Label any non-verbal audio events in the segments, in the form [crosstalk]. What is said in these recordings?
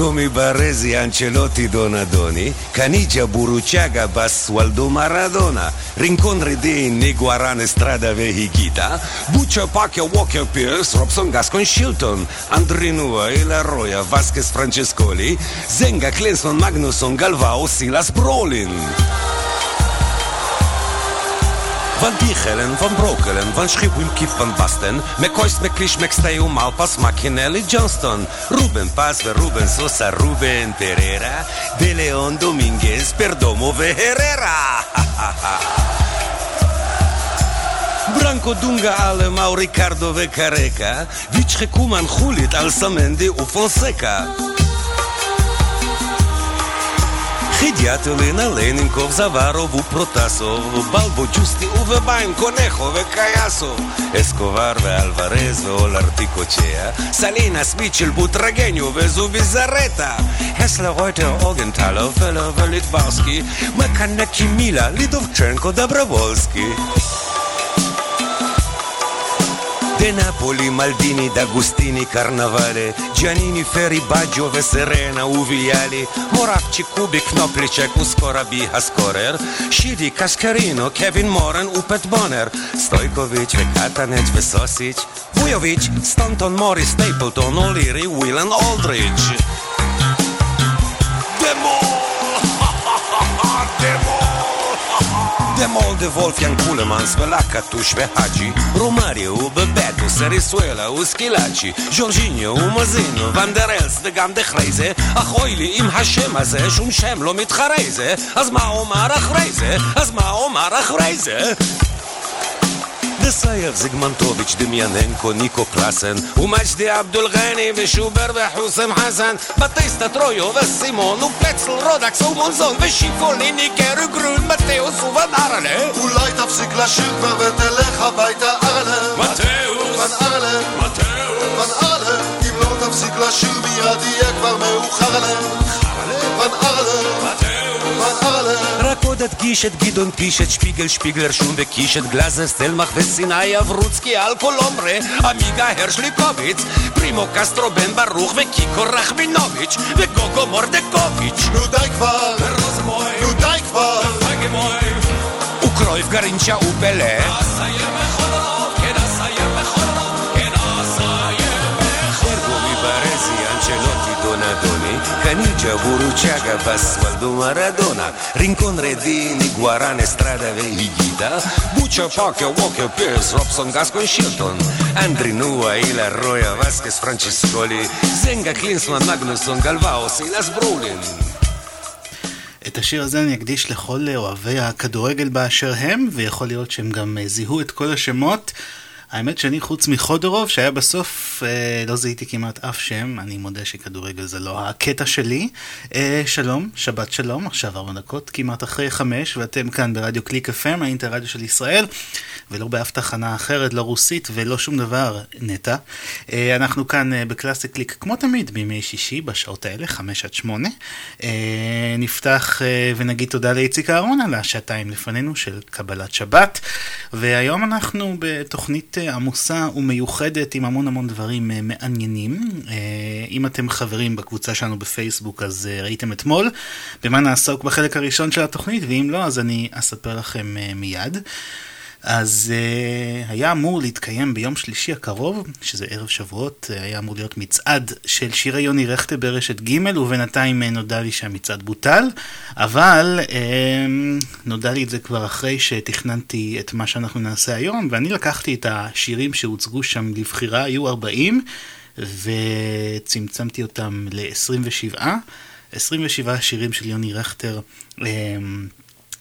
Bergomi Baresi Ancelotti Donadoni, Canigia Buruciaga Bassualdo Maradona, Rincon di Niguarane Strada Vehigita, Buccia Pacchia Walker Pierce, Robson Gascon Shilton, Andrinua Ilaroya Vasquez Francescoli, Zenga Klinsman Magnusson Galvao Silas Brolin. Van Dichelen, Van Brokelen, Van Schipwim Van Basten, McCoys McClish McStay Malpas Macchinelli Johnston, Ruben Paz Ruben Sosa Ruben Pereira, De Leon Dominguez Perdomo Herrera. [laughs] Branco Dunga Alemão Ricardo Vecareca, Vitch Kuman Hulit Al Samendi U Fonseca. Хидятелина, Ленінков, Заварову, Протасову, Балбочусти, Увебанко, Нехове, Каясов, Есковарве, Алварезве, Оларти, Кочея, Салінас, Мічель, Бутрагеню, Везуві, Зарета, Хесле, Ройте, Огенталов, Велове, Литварський, Меканекі, Міла, Лідовченко, Добровольський. De Napoli, Maldini, D'Agostini, Carnavale Giannini, Ferri, Baggio, Veserena, Uviali Moravci, Kubik, Knoplicek, Uskorabi, Haskorer Shidi, Kaskarino, Kevin Moran, Upet Bonner Stojkovic, Vekatanec, Vesosic Vujovic, Stanton, Morris, Stapleton, O'Leary, Willan, Aldridge de Wolfgang Kulemans ולקטוש והאג'י רומריו ובבטו סריסואלה וסקילאצ'י ז'ורג'יניו ומזינו ונדרלס וגם דחרי זה אך אוי לי עם השם הזה שום שם לא מתחרה זה אז מה אומר אחרי זה? אז מה אומר אחרי זה? דסייב זיגמנטוביץ' דמיאננקו ניקו קלאסן ומג'די עבדול גני ושובר וחוסם חסן בטיסטה טרויו וסימון ופלצל רודקס ומונזון ושיפוליני קרו גרון מתאוס ובן ארלה אולי תפסיק לשיר כבר ותלך הביתה ארלה. מתאוס. בן ארלה. מתאוס. בן ארלה. אם לא תפסיק לשיר מיד יהיה כבר מאוחר לה בן ארלה בן ארלה עוד אדגיש את גדעון פיש, את שפיגל, שפיגלר, שום וקיש, את גלאזר, סטלמך וסיני, אברוצקי, אלקולומרה, עמיגה הרשליקוביץ, פרימו קסטרו, בן ברוך וקיקו רחמינוביץ', וגוגו מורדקוביץ'. נו די כבר! נו די כבר! וקרויף גרינצ'ה ופלא! Canigia, Buruciaga, Basvaldo Maradona, Rincon Redini, Guarane, Strada Vehigita, Buccia, Pacchia, Walker, Pierce, Robson, Gascon, Shilton, Andri Nua, Ila, Roya, Vasquez, Franciscoli, Zenga, Klinsman, Magnusson, Galvao, Silas Brolin. את השיר הזה אני אקדיש לכל אוהבי הכדורגל באשר הם, ויכול להיות שהם גם זיהו את כל השמות. האמת שאני חוץ מחודרוב שהיה בסוף אה, לא זיהיתי כמעט אף שם, אני מודה שכדורגל זה לא הקטע שלי. אה, שלום, שבת שלום, עכשיו ארבע דקות כמעט אחרי חמש ואתם כאן ברדיו קליק FM, האינטרדיו של ישראל, ולא באף תחנה אחרת, לא רוסית ולא שום דבר נטע. אה, אנחנו כאן אה, בקלאסי קליק כמו תמיד בימי שישי בשעות האלה, חמש עד שמונה. אה, נפתח אה, ונגיד תודה לאיציק אהרון על השעתיים לפנינו של קבלת שבת, והיום אנחנו בתוכנית עמוסה ומיוחדת עם המון המון דברים אה, מעניינים. אה, אם אתם חברים בקבוצה שלנו בפייסבוק אז אה, ראיתם אתמול במה נעסוק בחלק הראשון של התוכנית, ואם לא אז אני אספר לכם מיד. אז uh, היה אמור להתקיים ביום שלישי הקרוב, שזה ערב שבועות, היה אמור להיות מצעד של שירי יוני רכטר ברשת ג' ובינתיים נודע לי שהמצעד בוטל, אבל uh, נודע לי את זה כבר אחרי שתכננתי את מה שאנחנו נעשה היום, ואני לקחתי את השירים שהוצגו שם לבחירה, היו 40, וצמצמתי אותם ל-27. 27 שירים של יוני רכטר. Um,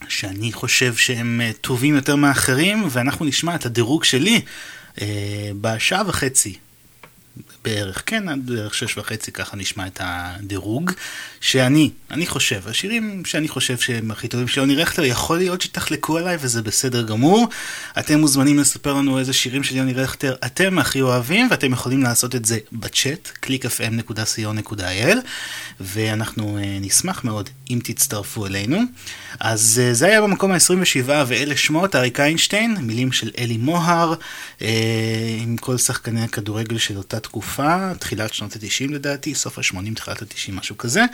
שאני חושב שהם אה, טובים יותר מאחרים, ואנחנו נשמע את הדירוג שלי אה, בשעה וחצי בערך, כן, עד בערך שש וחצי ככה נשמע את הדירוג, שאני, אני חושב, השירים שאני חושב שהם הכי טובים של יוני רכטר, יכול להיות שתחלקו עליי וזה בסדר גמור. אתם מוזמנים לספר לנו איזה שירים של יוני רכטר אתם הכי אוהבים, ואתם יכולים לעשות את זה בצ'אט, www.clickfm.co.il, ואנחנו אה, נשמח מאוד אם תצטרפו אלינו. אז אה, זה היה במקום ה-27 ואלה שמות, אריק איינשטיין, מילים של אלי מוהר, אה, עם כל שחקני הכדורגל של אותה תקופה, תחילת שנות ה-90 לדעתי, סוף ה-80, תחילת ה-90, משהו כזה.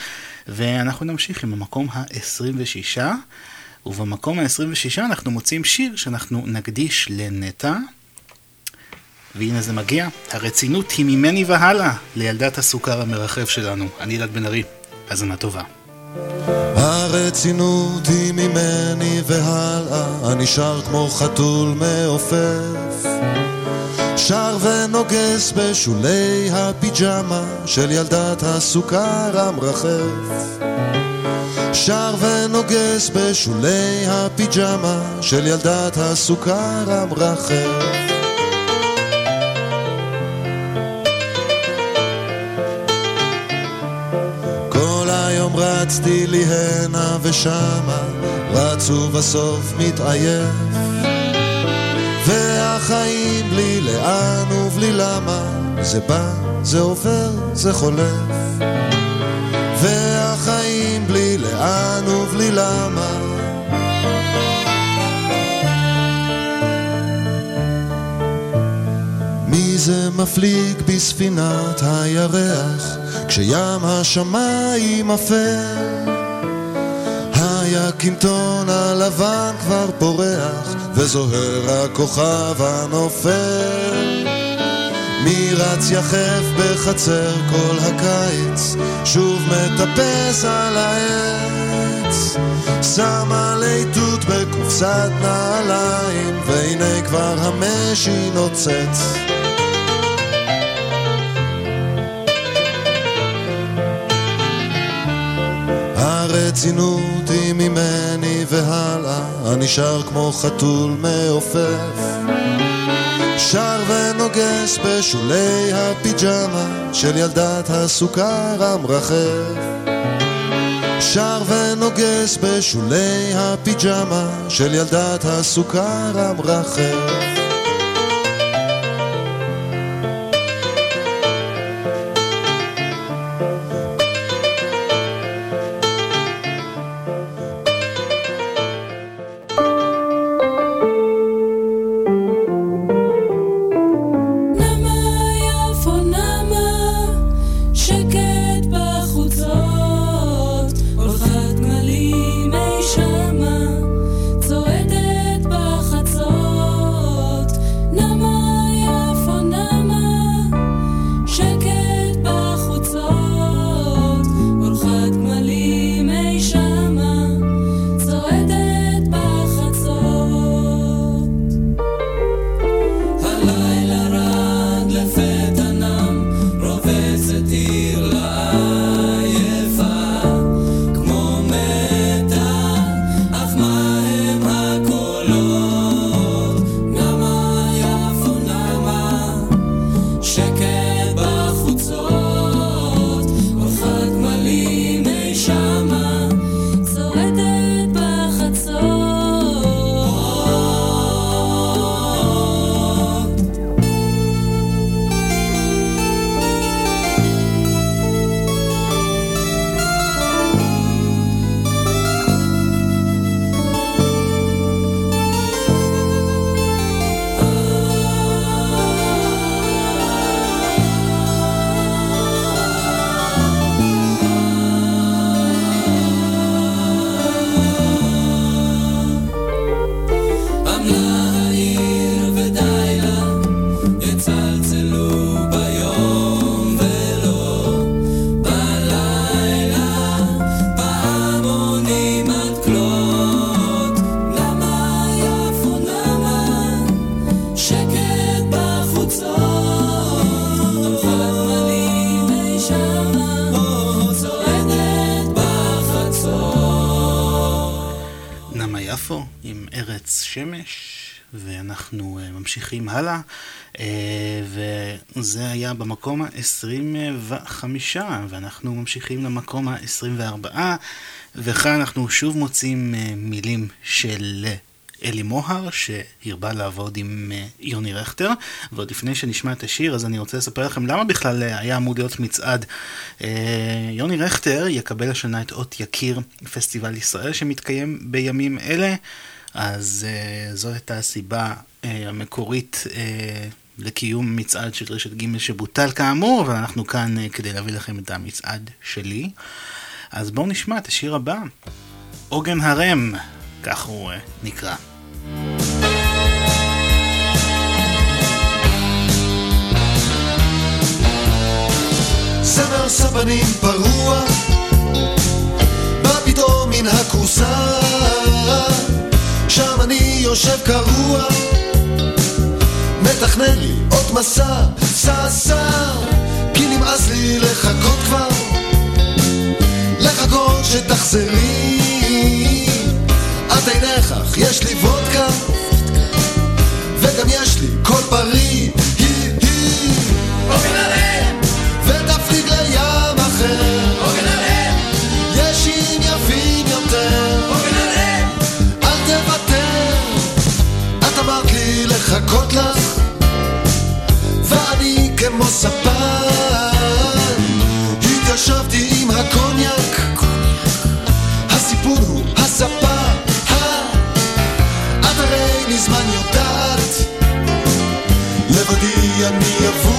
ואנחנו נמשיך עם המקום ה-26, ובמקום ה-26 אנחנו מוצאים שיר שאנחנו נקדיש לנטע. והנה זה מגיע, הרצינות היא ממני והלאה, לילדת הסוכר המרחב שלנו. אני אלעד בן ארי, האזנה טובה. הרצינות היא ממני והלאה, אני שר כמו חתול מעופף. שר ונוגס בשולי הפיג'מה של ילדת הסוכר המרחף. שר ונוגס בשולי הפיג'מה של ילדת הסוכר המרחף. כל היום רצתי לי הנה ושמה, רץ ובסוף מתעייף. והחיים בלי לאן ובלי למה, זה בא, זה עובר, זה חולף. והחיים בלי לאן ובלי למה. מי זה מפליג בספינת הירח, כים השמיים אפל? היקינטון הלבן כבר פורח, וזוהר הכוכב הנופל. מי רץ יחף בחצר כל הקיץ, שוב מטפס על העץ. על איתות בקופסת נעליים, והנה כבר המשי נוצץ. הרצינות היא ממני והלאה, אני שר כמו חתול מעופף. שר ונוגס בשולי הפיג'מה של ילדת הסוכר המרחף. שר ונוגס בשולי הפיג'מה של ילדת הסוכר המרחף. הלאה, uh, וזה היה במקום ה-25, ואנחנו ממשיכים למקום ה-24, וכאן אנחנו שוב מוצאים uh, מילים של... אלי מוהר, שהרבה לעבוד עם יוני רכטר. ועוד לפני שנשמע את השיר, אז אני רוצה לספר לכם למה בכלל היה אמור להיות מצעד. יוני רכטר יקבל השנה את אות יקיר פסטיבל ישראל שמתקיים בימים אלה. אז זו הייתה הסיבה המקורית uh, לקיום מצעד של רשת ג' שבוטל כאמור, אבל אנחנו כאן uh, כדי להביא לכם את המצעד שלי. אז בואו נשמע את השיר הבא, עוגן הרם, כך הוא נקרא. זמר סבנים פרוע, בא פתאום מן הכורסה שם אני יושב קרוע מתכנן לי עוד מסע, סע סע. כי נמאס לי לחכות כבר. לחכות שתחזרי. את אינך, יש לי וודקה. וגם יש לי קול בריא הקוניאק הסיפור הוא הספה את הרי מזמן יודעת. לבדי אני אבוד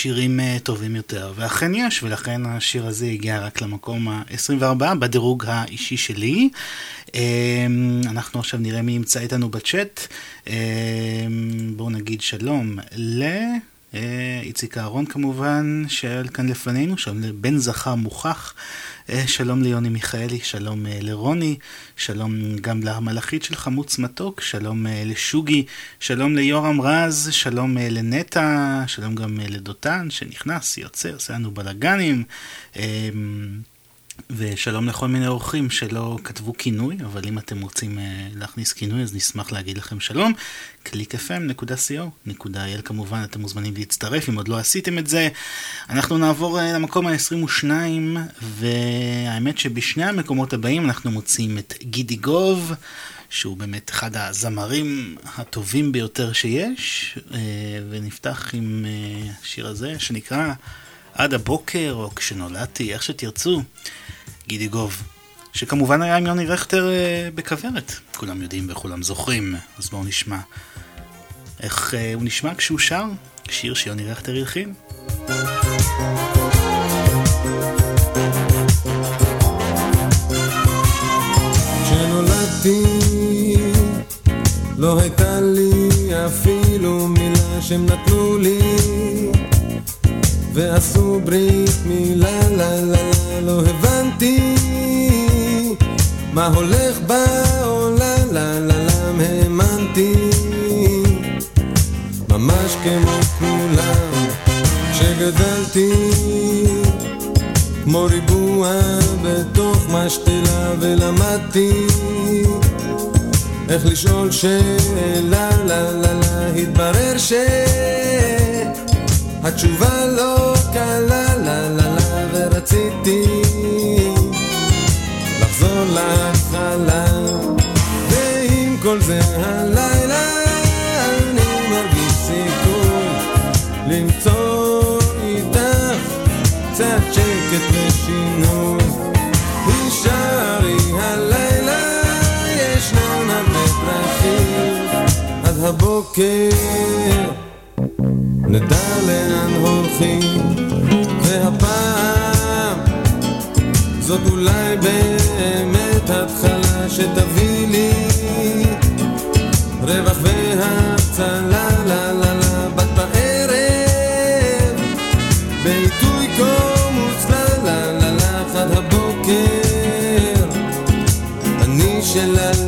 שירים uh, טובים יותר, ואכן יש, ולכן השיר הזה הגיע רק למקום ה-24 בדירוג האישי שלי. Um, אנחנו עכשיו נראה מי ימצא איתנו בצ'אט. Um, בואו נגיד שלום ל... uh, איציק אהרון כמובן, שהיה כאן לפנינו, שלום לבן זכר מוכח, שלום ליוני מיכאלי, שלום uh, לרוני, שלום גם למלאכית של חמוץ מתוק, שלום uh, לשוגי, שלום ליורם רז, שלום לנטע, שלום גם לדותן שנכנס, יוצא, עושה לנו בלאגנים. ושלום לכל מיני אורחים שלא כתבו כינוי, אבל אם אתם רוצים uh, להכניס כינוי אז נשמח להגיד לכם שלום. www.clickfm.co.il כמובן, אתם מוזמנים להצטרף אם עוד לא עשיתם את זה. אנחנו נעבור uh, למקום ה-22, והאמת שבשני המקומות הבאים אנחנו מוצאים את גידי גוב. שהוא באמת אחד הזמרים הטובים ביותר שיש, uh, ונפתח עם השיר הזה שנקרא עד הבוקר, או כשנולדתי, איך שתרצו. גידי גוב, שכמובן היה עם יוני רכטר אה, בכוורת, כולם יודעים וכולם זוכרים, אז בואו נשמע איך אה, הוא נשמע כשהוא שר, שיר שיוני רכטר הלחין. לא הייתה לי אפילו מילה שהם נתנו לי ועשו ברית מילה לה לה לה לא הבנתי מה הולך בעולם, לה לה לה, האמנתי, ממש כמו כולם, כשגדלתי, כמו ריבוע בתוך משתלה, ולמדתי. איך לשאול שאלה, לה לה לה, התברר שהתשובה לא קלה, לה לה לה, ורציתי לחזור להתחלה, ועם כל זה הלילה אני מרגיש סיכוי למצוא איתך קצת שקט ושינוי. הישארי הלילה, ישנם הרבה דרכים עד הבוקר. נדע לאן הולכים, והפעם זאת אולי באמת התחלה שתביא לי רווח והצלה, לה לה לה, בת בערב, בעיתוי כה מוצלח, לה לה לה, עד הבוקר, אני שלה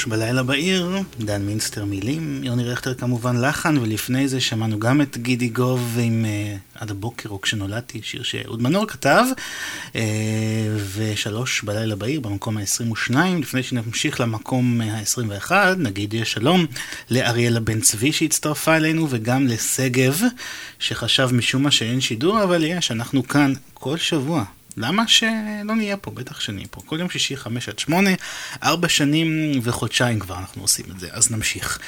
שלוש בלילה בעיר, דן מינסטר מילים, יוני רכטר כמובן לחן, ולפני זה שמענו גם את גידי גוב עם uh, עד הבוקר או כשנולדתי, שיר שאהוד מנור כתב, uh, ושלוש בלילה בעיר במקום ה-22, לפני שנמשיך למקום ה-21, נגיד יש שלום לאריאלה בן צבי שהצטרפה אלינו, וגם לשגב, שחשב משום מה שאין שידור, אבל יש, אנחנו כאן כל שבוע. למה שלא נהיה פה? בטח שנהיה פה. כל יום שישי, חמש עד שמונה, ארבע שנים וחודשיים כבר אנחנו עושים את זה, אז נמשיך.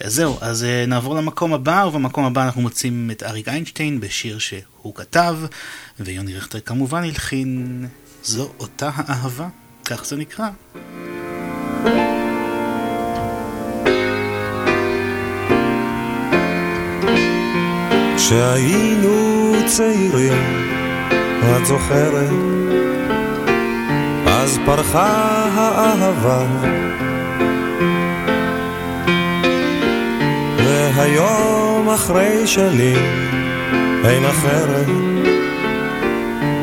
אז זהו, אז uh, נעבור למקום הבא, ובמקום הבא אנחנו מוצאים את אריק איינשטיין בשיר שהוא כתב, ויוני רכטר כמובן הלחין זו אותה האהבה, כך זה נקרא. כשהיינו צעירים את זוכרת? אז פרחה האהבה. והיום אחרי שנים אין אחרת.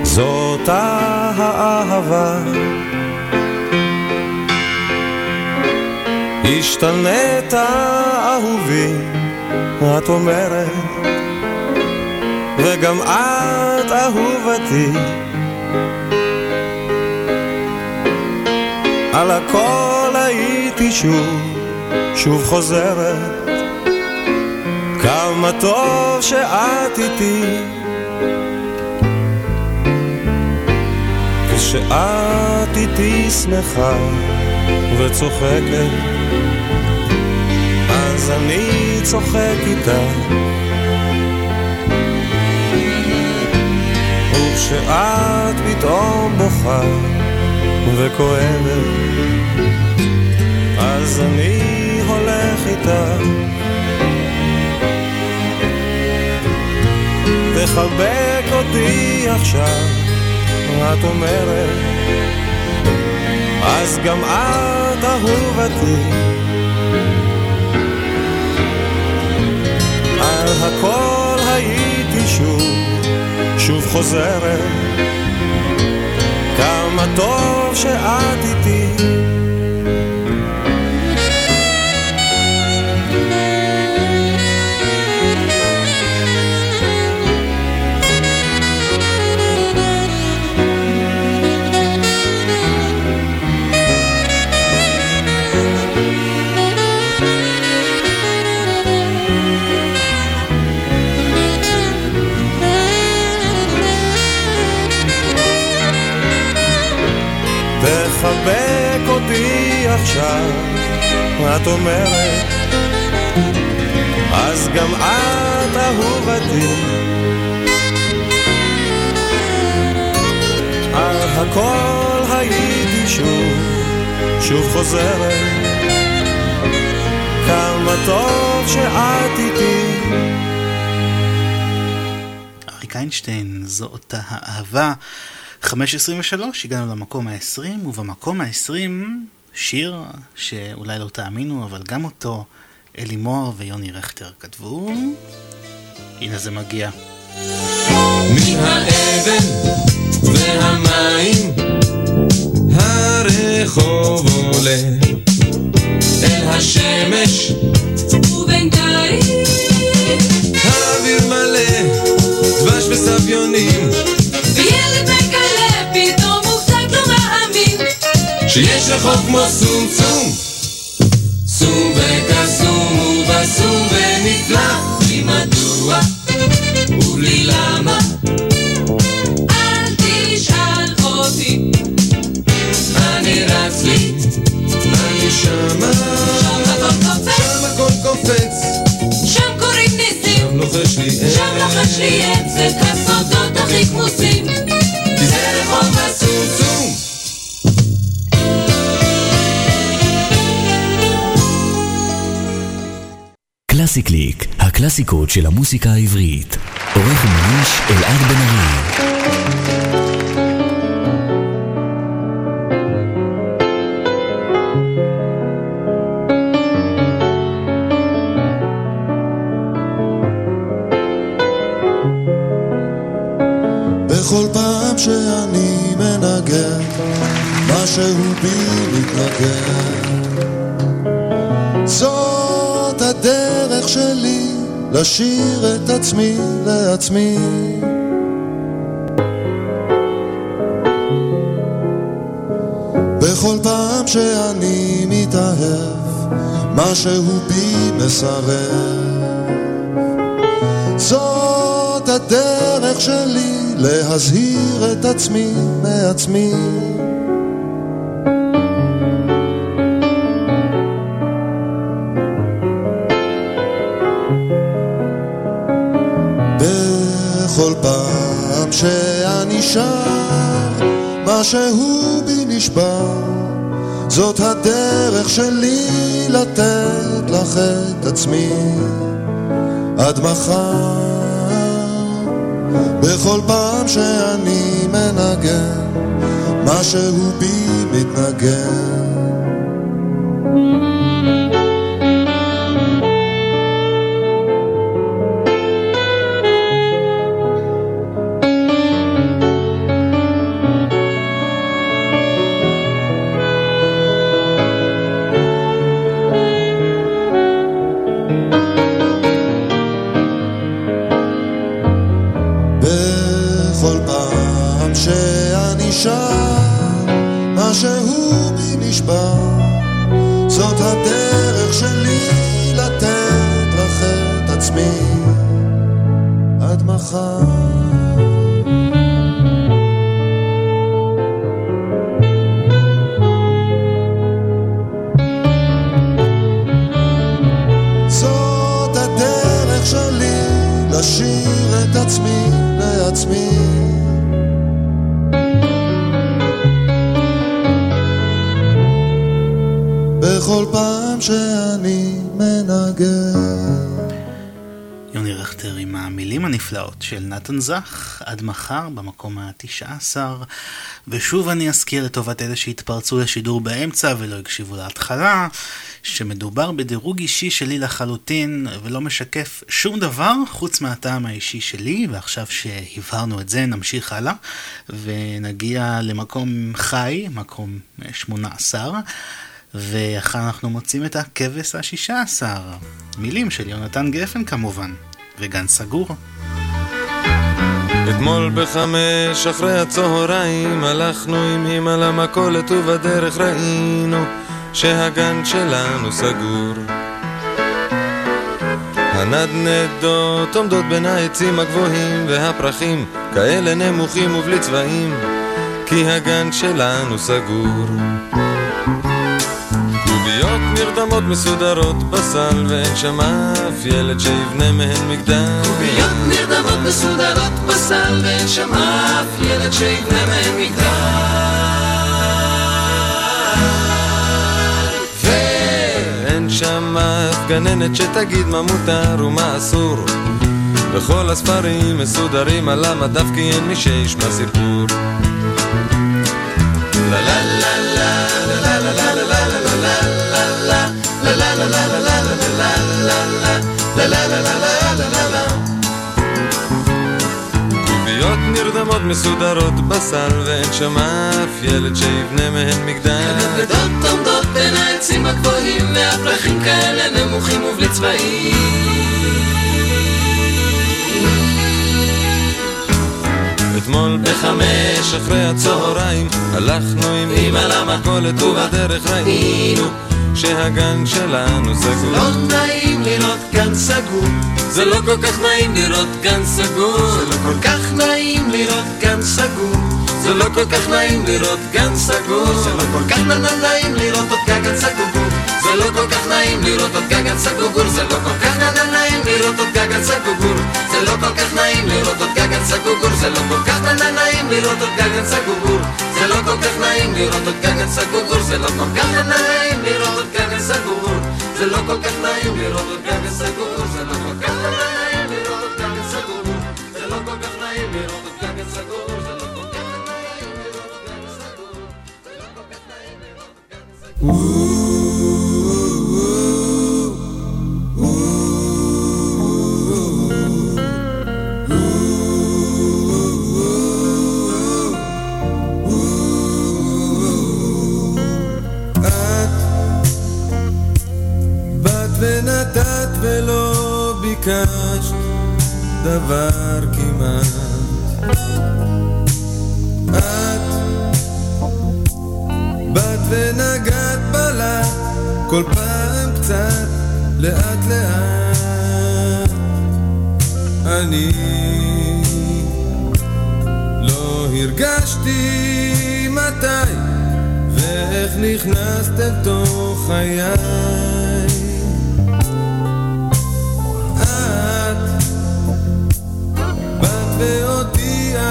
זאת האהבה. השתנית אהובי את אומרת וגם את אהובתי. על הכל הייתי שוב, שוב חוזרת. כמה טוב שאת איתי. כשאת איתי שמחה וצוחקת אז אני צוחק איתך כשאת פתאום בוכה וכואבת, אז אני הולך איתך. תחבק אותי עכשיו, את אומרת, אז גם את אהובתי. על הכל הייתי שוב שוב חוזרת, כמה טוב שאת איתי. עכשיו, את אומרת, אז גם את אהובתי. על הכל הייתי שוב, שוב חוזרת, כמה טוב שאת איתי. אריק איינשטיין, זו אותה האהבה. 5.23, הגענו למקום ה-20, ובמקום ה-20 שיר שאולי לא תאמינו, אבל גם אותו אלי מוהר ויוני רכטר כתבו. הנה זה מגיע. מן האבן והמים הרחוב עולה אל השמש ובינתיים האוויר מלא דבש וסביונים רחוב כמו סום צום סום וקסום ובסום ונפלא. בלי מדוע? ובלי למה? אל תשאל אותי. אני רץ לי. אני שמה? שם הכל קופץ. שם קוראים ניסים. שם לוחש לי עץ. שם לוחש לי עץ. את הסודות הכי כמוסים. כי זה רחוב הסום צום קלאסי קליק, הקלאסיקות של המוסיקה העברית. עורך ומגיש אלעד בן ארי. בכל פעם שאני מנגן, משהו בי מתנגן. לשיר את עצמי לעצמי. בכל פעם שאני מתאהב, משהו בי מסרב. זאת הדרך שלי להזהיר את עצמי מעצמי. משהו בי נשבר, זאת הדרך שלי לתת לך את עצמי עד מחר. בכל פעם שאני מנגן, משהו בי מתנגן. נתן זך, עד מחר במקום התשע עשר. ושוב אני אזכיר לטובת אלה שהתפרצו לשידור באמצע ולא הקשיבו להתחלה, שמדובר בדירוג אישי שלי לחלוטין ולא משקף שום דבר חוץ מהטעם האישי שלי, ועכשיו שהבהרנו את זה נמשיך הלאה ונגיע למקום חי, מקום 18. והיכן אנחנו מוצאים את הכבש השישה עשר. מילים של יונתן גפן כמובן, וגן סגור. אתמול בחמש אחרי הצהריים הלכנו עם אמא למכולת ובדרך ראינו שהגן שלנו סגור. הנדנדות עומדות בין העצים הגבוהים והפרחים כאלה נמוכים ובלי צבעים כי הגן שלנו סגור. קוביות נרדמות מסודרות בסל ואין שם אף ילד שיבנה מהן מגדל. קוביות נרדמות מסודרות בסל ואין שם אף ילד שיבנה מהן מגדל. ואין שם אף גננת שתגיד מה מותר ומה אסור. וכל הספרים מסודרים על המדף כי אין מי שישמע סיפור. לה לה לה לה לה לה לה. קוביות נרדמות מסודרות בסל ואין שם אף ילד שיבנה מהן מגדל. הנדנדות עומדות בין העצים הגבוהים והפרחים כאלה נמוכים ובלי צבעים. אתמול בחמש אחרי הצהריים הלכנו עם אמא למכולת ובדרך ראינו שהגן שלנו סגור. לא נעים לראות גן סגור. זה לא כל כך נעים לראות גן סגור. זה לא כל כך נעים לראות גן סגור. זה לא כל כך נעים לראות גן סגור. זה לא כל כך נעים לראות עוד גגן סגור. זה לא כל כך נעים לראות עוד גגן סגור. זה לא כל כך נעים לראות עוד גגן סגור. זה לא כל כך נעים לראות עוד גגן סגור. זה לא כל כך נעים לראות עוד גגן סגור. זה לא כל כך נעים לראות עוד גגן סגור. זה לא כל כך נעים לראות עוד גגן סגור. זה לא כל כך נעים לראות עוד גגן סגור. זה לא כל כך נעים לראות עוד גגן סגור. זה לא כל כך נעים לראות עוד גגן סגור. זה לא כל כך נעים לראות עוד גגן סגור. זה לא כל כך נעים לראות עוד גגן סגור. ביקשת דבר כמעט. את באת ונגעת בלט כל פעם קצת לאט לאט. אני לא הרגשתי מתי ואיך נכנסת אל תוך חיי.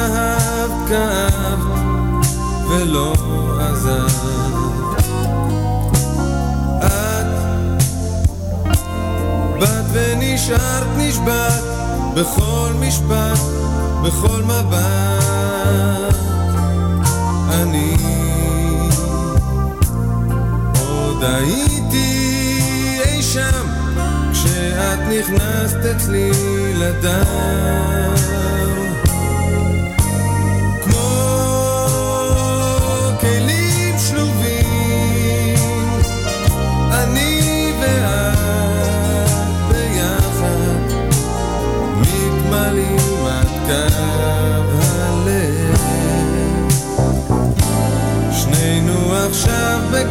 אהבת, כאבת ולא עזבת. את באת ונשארת נשבעת בכל משפט, בכל מבט. אני עוד הייתי אי שם כשאת נכנסת אצלי לדם.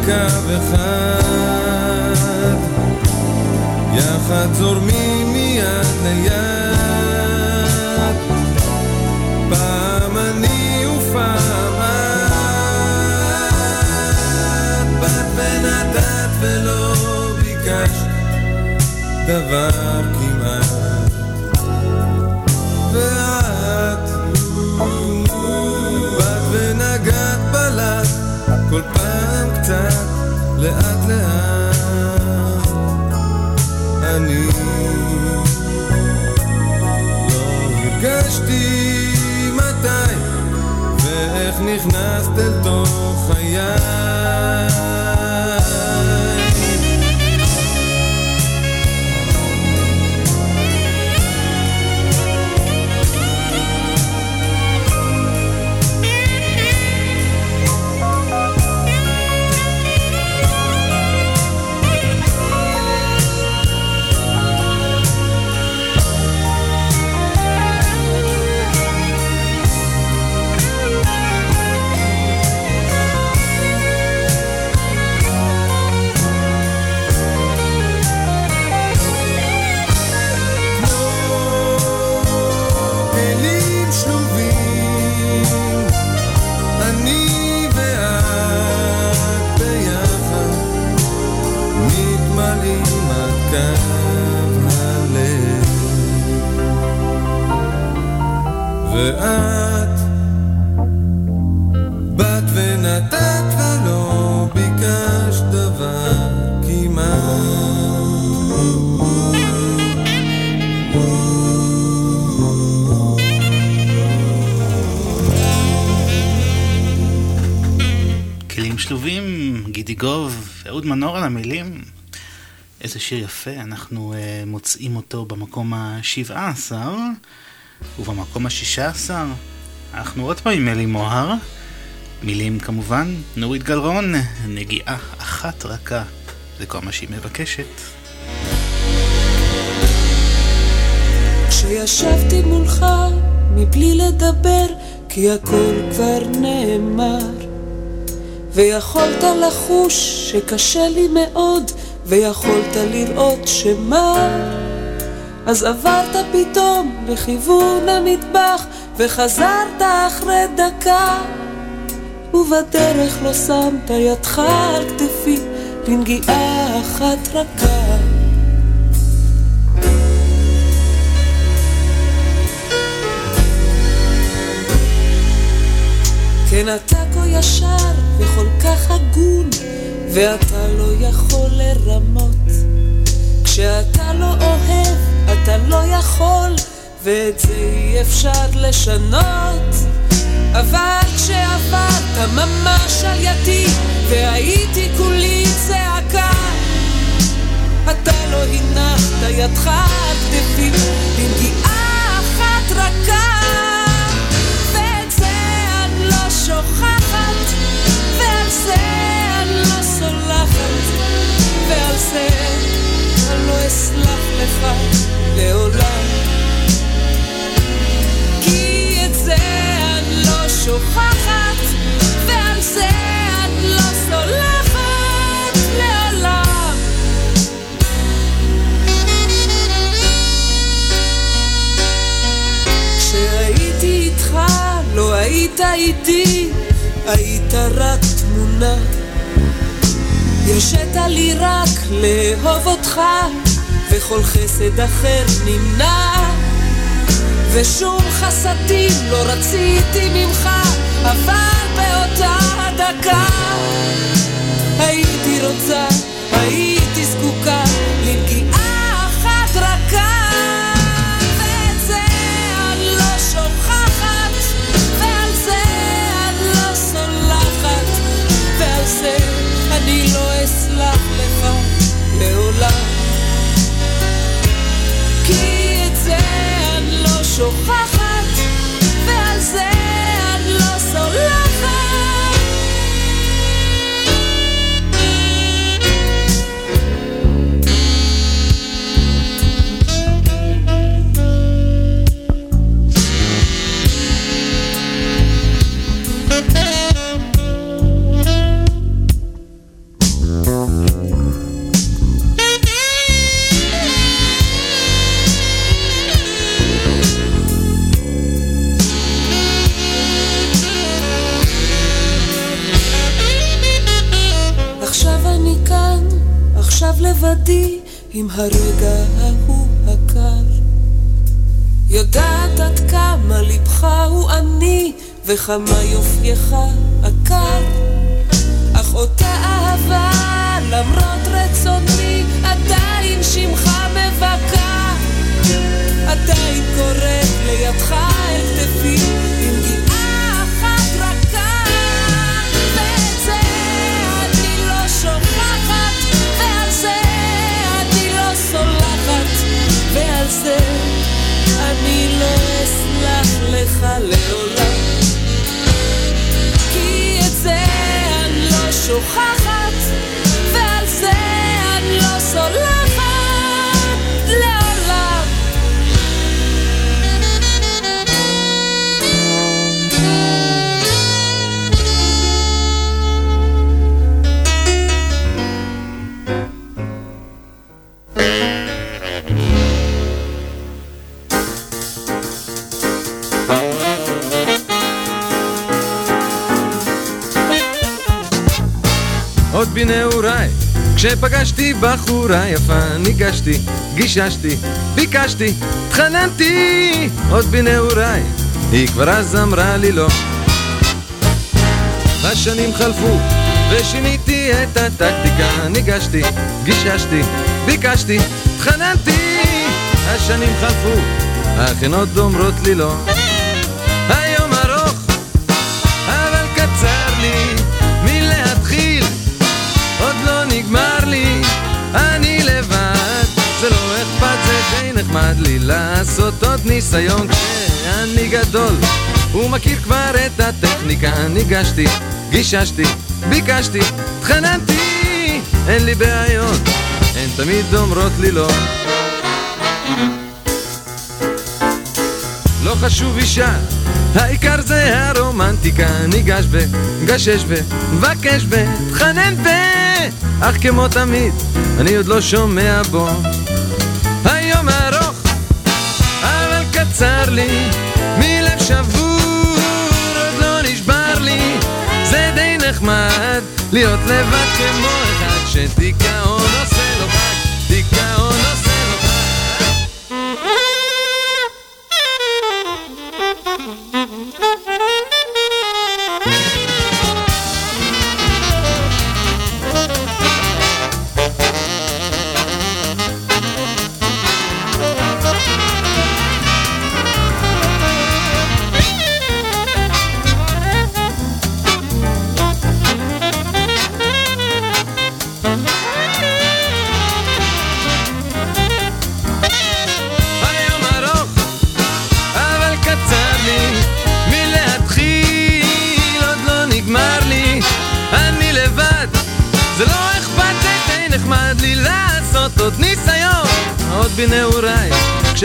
בקו אחד, יחד זורמים מיד ליד, פעם אני ופעם את, באת ונתת ולא ביקשת דבר לאט לאט. אני לא הרגשתי מתי ואיך נכנסת אל תוך חיי. אהוד מנור על המילים. איזה שיר יפה, אנחנו uh, מוצאים אותו במקום השבעה עשר. ובמקום השישה עשר אנחנו עוד פעם עם אלי מוהר. מילים כמובן, נורית גלרון, נגיעה אחת רכה, זה כל מה שהיא מבקשת. כשישבתי מולך מבלי לדבר, כי הכל כבר נאמר, ויכולת לחוש שקשה לי מאוד, ויכולת לראות שמר. אז עברת פתאום לכיוון המטבח וחזרת אחרי דקה ובדרך לא שמת ידך על כתפי לנגיעה אחת רכה כן אתה כה ישר וכל כך הגון ואתה לא יכול לרמות כשאתה לא אוהב, אתה לא יכול, ואת זה אי אפשר לשנות. אבל כשעברת ממש על ידי, והייתי כולי צעקה, אתה לא הנחת ידך על כתפי, בנגיעה אחת רכה. ואת זה אני לא שוכחת, ועל זה אני לא סולחת, ועל זה... לא אסלח לך לעולם. שוכחת, ועל זה אני לא סולחת לעולם. כשהייתי איתך לא היית איתי, היית רק תמונה. הרשית לי רק לאהוב אותך, וכל חסד אחר נמנע. ושום חסדים לא רציתי ממך, אבל באותה דקה הייתי רוצה, הייתי אני לא לבדי, עם הרגע ההוא הקר. יודעת עד כמה לבך הוא עני, וכמה יופייך עקר. אך אותה אהבה, למרות רצוני, עדיין שמך מבכה. עדיין קוראת לידך אל כתפי, ועל זה אני לא אסלח לך לעולם. כי את זה אני לא שוכחת, ועל זה אני לא סולחת בנעוריי, כשפגשתי בחורה יפה, ניגשתי, גיששתי, ביקשתי, התחננתי, עוד בנעוריי, היא כבר אז אמרה לי לא. השנים חלפו, ושיניתי את הטקטיקה, ניגשתי, גיששתי, ביקשתי, התחננתי, השנים חלפו, עוד אומרות לי לא. נחמד לי לעשות עוד ניסיון כשאני גדול, הוא מכיר כבר את הטכניקה, ניגשתי, גיששתי, ביקשתי, התחננתי, אין לי בעיות, הן תמיד אומרות לי לא. לא חשוב אישה, העיקר זה הרומנטיקה, ניגש וגשש ומבקש ותחנן ו... אך כמו תמיד, אני עוד לא שומע בו. קצר לי, מלב שבור, עוד לא נשבר לי, זה די נחמד, להיות לבד כמו אחד שדיכאון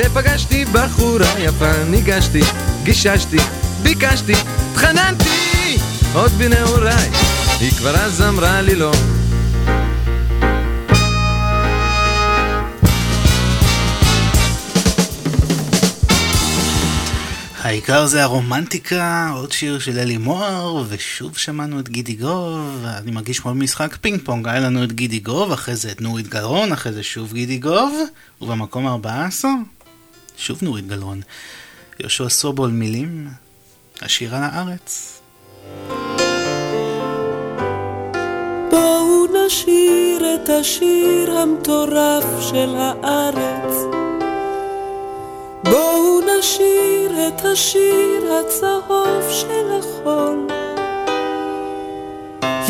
כשפגשתי בחורה יפה ניגשתי, גיששתי, ביקשתי, התחננתי עוד בנעוריי היא כבר אז אמרה לי לא. העיקר זה הרומנטיקה, עוד שיר של אלי מוהר, ושוב שמענו את גידי גוב, אני מרגיש כמו במשחק פינג פונג, היה לנו את גידי גוב, אחרי זה את נורית גלרון, אחרי זה שוב גידי גוב, ובמקום 14, שוב נורית גלרון. יהושע סובול מילים, השיר על הארץ. בואו נשיר את השיר המטורף של הארץ בואו נשיר את השיר הצהוב של החול.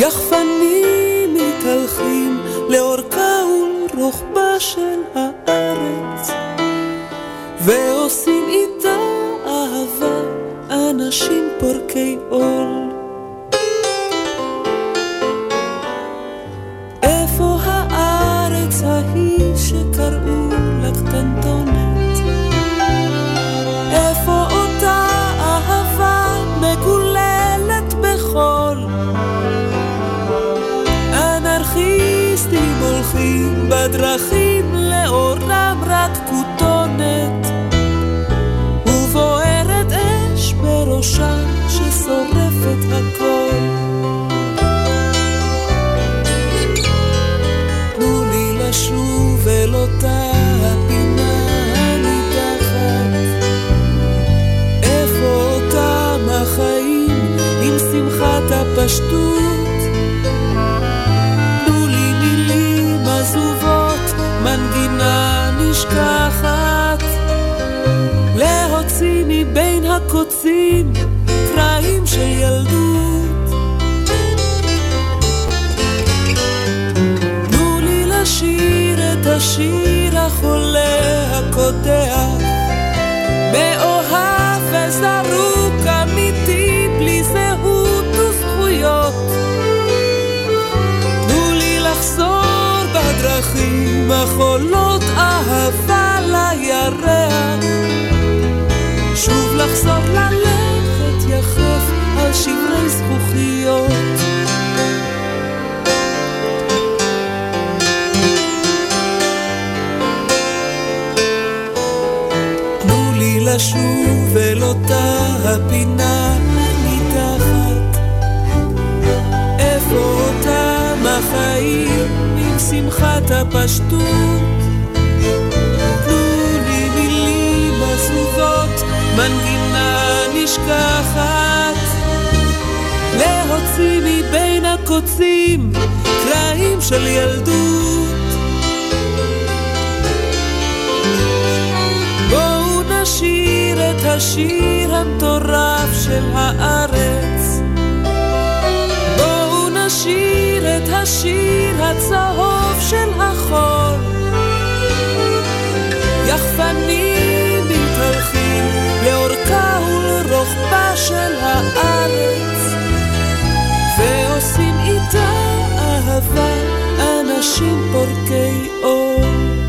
יחפנים מתהלכים לאורכה ולרוחבה של הארץ, ועושים איתה אהבה אנשים פורקי עול. איפה הארץ ההיא שקראו לה קטנטונת? בדרכים שמחת הפשטות מנגינה נשכחת מחולות אהבה לירח. שוב לחזור ללכת יחף על שברי זכוכיות. תנו לי לשוב אל אותה הפינה שמחת הפשטות. תנו לי מילים עזובות, מנגינה נשכחת. להוציא מבין הקוצים קרעים של ילדות. בואו נשיר את השיר המטורף של הארץ. השיר הצהוב של החול. יחפנים מתהלכים לאורכה ולרוחבה של הארץ, ועושים איתה אהבה אנשים פורקי אור.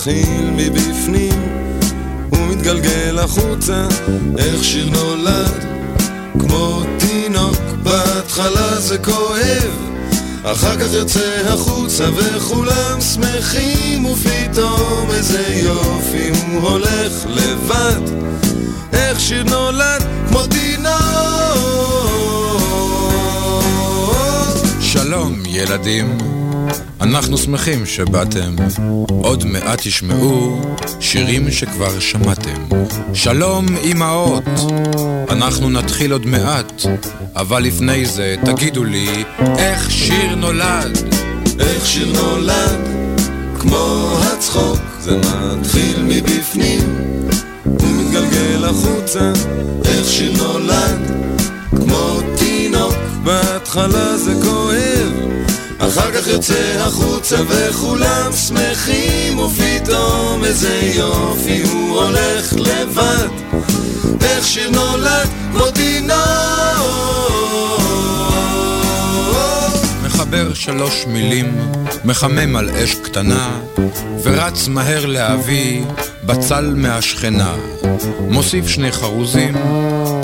מתחיל מבפנים ומתגלגל החוצה איך שיר נולד כמו תינוק. בהתחלה זה כואב אחר כך יוצא החוצה וכולם שמחים ופתאום איזה יופי הוא הולך לבד. איך שיר נולד כמו תינוק. שלום ילדים אנחנו שמחים שבאתם, עוד מעט תשמעו שירים שכבר שמעתם. שלום אמהות, אנחנו נתחיל עוד מעט, אבל לפני זה תגידו לי איך שיר נולד. איך שיר נולד, כמו הצחוק, זה מתחיל מבפנים, הוא מתגלגל החוצה, איך שיר נולד, כמו תינוק. בהתחלה זה כואב, אחר כך יוצא החוצה וכולם שמחים, ופתאום איזה יופי הוא הולך לבד, איך שיר נולד כמו תינוק. מחבר שלוש מילים, מחמם על אש קטנה, ורץ מהר להביא בצל מהשכנה. מוסיף שני חרוזים,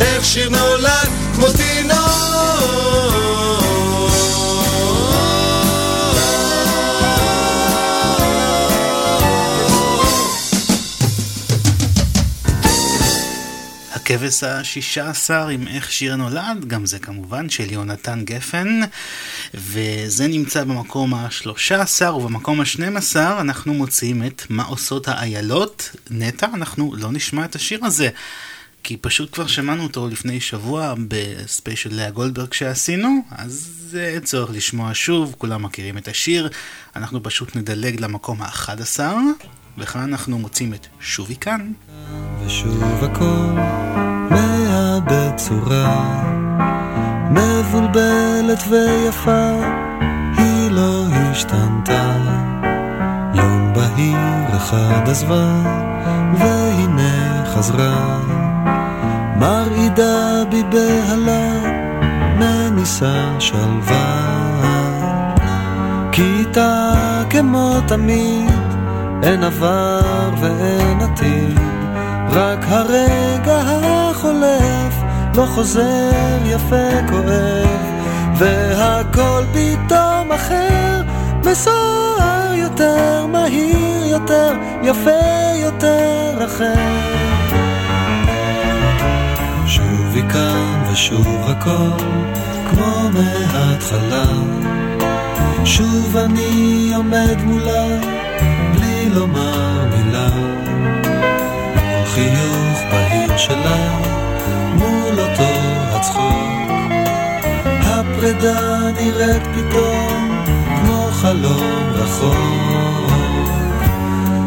איך שיר נולד כמו תינוק הכבש השישה עשר עם איך שיר נולד, גם זה כמובן של יונתן גפן, וזה נמצא במקום השלושה עשר, ובמקום השנים עשר אנחנו מוצאים את מה עושות האיילות. נטע, אנחנו לא נשמע את השיר הזה. כי פשוט כבר שמענו אותו לפני שבוע בספיישל לאה גולדברג שעשינו, אז אין צורך לשמוע שוב, כולם מכירים את השיר, אנחנו פשוט נדלג למקום האחד עשר, וכאן אנחנו מוצאים את שובי כאן. ושוב הכל מאבד צורה, מבולבלת ויפה, היא לא השתנתה. יום בהיר אחד עזבה, והנה חזרה, מרעידה בי בהלה, מניסה שלווה. כיתה כמו תמיד, אין עבר ואין עתיד. רק הרגע החולף לא חוזר יפה כואב והכל פתאום אחר מסוער יותר, מהיר יותר, יפה יותר אחר שוב היא כאן ושוב הכל כמו מההתחלה שוב אני עומד מולה בלי לומר מילה חיוך בהיר שלה מול אותו הצחוק. הפרידה נראית פתאום כמו חלום רחוק.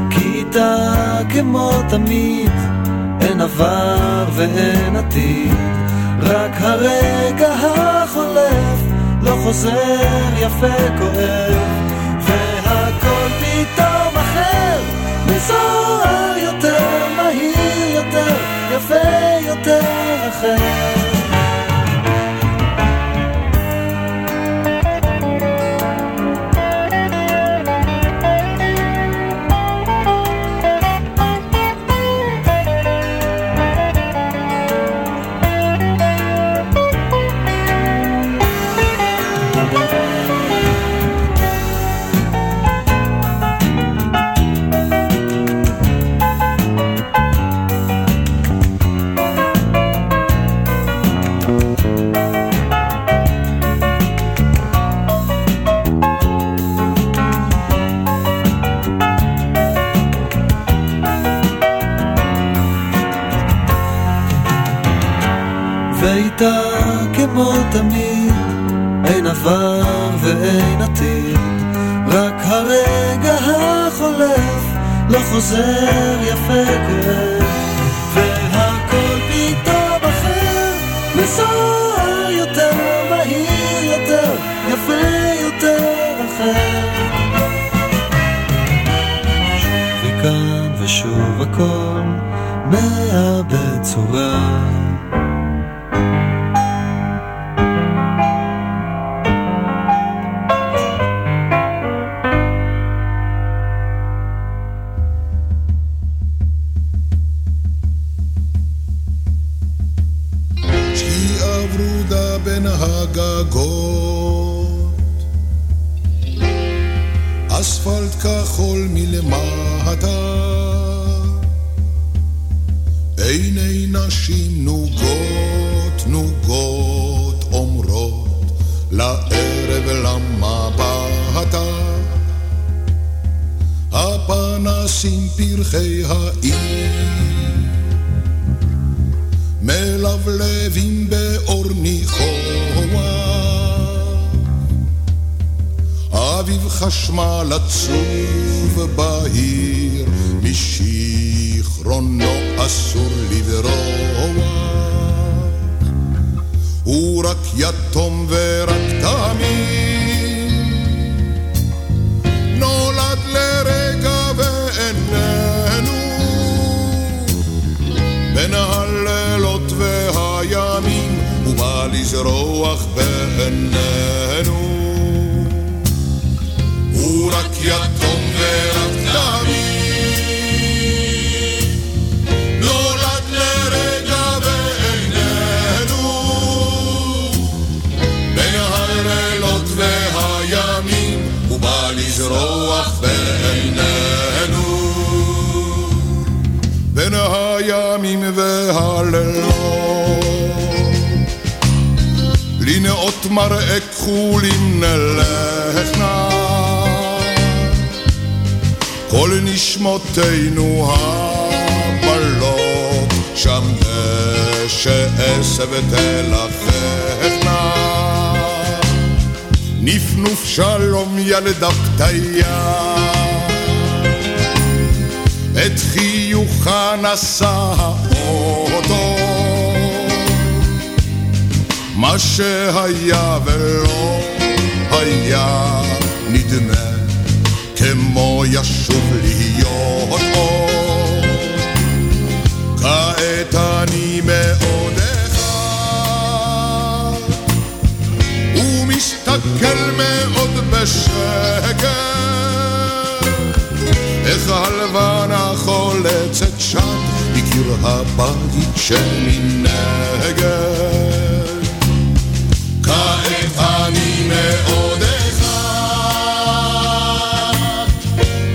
כיתה כמו תמיד, אין עבר ואין עתיד, רק הרגע החולף לא חוזר יפה כואב, והכל פתאום אחר, מזוהר יותר מהיר יותר, יפה יותר אחר. ואיתה כמו תמיד, אין עבר ואין עתיד, רק הרגע החולף לא חוזר יפה כואב, והכל פתאום אחר, מסוער יותר, מהיר יותר, יפה יותר אחר. שוב היא כאן ושוב הכל מאבד צורה. הפנסים פרחי העיר מלבלבים באור ניחוח אביב חשמל עצוב בהיר משיכרונו אסור לברוח הוא רק יתום ורק תמים. בא לזרוח בעינינו הוא רק יתום ורק תמים. לזרוח בעינינו בין הימים והלילות לנאות מראה כחולים נלך נא כל נשמותינו הבלות שם דשא עשב תלככנה נפנוף שלום ילדה פתיה את חיוכה נשא האוטו מה שהיה ולא היה נדמה כמו ישוב להיות עוד. כעת אני מאוד מסתכל מאוד בשקט. איך הלבנה חולצת שם מקיר הבית שמנגד אני מאוד אחד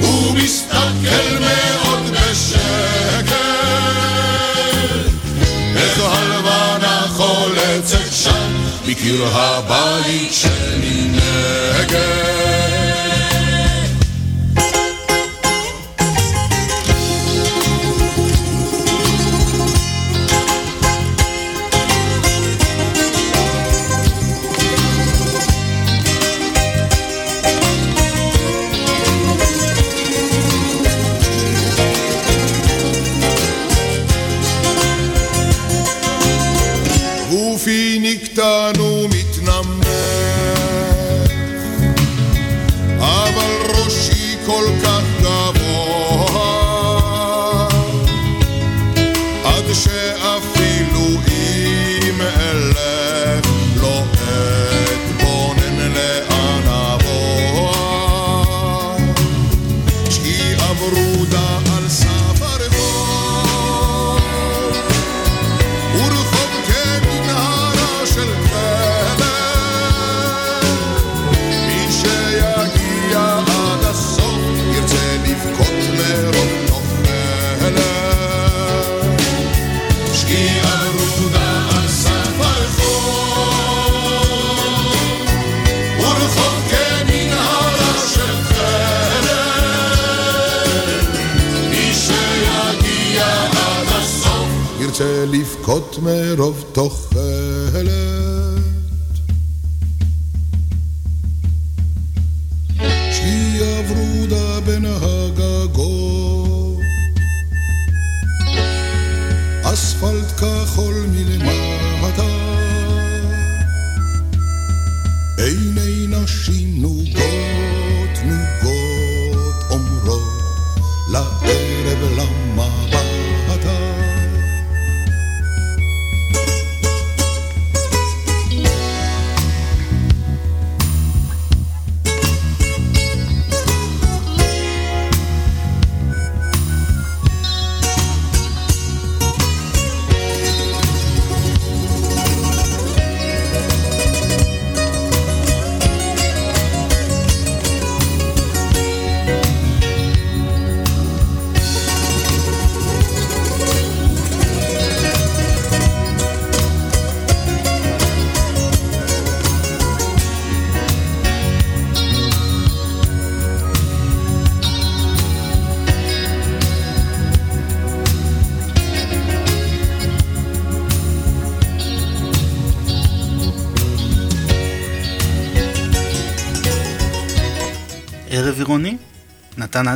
ומסתכל מאוד בשקט. איך הלבנה חולצת שם מקיר הבית שמנגד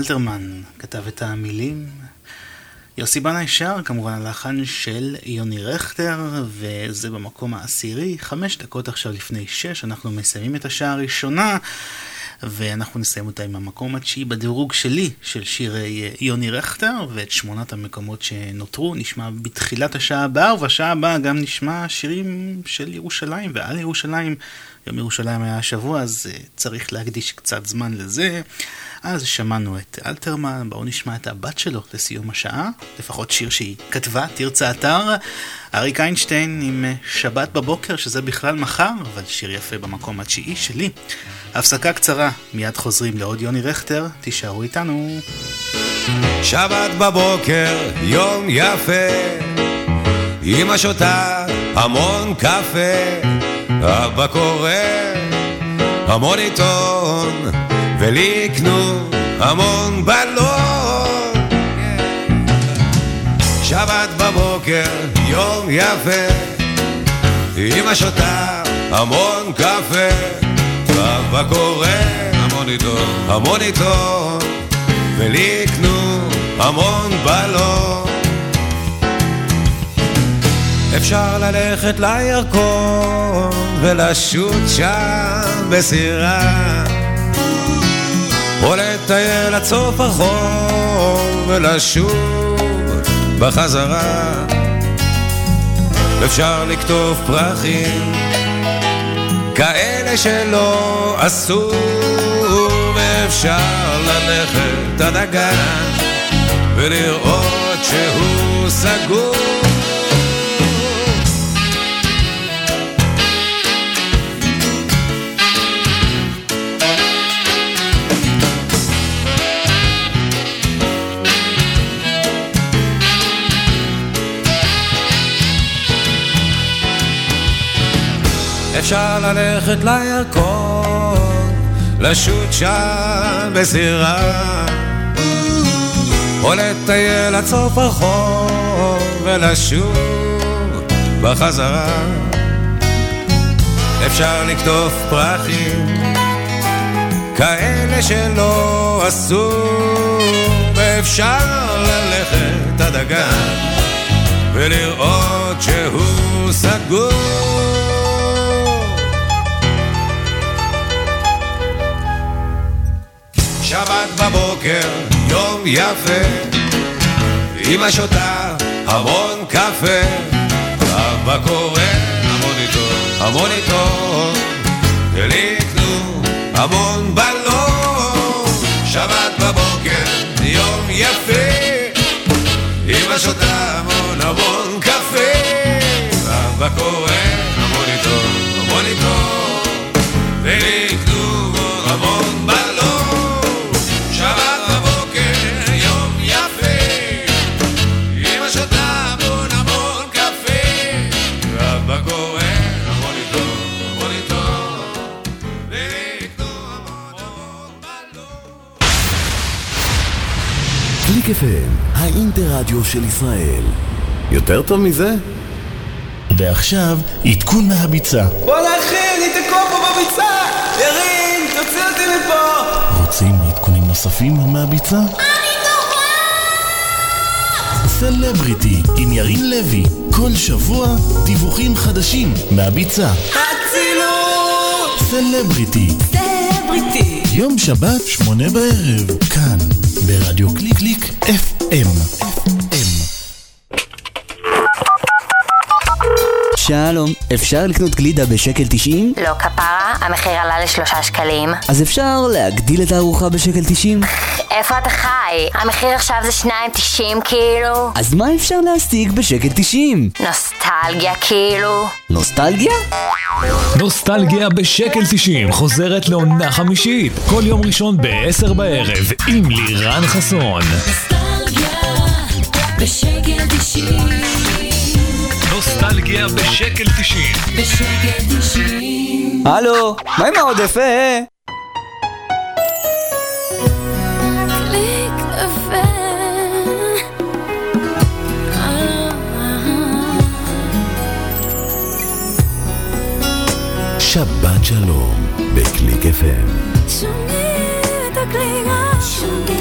אלתרמן כתב את המילים. יוסי בנאי שר כמובן הלחן של יוני רכטר, וזה במקום העשירי. חמש דקות עכשיו לפני שש, אנחנו מסיימים את השעה הראשונה. ואנחנו נסיים אותה עם המקום התשיעי בדירוג שלי של שירי אה, יוני רכטר, ואת שמונת המקומות שנותרו נשמע בתחילת השעה הבאה, ובשעה הבאה גם נשמע שירים של ירושלים ועל ירושלים. יום ירושלים היה השבוע, אז uh, צריך להקדיש קצת זמן לזה. אז שמענו את אלתרמן, בואו נשמע את הבת שלו לסיום השעה, לפחות שיר שהיא כתבה, תרצה אתר. אריק איינשטיין עם אה, שבת בבוקר, שזה בכלל מחר, אבל שיר יפה במקום התשיעי שלי. הפסקה קצרה, מיד חוזרים לעוד יוני רכטר, תישארו איתנו. שבת בבוקר, יום יפה, אמא שותה המון קפה, אבא קורא המון עיתון, ולי יקנו המון בלון. שבת בבוקר, יום יפה, אמא שותה המון קפה, אבא קורא המון עיתון, המון עיתון, ולי יקנו המון בלון. אפשר ללכת לירקון ולשוט שם בסירה. או לטייל עד סוף החור ולשוב בחזרה. אפשר לקטוף פרחים כאלה שלא עשו ואפשר ללכת עד הגן ולראות שהוא סגור אפשר ללכת לירקון, לשוט שם בסירה, או לטייל עד סוף החור ולשוב בחזרה. אפשר לקטוף פרחים, כאלה שלא עשו, ואפשר ללכת עד הגן ולראות שהוא סגור. שבת בבוקר, יום יפה, אמא שותה המון קפה, אבא קורא המון עיתון, המון עיתון, ולי יקנו המון בלון. שבת בבוקר, יום יפה, אמא שותה המון המון קפה, אבא קורא FM, האינטרדיו של ישראל. יותר טוב מזה? ועכשיו, עדכון מהביצה. בוא נכין, היא תקוע פה בביצה! ירין, תוציא אותי מפה! רוצים עדכונים נוספים מהביצה? אני טובה! סלבריטי עם ירין לוי, כל שבוע דיווחים חדשים מהביצה. אצילות! סלבריטי. סלבריטי. יום שבת, שמונה בערב, כאן, ברדיו קליק קליק FM. שלום, אפשר לקנות גלידה בשקל 90? לא כפרה, המחיר עלה לשלושה שקלים. אז אפשר להגדיל את הארוחה בשקל 90? איפה אתה חי? המחיר עכשיו זה שניים תשעים כאילו? אז מה אפשר להשיג בשקל 90? נוסטלגיה כאילו? נוסטלגיה? נוסטלגיה בשקל 90 חוזרת לעונה חמישית כל יום ראשון ב-10 בערב עם לירן חסון נוסטלגיה בשקל 90 נוסטלגיה בשקל 90 בשקל 90 הלו, מה עם העודף, אה? שבת שלום, בקליק FM. שומעים את בקליק. שומעים,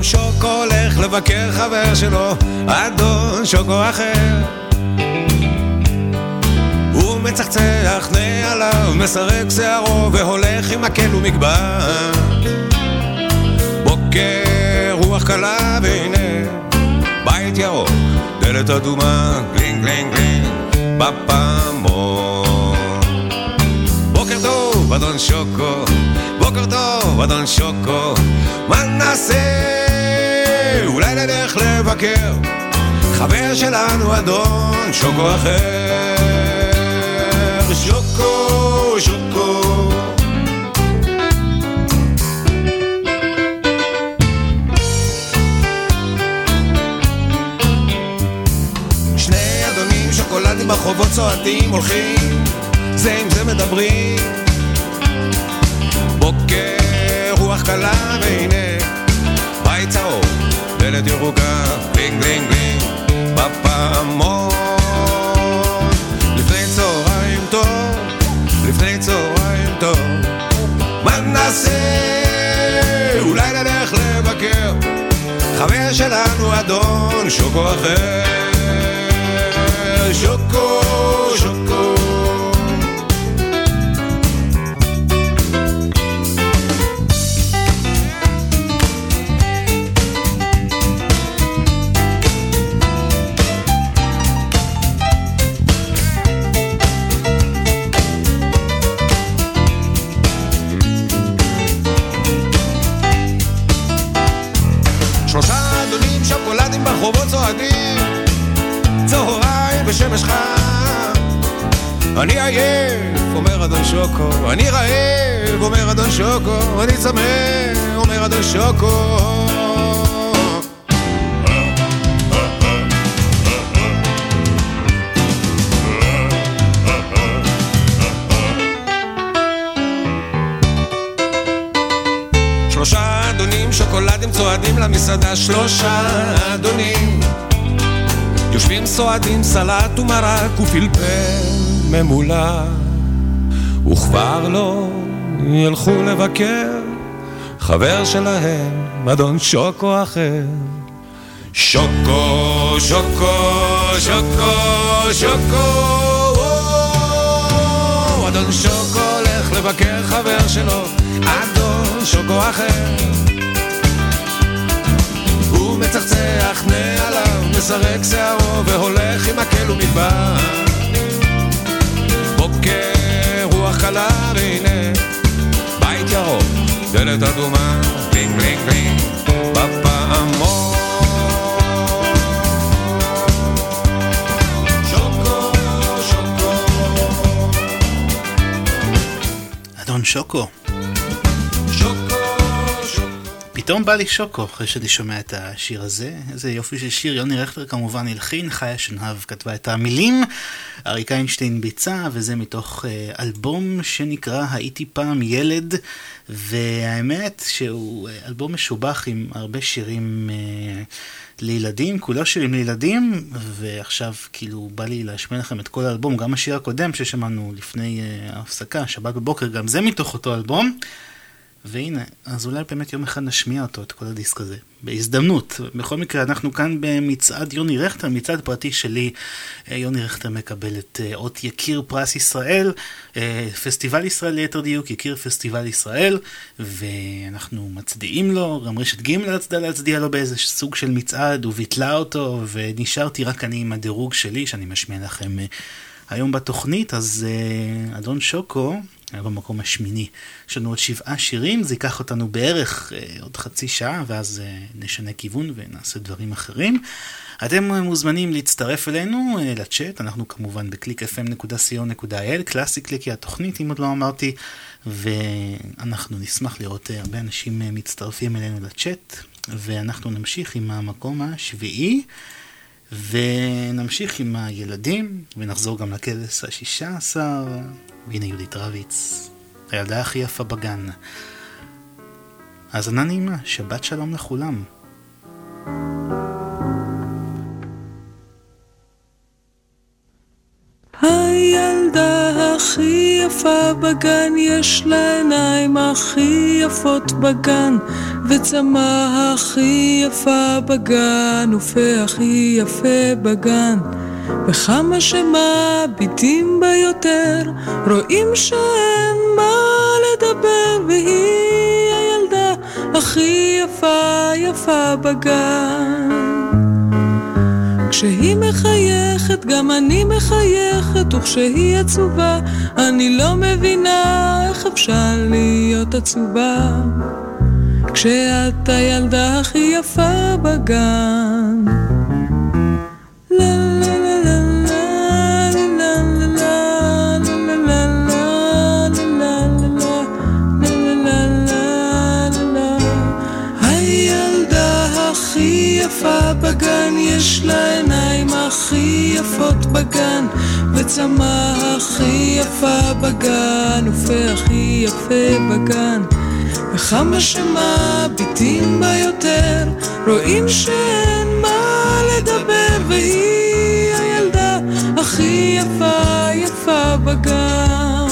אדון שוקו הולך לבקר חבר שלו, אדון שוקו אחר. הוא מצחצח נעליו, מסרק שערו והולך עם מקל ומגבעת. בוקר רוח קלה והנה בית ירוק, דלת אדומה, גלינג גלינג גלינג, בפעמון. בוקר טוב, אדון שוקו, בוקר טוב, אדון שוקו, מה נעשה? אולי נלך לבקר חבר שלנו, אדון שוקו אחר. שוקו, שוקו. שני אדונים שוקולדים ברחובות צועדים הולכים זה עם זה מדברים בוקר רוח קלה והנה בית צהוב דלת ירוקה בלינג בלינג בלינג בפעמון. לפני צהריים טוב לפני צהריים טוב. מה נעשה? אולי נלך לבקר. חבר שלנו אדון שוקו אחר. שוקו שוקו. אני רעב, אומר אדון שוקו אני צמא, אומר אדון שוקו. שלושה אדונים שוקולדים צועדים למסעדה שלושה אדונים. יושבים סועדים סלט ומרק ופלפל ממולא וכבר לא ילכו לבקר חבר שלהם אדון שוקו אחר. שוקו, שוקו, שוקו, שוקו וואו, אדון שוקו הולך לבקר חבר שלו אדון שוקו אחר. הוא מצחצח נעליו, מסרק שערו והולך עם מקל ומדבר קלה והנה בית ירוק, דלת אדומה, בלינג בלינג בלינג בפעמון שוקו, שוקו אדון שוקו. פתאום בא לי שוקו אחרי שאני שומע את השיר הזה. איזה יופי של שיר, יוני רכטר כמובן הלחין, חיה שנהב כתבה את המילים, אריק איינשטיין ביצע, וזה מתוך אה, אלבום שנקרא הייתי פעם ילד, והאמת שהוא אה, אלבום משובח עם הרבה שירים אה, לילדים, כולו שירים לילדים, ועכשיו כאילו בא לי להשמיע לכם את כל האלבום, גם השיר הקודם ששמענו לפני ההפסקה, שבת בבוקר, גם זה מתוך אותו אלבום. והנה, אז אולי באמת יום אחד נשמיע אותו, את כל הדיסק הזה. בהזדמנות. בכל מקרה, אנחנו כאן במצעד יוני רכטר, מצעד פרטי שלי. אה, יוני רכטר מקבל את אה, אות יקיר פרס ישראל, אה, פסטיבל ישראל ליתר דיוק, יקיר פסטיבל ישראל, ואנחנו מצדיעים לו, גם רשת ג' רצתה להצדיע לו באיזה סוג של מצעד, וביטלה אותו, ונשארתי רק אני עם הדירוג שלי, שאני משמיע לכם היום בתוכנית, אז אדון שוקו, היה במקום השמיני. יש לנו עוד שבעה שירים, זה ייקח אותנו בערך אה, עוד חצי שעה, ואז אה, נשנה כיוון ונעשה דברים אחרים. אתם מוזמנים להצטרף אלינו אה, לצ'אט, אנחנו כמובן ב-clickfm.co.il, קלאסי קליקי התוכנית, אם עוד לא אמרתי, ואנחנו נשמח לראות אה, הרבה אנשים אה, מצטרפים אלינו לצ'אט, ואנחנו נמשיך עם המקום השביעי. ונמשיך עם הילדים, ונחזור גם לכבש השישה עשר, והנה יהודית רביץ, הילדה הכי יפה בגן. האזנה נעימה, שבת שלום לכולם. הילדה הכי יפה בגן, יש לה עיניים הכי יפות בגן, וצמא הכי יפה בגן, ופה הכי יפה בגן. וכמה שמביטים בה יותר, רואים שאין מה לדבר, והיא הילדה הכי יפה יפה בגן. כשהיא מחייכת, גם אני מחייכת, וכשהיא עצובה, אני לא מבינה איך אפשר להיות עצובה. כשאת הילדה הכי יפה בגן. יפה בגן. וכמה שמביטים בה יותר, רואים שאין מה לדבר, והיא הילדה הכי יפה יפה בגן.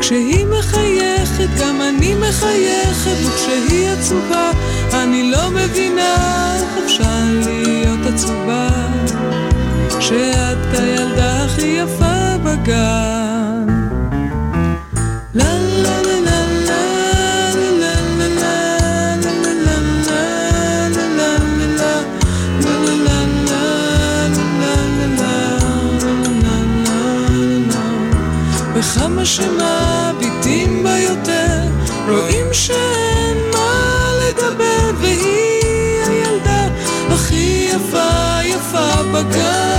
כשהיא מחייכת, גם אני מחייכת, וכשהיא עצובה, אני לא מבינה איך אפשר להיות עצובה, כשאת הילדה הכי יפה בגן. שמביטים בה יותר, רואים שאין מה לדבר, והיא הילדה הכי יפה יפה בגן.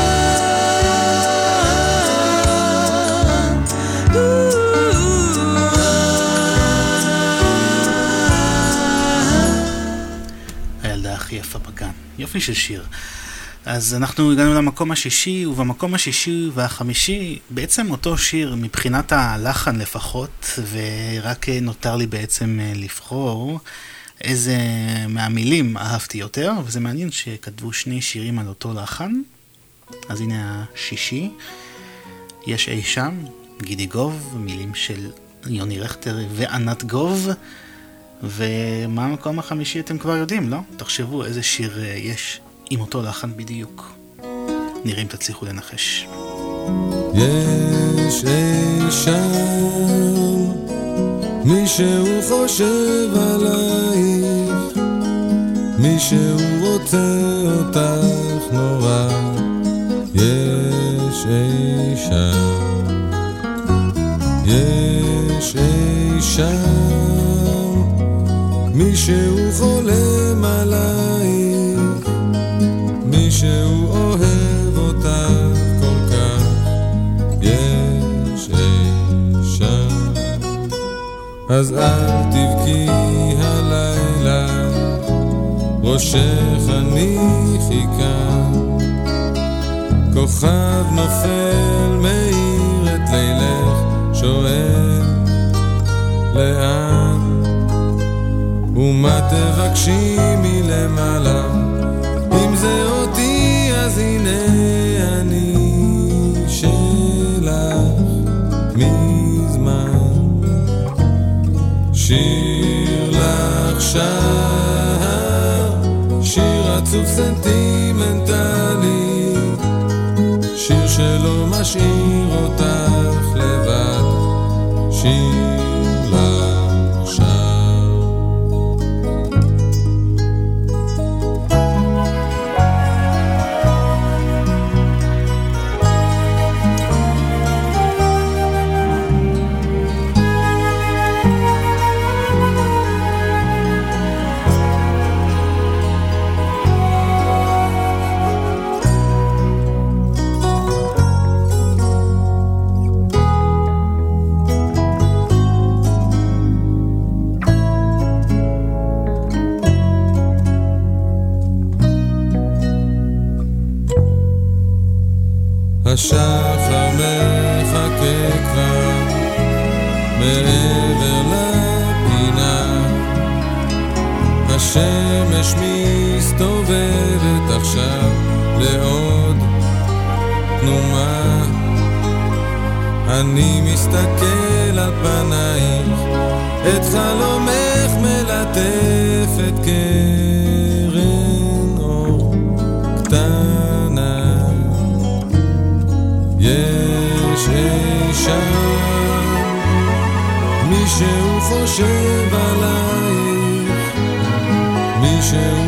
הילדה הכי יפה בגן. יופי של שיר. אז אנחנו הגענו למקום השישי, ובמקום השישי והחמישי, בעצם אותו שיר מבחינת הלחן לפחות, ורק נותר לי בעצם אה, לבחור איזה מהמילים אהבתי יותר, וזה מעניין שכתבו שני שירים על אותו לחן. אז הנה השישי, יש אי שם, גידי גוב, מילים של יוני רכטר וענת גוב. ומה המקום החמישי אתם כבר יודעים, לא? תחשבו איזה שיר אה, יש עם אותו לחן בדיוק. נראה אם תצליחו לנחש. יש אי שם מישהו חושב עלייך, מישהו רוצה אותך נורא. יש אי שם, יש אי שם מישהו חולם עלייך, אז אל תבכי הלילה, ראשך הניחי כאן. כוכב נופל מאיר את לילך, שואל לאן? ומה תבקשי מלמעלה? שיר לך שר, שיר עצוב סנטימנטלי, שיר שלא משאיר אותך לבד, שיר עכשיו לעוד תנומה. אני מסתכל על פנייך את חלומך מלטפת קרן אור קטנה. יש אי שם מישהו חושב עלייך מישהו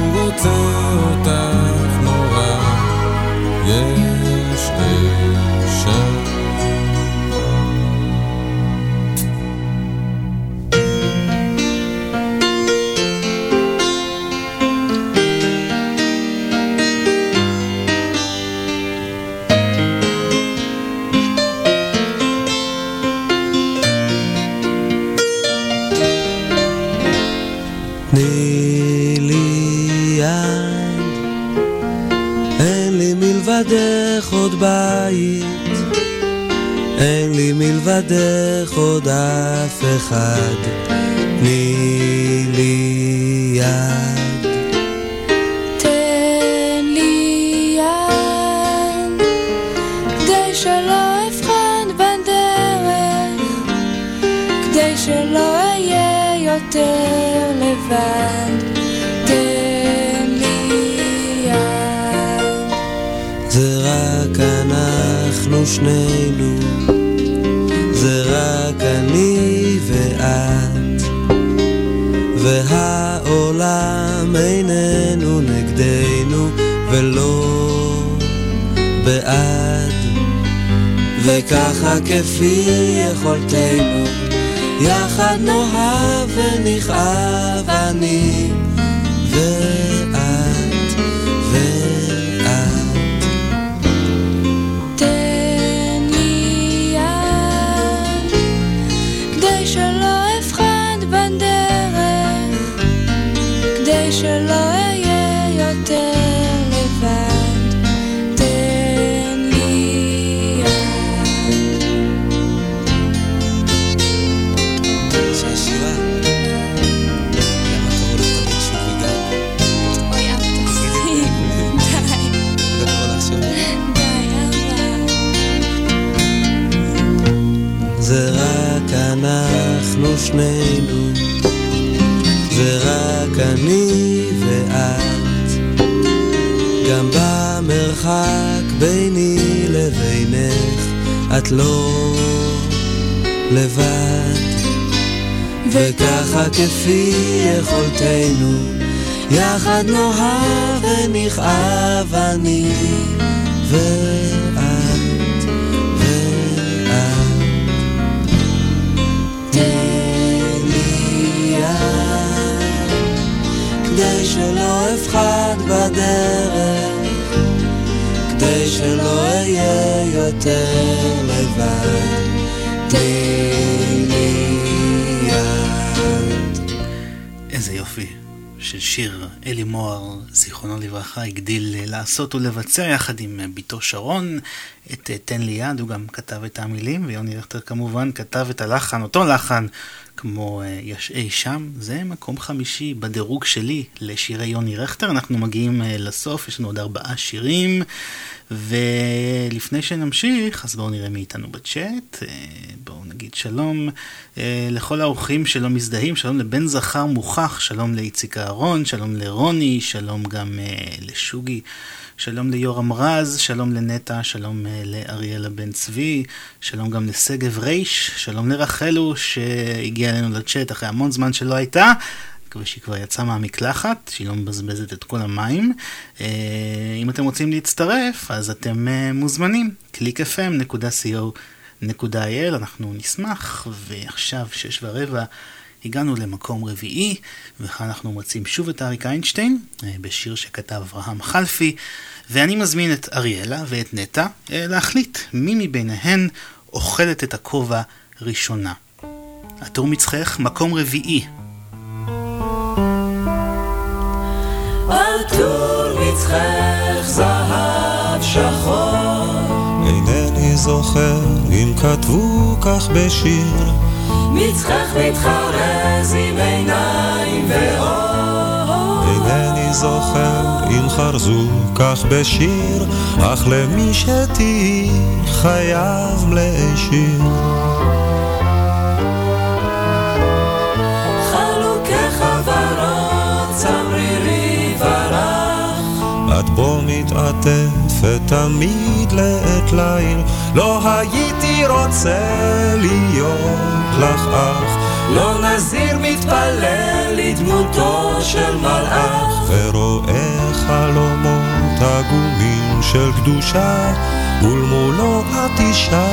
בית, אין לי מלבדך עוד אף אחד, תני לי יד. תן לי יד, כדי שלא אבחן בדרך, כדי שלא אהיה יותר לבד. זה רק אנחנו שנינו, זה רק אני ואת, והעולם איננו נגדנו ולא בעד, וככה כפי יכולתנו, יחד נאהב ונכאב אני שנינו, זה רק אני ואת. גם במרחק ביני לבינך, את לא לבד. וככה כפי יכולתנו, יחד נאהב ונכאב אני ואת אפחד בדרך, כדי שלא אהיה יותר לבד. יופי של שיר אלי מוהר, זיכרונו לברכה, הגדיל לעשות ולבצע יחד עם בתו שרון את תן לי יד, הוא גם כתב את המילים, ויוני רכטר כמובן כתב את הלחן, אותו לחן כמו אה, יש אי שם, זה מקום חמישי בדירוג שלי לשירי יוני רכטר, אנחנו מגיעים אה, לסוף, יש לנו עוד ארבעה שירים, ולפני שנמשיך, אז בואו נראה מי איתנו בצ'אט, אה, בואו להגיד שלום לכל האורחים שלא מזדהים, שלום לבן זכר מוכח, שלום לאיציק אהרון, שלום לרוני, שלום גם לשוגי. שלום ליורם רז, שלום לנטע, שלום אה, לאריאלה בן צבי, שלום גם לשגב רייש, שלום לרחלו שהגיעה אלינו לצ'אט אחרי המון זמן שלא הייתה. מקווה שהיא כבר יצאה מהמקלחת, שהיא לא מבזבזת את כל המים. אה, אם אתם רוצים להצטרף, אז אתם אה, מוזמנים. www.clickfm.co.il, אנחנו נשמח, ועכשיו, שש ורבע, הגענו למקום רביעי, וכאן אנחנו מוצאים שוב את אריק איינשטיין, אה, בשיר שכתב אברהם חלפי, ואני מזמין את אריאלה ואת נטע להחליט מי מביניהן אוכלת את הכובע ראשונה. עטור מצחך, מקום רביעי. עטור מצחך זהב שחור אינני זוכר אם כתבו כך בשיר מצחך מתחרז עם עיניים ואור. אינני זוכר אם חרזו כך בשיר אך למי שתהי חייב להשאיר את בו מתעטפת תמיד לעת ליל, לא הייתי רוצה להיות לך אח. לא נזיר מתפלל לדמותו של מלאך. ורואה חלומות עגומים של קדושה, ולמולו את אישה.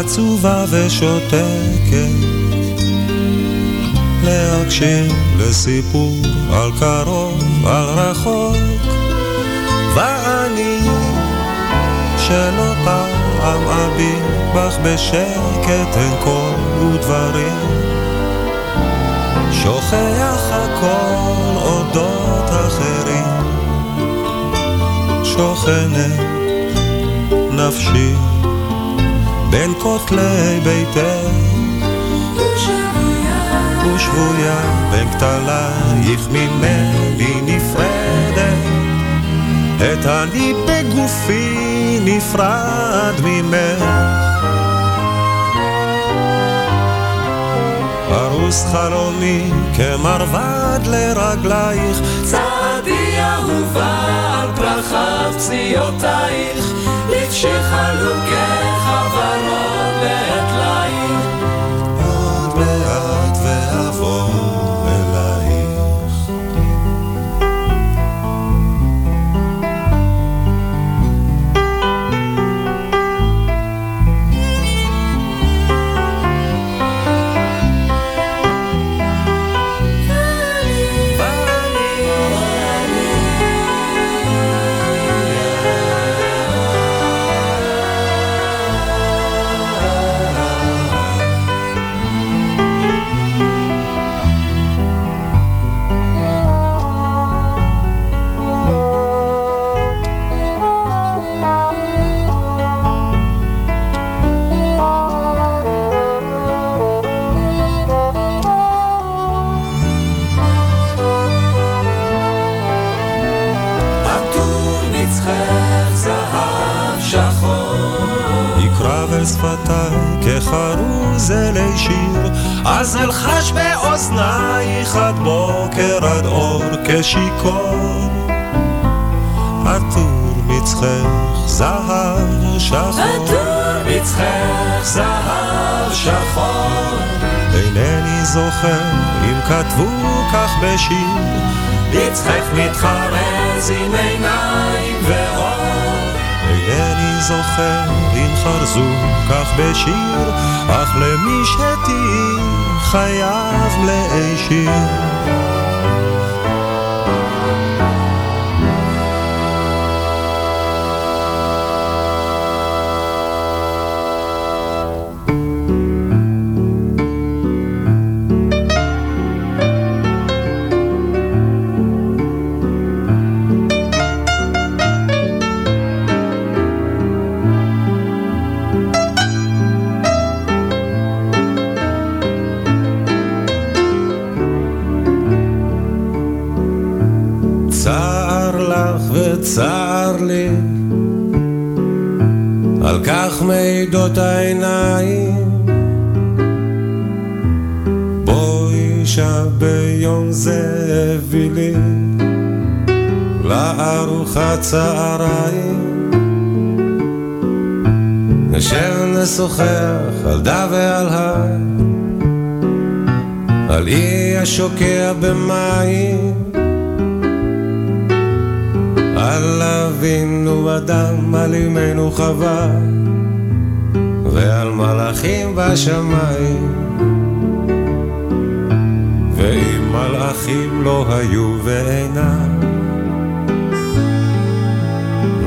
עצובה ושותקת. להקשיב לסיפור על קרוב, על רחוק. ואני שלא פעם אביט בך בשקט אין קול ודברים. שוכח הכל אודות אחרים. שוכנת נפשי בין כותלי ביתך ושבויה בין כתלייך ממני נפרדת. את אני בגופי נפרד ממך. פרוס חלומי כמרבד לרגלייך צעדי אהובה על פרחיו פציעותייך לבשי חלוקך ורוד לעת חרזו כך בשיר אך למי שתהי חייב להשאיר צהריים. נשב נשוחח על דה ועל הר, על אי השוקע במים. על אבינו אדם, על אמנו חווה, ועל מלאכים בשמיים. ואם מלאכים לא היו ואינם,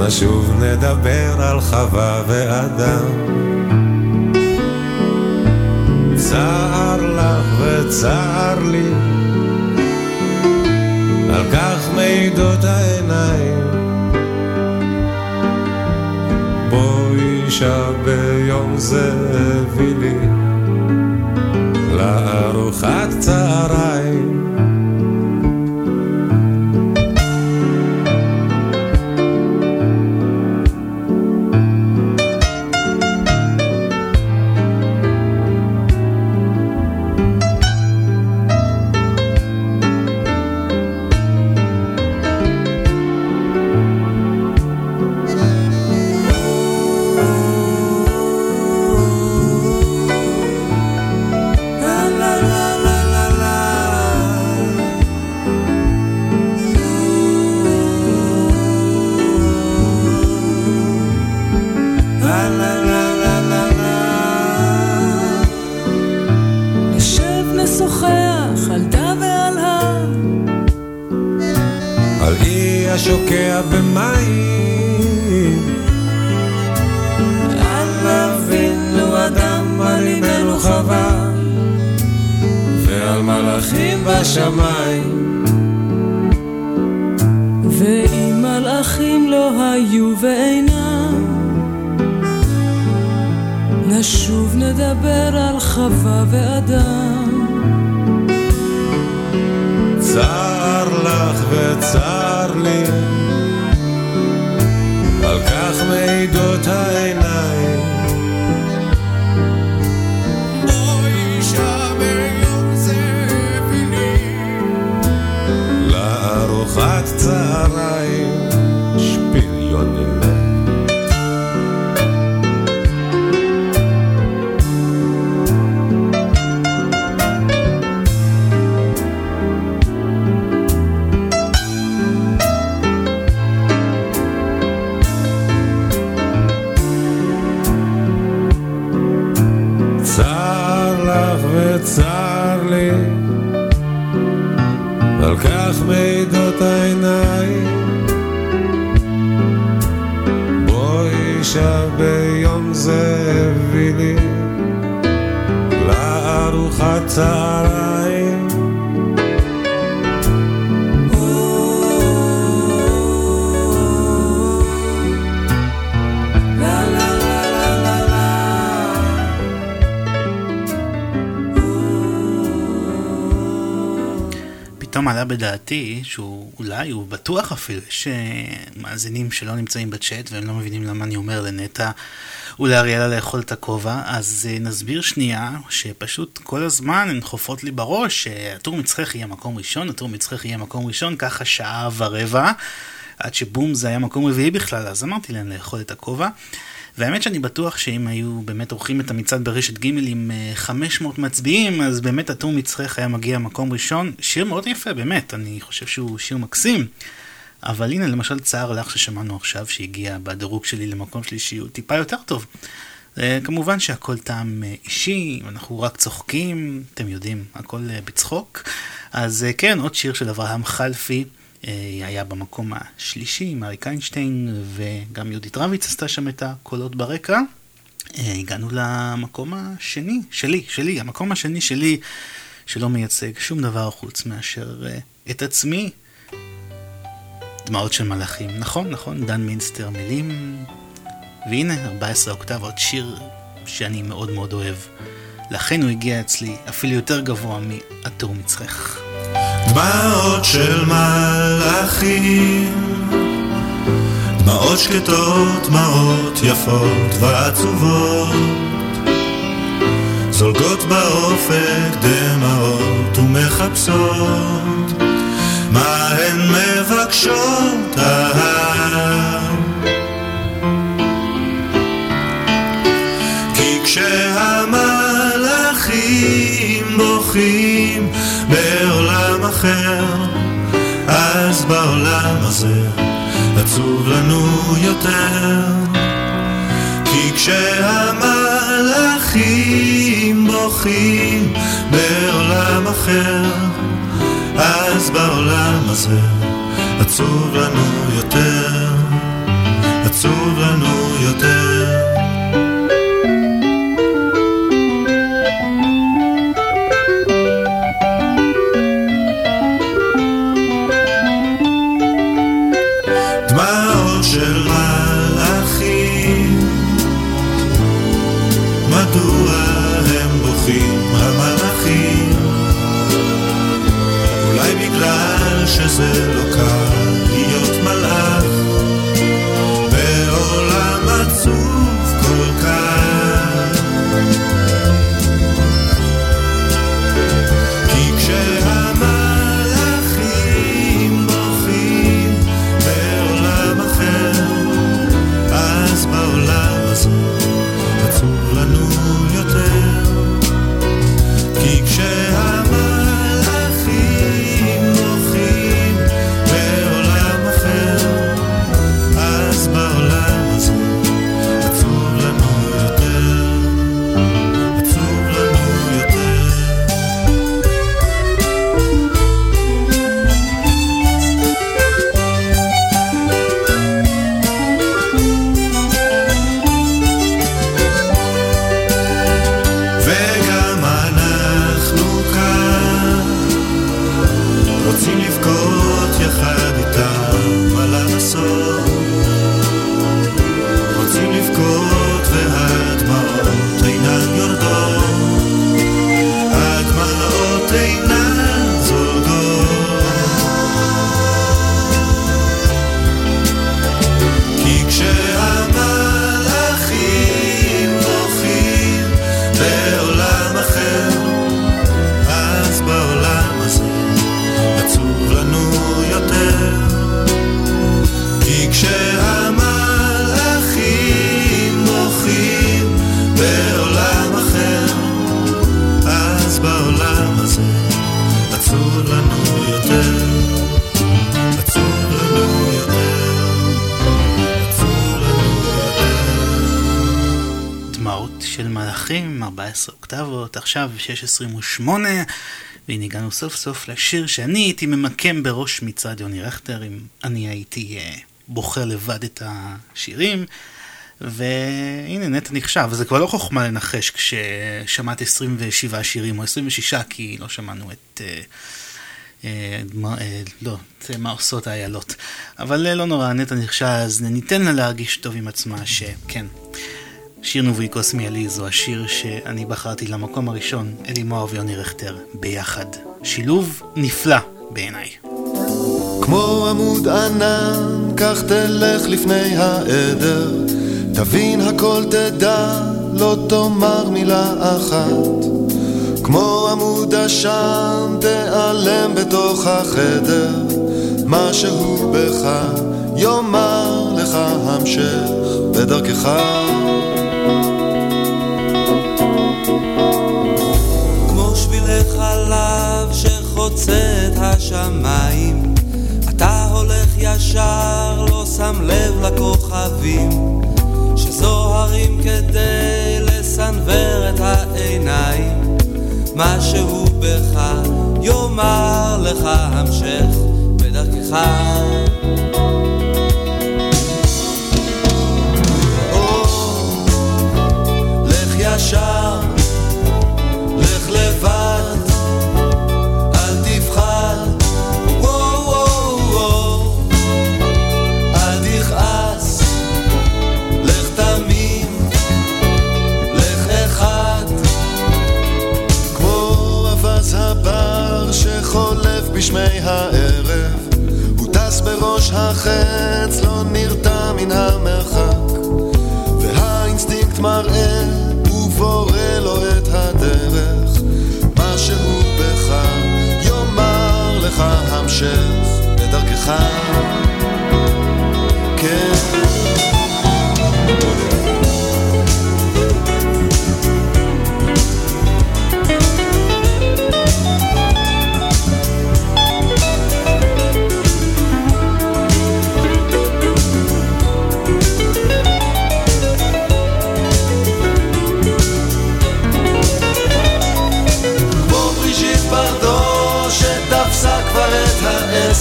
נשוב נדבר על חווה ואדם. צער לך וצער לי, על כך מעידות העיניים. בואי שב ביום זה הביא לי לארוחת צהריים. פתאום עלה בדעתי שהוא אולי, הוא בטוח אפילו, יש אה, מאזינים שלא נמצאים בצ'אט והם לא מבינים למה אני אומר לנטע ולאריאלה לאכול את הכובע, אז אה, נסביר שנייה שפשוט כל הזמן הן חופרות לי בראש שהטור מצחך יהיה מקום ראשון, הטור מצחך יהיה מקום ראשון, ככה שעה ורבע, עד שבום זה היה מקום רביעי בכלל, אז אמרתי להם לאכול את הכובע. והאמת שאני בטוח שאם היו באמת עורכים את המצעד ברשת ג' עם אה, 500 מצביעים, אז באמת הטור מצחך היה מגיע מקום ראשון. שיר מאוד יפה, באמת, אני חושב שהוא שיר מקסים. אבל הנה, למשל צער לך ששמענו עכשיו, שהגיע בדירוג שלי למקום שלישי, הוא טיפה יותר טוב. אה, כמובן שהכל טעם אה, אישי, אנחנו רק צוחקים, אתם יודעים, הכל אה, בצחוק. אז אה, כן, עוד שיר של אברהם חלפי. אה, היה במקום השלישי עם אריק איינשטיין וגם יהודית רביץ עשתה שם את הקולות ברקע. אה, הגענו למקום השני, שלי, שלי, המקום השני שלי שלא מייצג שום דבר חוץ מאשר אה, את עצמי. דמעות של מלאכים, נכון, נכון, דן מינסטר מילים. והנה, 14 אוקטבות, שיר שאני מאוד מאוד אוהב. לכן הוא הגיע אצלי אפילו יותר גבוה מעטור מצחך. דמעות של מלאכים. דמעות שקטות, דמעות יפות ועצובות. זולגות באופק דמעות ומחפשות. מה הן מבקשות ההר כי כשהמלאכים בוכים בעולם אחר. אז בעולם הזה עצוב לנו יותר. כי כשהמלאכים בוכים בעולם אחר אז בעולם הזה עצוב לנו יותר. עצוב לנו יותר אוקטבות, עכשיו 6.28, והנה הגענו סוף סוף לשיר שאני הייתי ממקם בראש מצעד יוני רכטר, אם אני הייתי uh, בוחר לבד את השירים. והנה נטע נחשב, וזה כבר לא חוכמה לנחש כששמעת 27 שירים, או 26 כי לא שמענו את... אה, מה, אה, לא, זה מה עושות האיילות. אבל אה, לא נורא, נטע נחשה, אז ניתן לה להרגיש טוב עם עצמה, שכן. שיר נבואי קוסמי עלי זו השיר שאני בחרתי למקום הראשון, אלי מוהר ויוני רכטר, ביחד. שילוב נפלא בעיניי. כמו עמוד ענן, כך תלך לפני העדר, תבין הכל תדע, לא תאמר מילה אחת. כמו עמוד עשן, תיעלם בתוך החדר, משהו בך יאמר לך המשך בדרכך. שחוצה את השמיים. אתה הולך ישר, לא שם לב לכוכבים. שזוהרים כדי לסנוור את העיניים. משהו בך יאמר לך המשך בדרכך. לך ישר, בשמי הערב, הוא טס בראש החץ, לא נרתע מן המרחק, והאינסטינקט מראה ובורא לו את הדרך, מה שהוא בך יאמר לך המשך בדרכך. כן.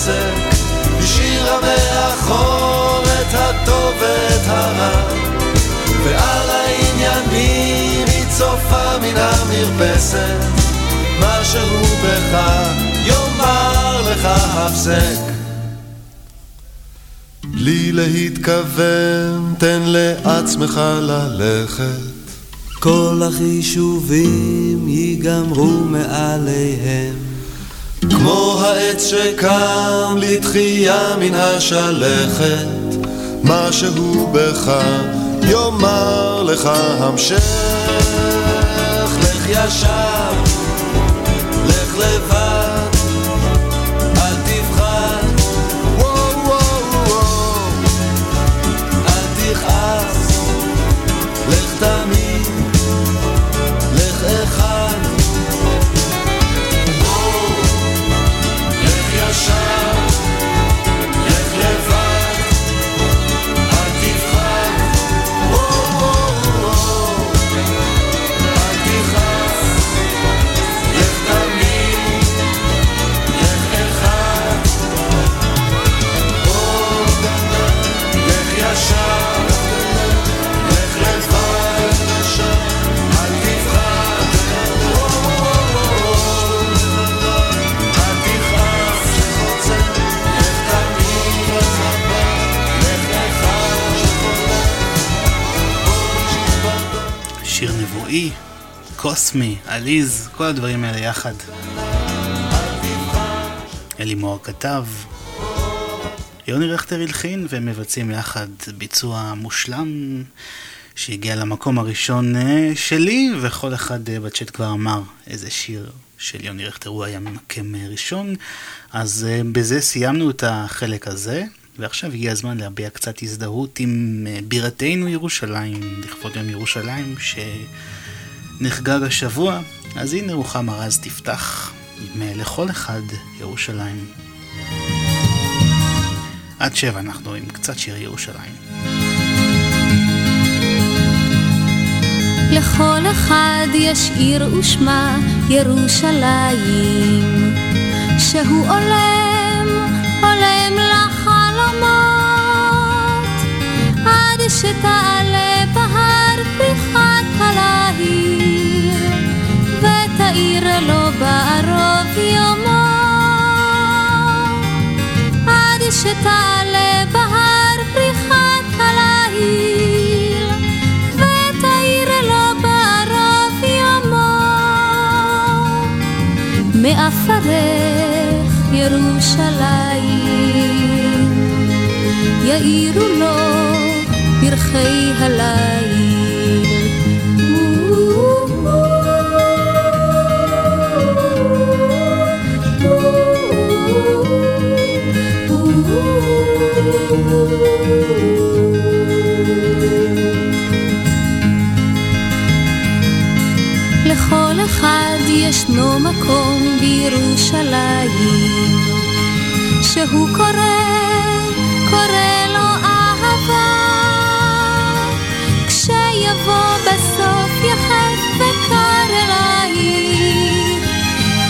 העסק השאירה מאחור את הטוב ואת הרע. ועל העניינים היא צופה מן המרפסת. מה שהוא בך יאמר לך הפסק. בלי להתכוון תן לעצמך ללכת. כל החישובים ייגמרו מעליהם כמו העץ שקם לתחייה מן השלכת, שהוא בך יאמר לך המשך. לך ישר, קוסמי, עליז, כל הדברים האלה יחד. אלי מוהר כתב, יוני רכטר הלחין והם מבצעים יחד ביצוע מושלם שהגיע למקום הראשון אה, שלי וכל אחד אה, בצ'אט כבר אמר איזה שיר של יוני רכטר הוא היה ממקם אה, ראשון אז בזה סיימנו את החלק הזה ועכשיו הגיע הזמן להביע קצת הזדהות עם בירתנו ירושלים לכבוד יום ירושלים שנחגג השבוע אז הנה רוחמה רז תפתח עם אה, לכל אחד ירושלים. עד שבע אנחנו עם קצת שיר ירושלים. לכל אחד יש עיר ושמה ירושלים, שהוא עולם, עולם לחלומות, עד שתעלה בהר פריחת הלהיר, ותאיר לו בערוב יומו, עד שתעלה בהר פריחת הלהיר. ותאיר לו בערב יומו מעפרך ירושלים יאירו לו פרחי הליל אחד ישנו מקום בירושלים שהוא קורא, קורא לו אהבה. כשיבוא בסוף יחד וקר אלייך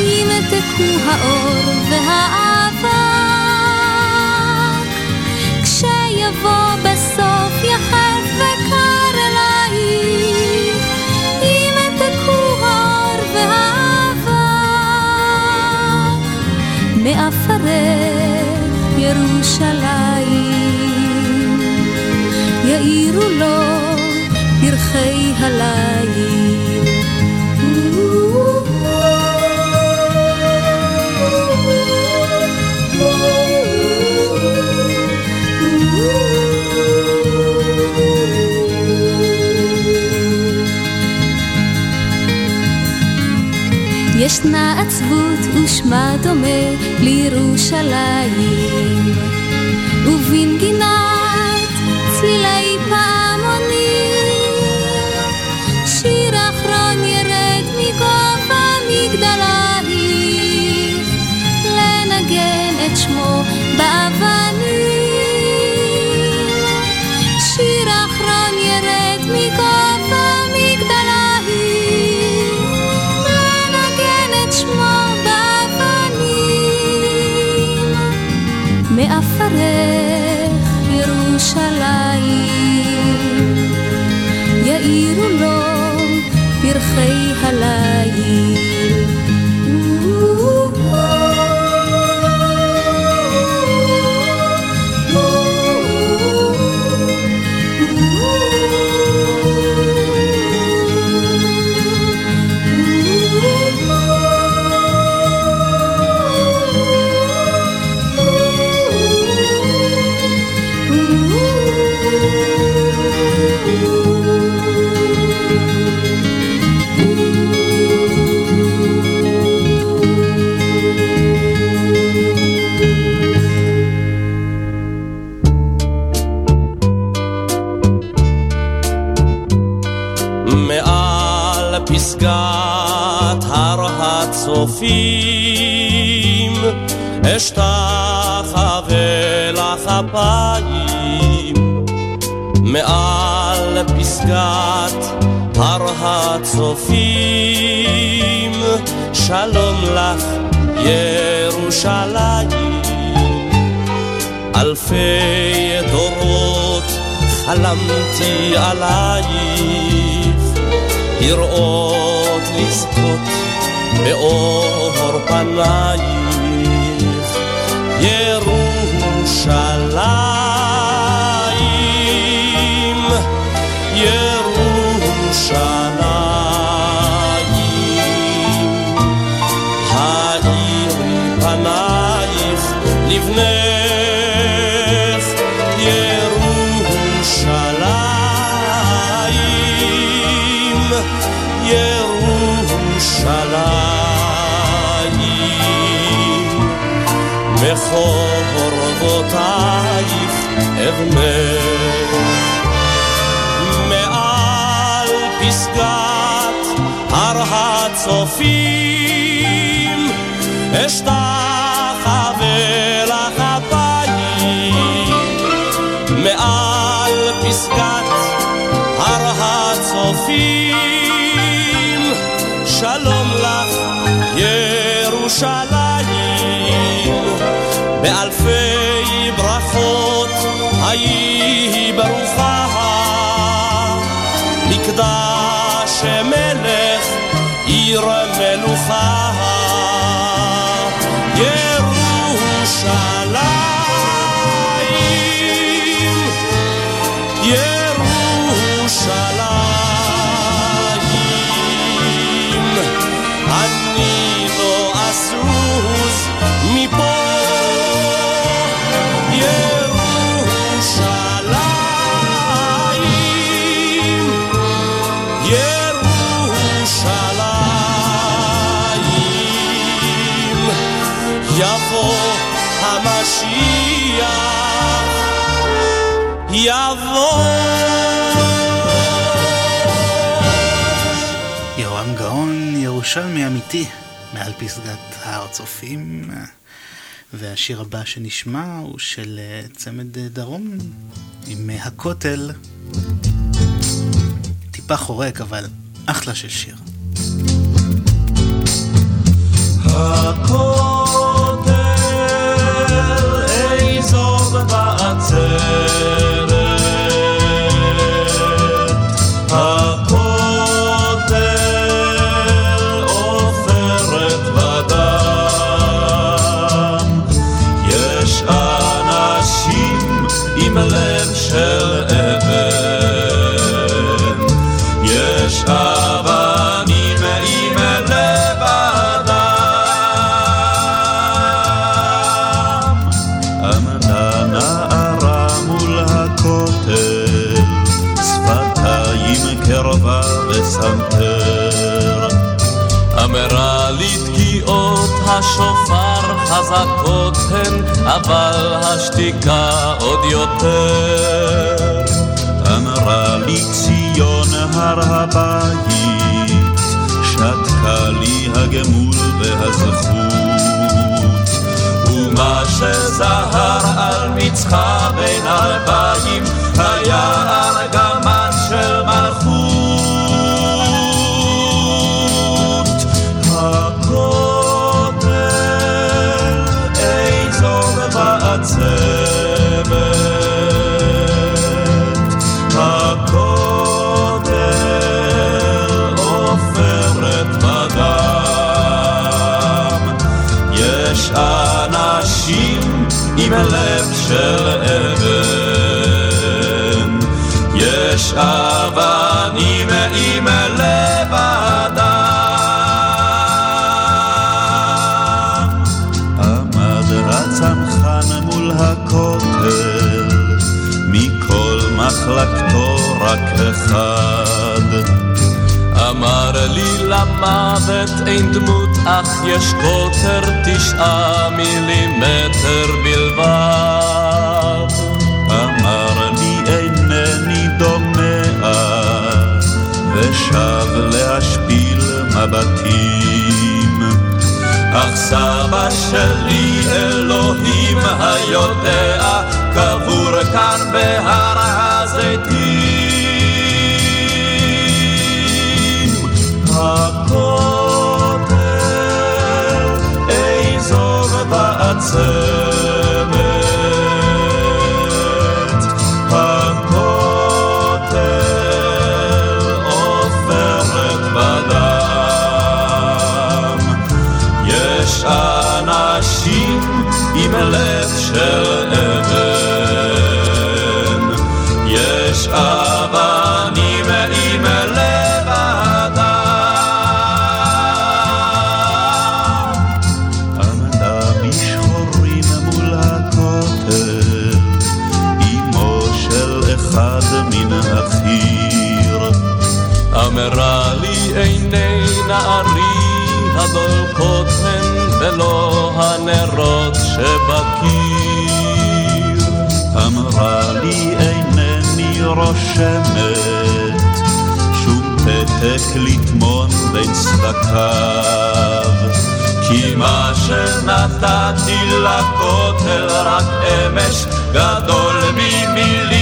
ימתקו האור והאבק. כשיבוא בסוף ירושלים, יאירו לו פרחי הליל. ישנה עצבות ושמה דומה לירושלים. הצופים אשתחווה לך אפיים מעל פסגת הר הצופים. שלום לך ירושלים. אלפי דורות חלמתי עלייך לראות לזכות באור פנייך מחורבותייך אבנך מעל פסגת הר הצופים אשתחווה לך אפיים מעל פסגת הר הצופים ירושלמי אמיתי, מעל פסגת הר צופים. והשיר הבא שנשמע הוא של אה, צמד אה, דרום, עם אה, הכותל. טיפה חורק, אבל אחלה של שיר. הכותל השתיקה עוד יותר. אמרה לי ציון הר הבית, שתקה לי הגמול והזכות. ומה שזהר על מצחה בין אלפיים מוות אין דמות, אך יש קוטר תשעה מילימטר בלבד. אמר אני אינני דומע, ושב להשפיל מבטים. אך סבא שלי אלוהים היודע, קבור כאן בהר הזיתים. serce. רושמת שום פתק לטמון בין שפתיו כי מה שנתתי לכותל רק אמש גדול ממילים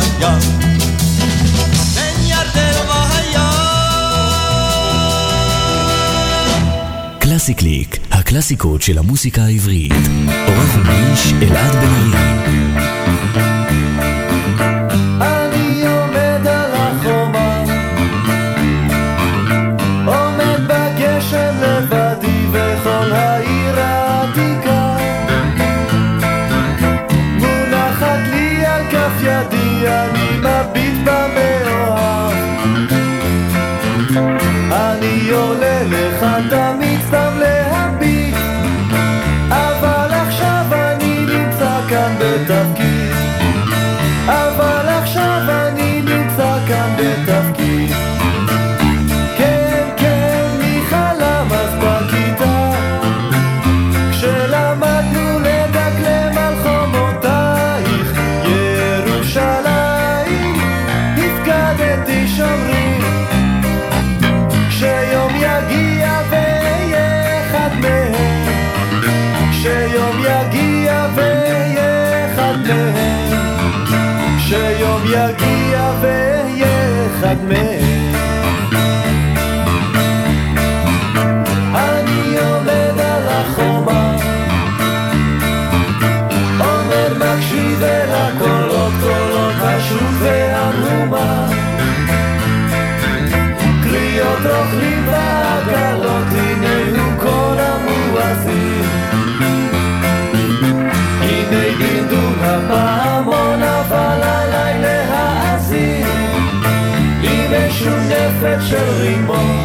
היה. בין ירדן והיה. קלאסי הקלאסיקות של המוסיקה העברית. עורך ומגיש אלעד בן ארי. נפש של רימון.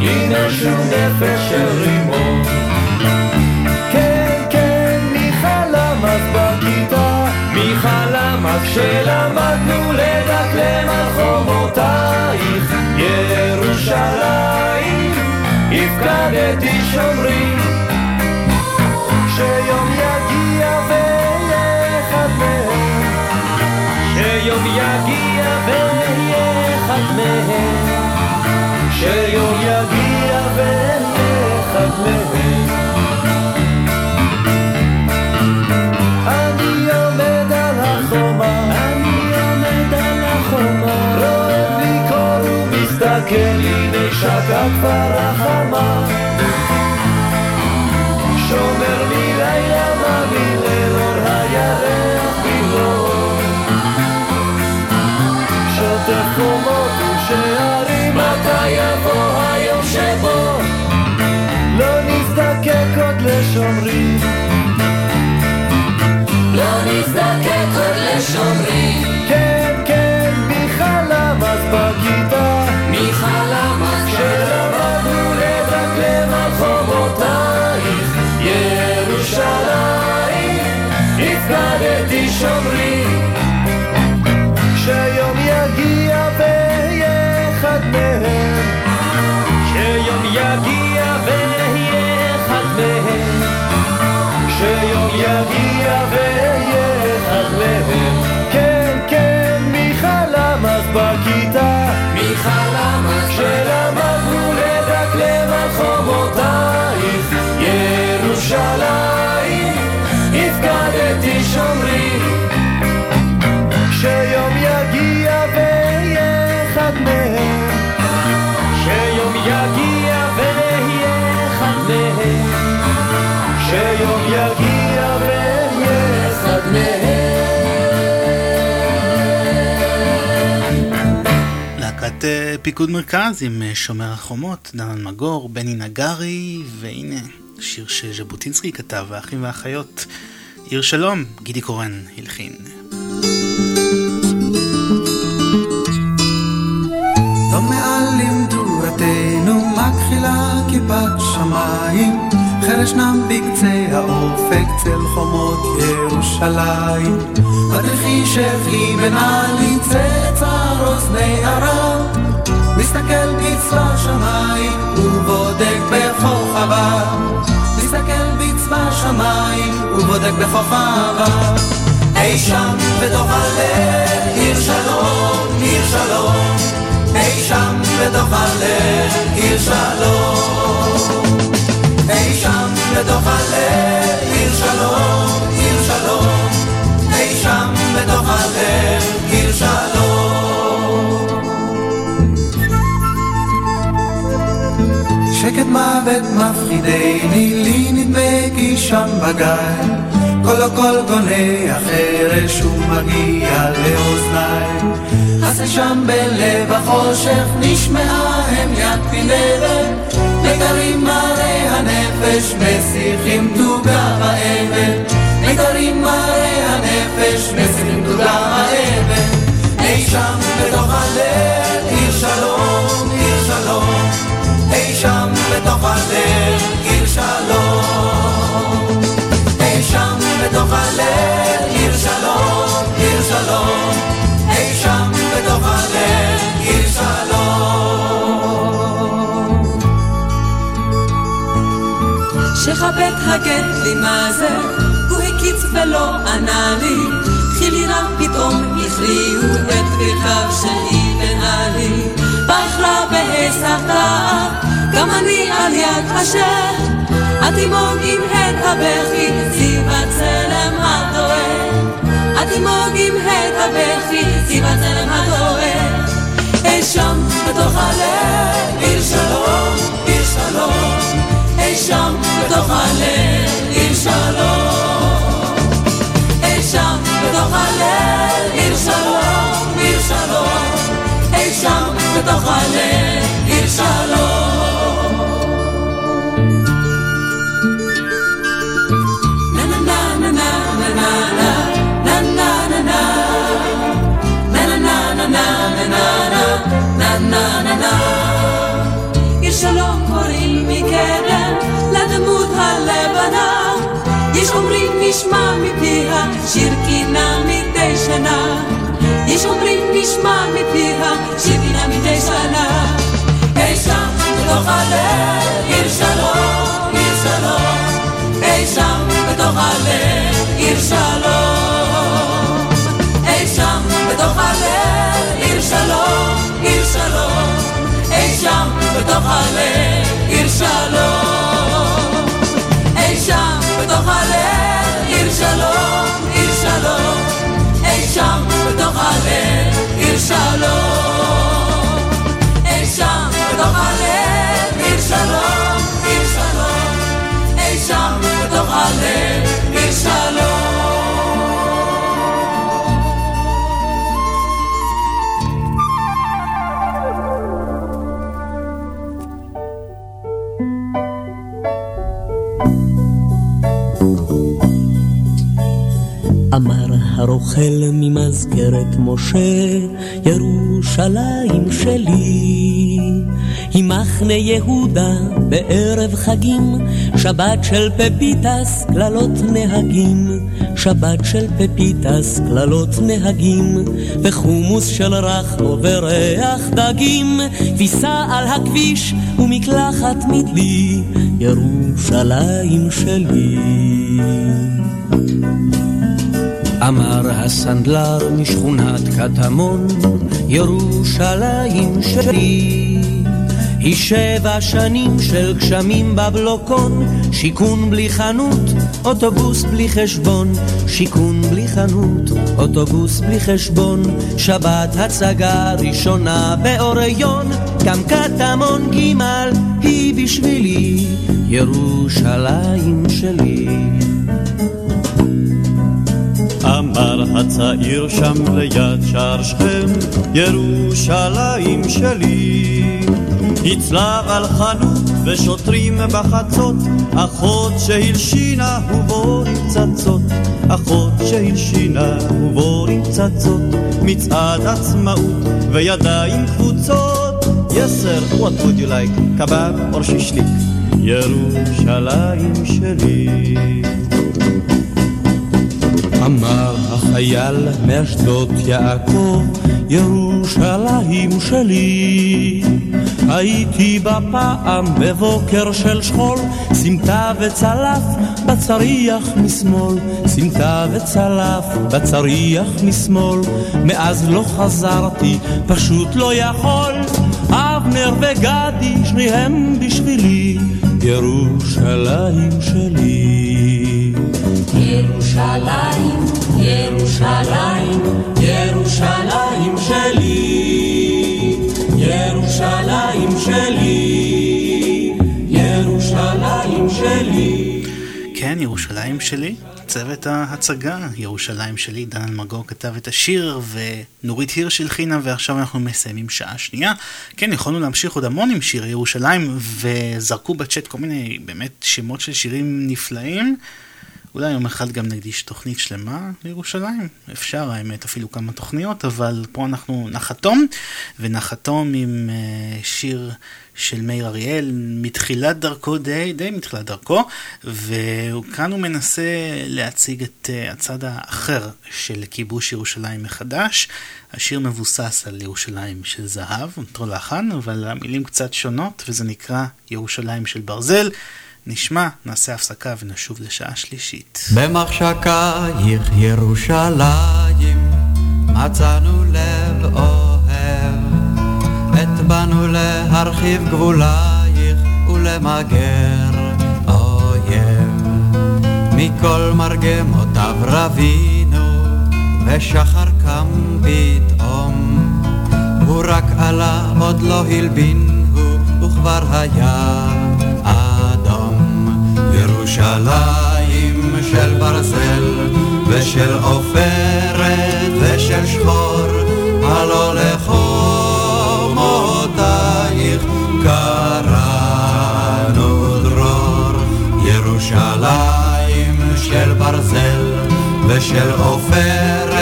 הנה שום נפש של רימון. כן כן מי חלם אז בכיתה. מי חלם אז כשלמדנו לדקלם על חומותייך. ירושלים הפקדתי שומרים. שיום יגיע ואהיה אחד מהם. שיום יגיע מהם שיום יגיע ואהיה אחד מהם. אני עומד על החומה אני עומד על החומה רואה בלי קור ומסתכל הנה שקע כבר החמה שיום להקת אה, פיקוד מרכז עם אה, שומר החומות, דנן מגור, בני נגרי, והנה שיר שז'בוטינסקי כתב, האחים והאחיות. עיר שלום, גידי קורן הלחין. לא מעל לימדו מכחילה כיפת שמיים חרש נם בקצה האופק צל חומות ירושלים מדריכי שפי בין עלי צאצא אוזני ארם מסתכל בצבא שמיים ובודק בכוכבה מסתכל בצבא שמיים ובודק בכוכבה אי שם בתוך הלב עיר שלום, עיר שלום. אי שם בתוך הלב עיר שלום. אי שם בתוך הלב עיר שלום, עיר שלום. אי שם בתוך הלב עיר שלום שקט מוות מפחידני, לי נדמה כי שם בגיא, קולו קול גונה החרש ומגיע לאוזניי. אז שם בלב החושך נשמעה הם יד פינרת, מגרים מראה הנפש משיחים תוגה באבן, מגרים מראה הנפש משיחים תוגה באבן. אי שם בתוך הלב עיר שלום, עיר שלום, אי שם בתוך הלב עיר שלום. אי שם בתוך הלב עיר שלום, עיר שלום, אי שם בתוך הלב עיר שלום. שכבד הגט לי מה זה, הוא הקיץ ולא ענה לי, חילירם פתאום הכריעו את ברכיו של אבן עלי. בהסתה, גם אני על יד אשר, התימוג עם הד הבכי, ציב הצלם הדואר. התימוג עם הד הבכי, ציב הצלם הדואר. אי שם בתוך הלב, עיר שלום, עיר שלום. אי שם בתוך הלב, עיר שלום. שלום קוראים מקדם לדמות הלבנה. יש אומרים נשמע מפיה שיר קינה מדי שנה יש אומרים נשמע מפיה שיר קינה מדי שנה. אי שם בתוך הלב עיר שלום, עיר שלום. אי שם בתוך הלב עיר שלום. אי שם בתוך הלב עיר שלום, עיר שלום. אי שם בתוך הלב עיר שלום. אי שם בתוך הלב עיר שלום עיר שלום. אי שם בתוך הלב עיר שלום, הרוכל ממזכרת משה, ירושלים שלי. היא מחנה יהודה בערב חגים, שבת של פפיטס, קללות נהגים. שבת של פפיטס, קללות נהגים, וחומוס של רחמו וריח דגים, כביסה על הכביש ומקלחת מדלי, ירושלים שלי. אמר הסנדלר משכונת קטמון, ירושלים שלי. היא שבע שנים של גשמים בבלוקון, שיכון בלי חנות, אוטובוס בלי חשבון, שיכון בלי חנות, אוטובוס בלי חשבון, שבת הצגה ראשונה באוריון, גם קטמון ג' היא בשבילי, ירושלים שלי. אמר הצעיר שם ליד שער שכם, ירושלים שלי. הצלב על חנות ושוטרים בחצות, אחות שהלשינה ובו נמצצות, אחות שהלשינה ובו נמצצות, מצעד עצמאות וידיים קבוצות. Yes sir, what would you like? או שישליק? ירושלים שלי. אמר החייל מאשדות יעקב, ירושלים שלי. הייתי בה פעם בבוקר של שכול, סמטה וצלף בצריח משמאל, סמטה וצלף בצריח משמאל. מאז לא חזרתי, פשוט לא יכול, אבנר וגדי שניהם בשבילי, ירושלים שלי. ירושלים, ירושלים, ירושלים שלי, ירושלים שלי, כן, ירושלים שלי, צוות ההצגה, ירושלים שלי, דן אלמגור כתב את השיר ונורית הירש הלחינה ועכשיו אנחנו מסיימים שעה שנייה. כן, יכולנו להמשיך עוד המון עם שיר ירושלים וזרקו בצ'אט כל מיני באמת שמות של שירים נפלאים. אולי יום אחד גם נקדיש תוכנית שלמה לירושלים. אפשר, האמת, אפילו כמה תוכניות, אבל פה אנחנו נחתום, ונחתום עם uh, שיר של מאיר אריאל מתחילת דרכו, די, די מתחילת דרכו, וכאן הוא מנסה להציג את uh, הצד האחר של כיבוש ירושלים מחדש. השיר מבוסס על ירושלים של זהב, אותו לחן, אבל המילים קצת שונות, וזה נקרא ירושלים של ברזל. נשמע, נעשה הפסקה ונשוב לשעה שלישית. במחשקייך ירושלים מצאנו לב אוהב, את בנו להרחיב גבולייך ולמגר אויב. מכל מרגמותיו רבינו, ושחר קם פתאום. הוא רק עלה, עוד לא הלבין הוא, וכבר היה ירושלים של ברזל ושל עופרת ושל שחור, הלא לחומותייך קראנו דרור. ירושלים של ברזל ושל עופרת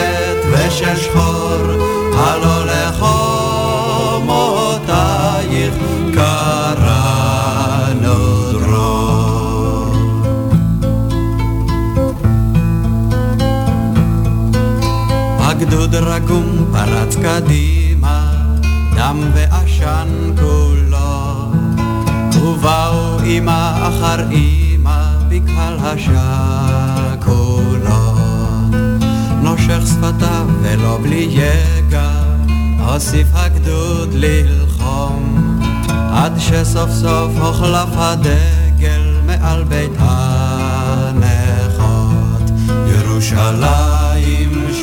הגדוד רגום פרץ קדימה, דם ועשן כולו. ובאו אמא אחר אמא בקהל השכולות. נושך שפתיו ולא בלי יגע, הוסיף הגדוד ללחום, עד שסוף סוף הוחלף הדגל מעל בית הנכות. ירושלים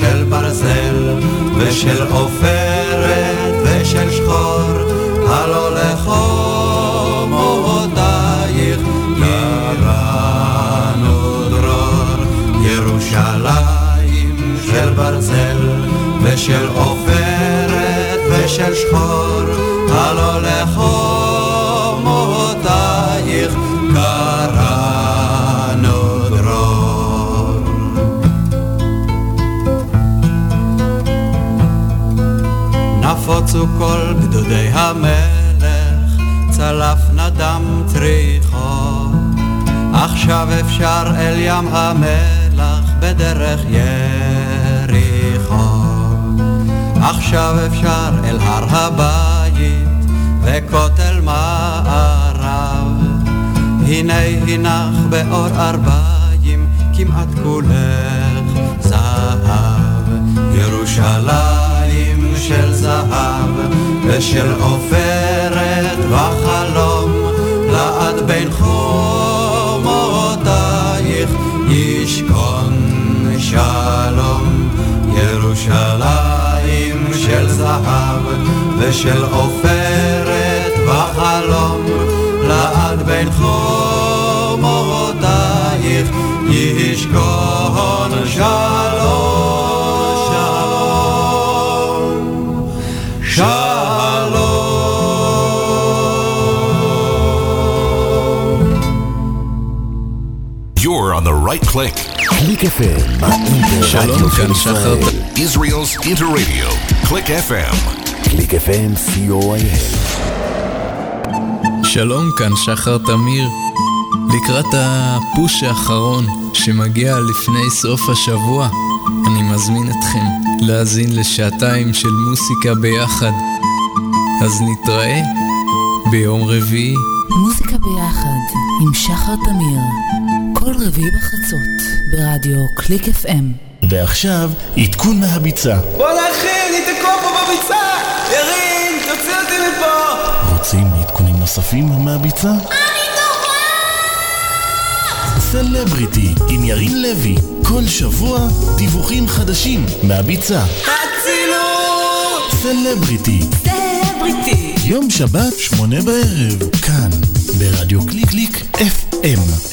של ברזל ושל עופרת ושל שחור, הלא לחומותייך קראנו דרור. ירושלים של ברזל ושל עופרת ושל שחור, הלא לחומותייך נפוצו כל גדודי המלך, צלף נדם צריחו. עכשיו אפשר אל ים המלח בדרך יריחו. עכשיו אפשר אל הר הבית וכותל מערב. הנה הנך באור ארבעים כמעט כולך זהב. ירושלים של זהב ושל עופרת וחלום לעד בין חומותייך ישכון שלום. ירושלים של זהב ושל עופרת וחלום לעד בין חומותייך ישכון שלום. Right click. קליק FM, שלום, כאן שחר. Israel's Interradio. Click FM. קליק FM, co.il. שלום, כאן שחר תמיר. לקראת הפוש האחרון שמגיע לפני סוף השבוע, אני מזמין אתכם להאזין לשעתיים של מוסיקה ביחד. אז נתראה ביום רביעי. מוזיקה ביחד עם שחר תמיר, כל רביעי בחצות ברדיו קליק FM. ועכשיו, עדכון מהביצה. בואנה אחי, אני תקוע פה בביצה! ירין, תוציא אותי מפה! רוצים עדכונים נוספים מהביצה? סלבריטי עם ירין לוי, כל שבוע דיווחים חדשים מהביצה. אצילות! סלבריטי, סלבריטי! יום שבת, שמונה בערב, כאן, ברדיו קליק קליק FM. FM.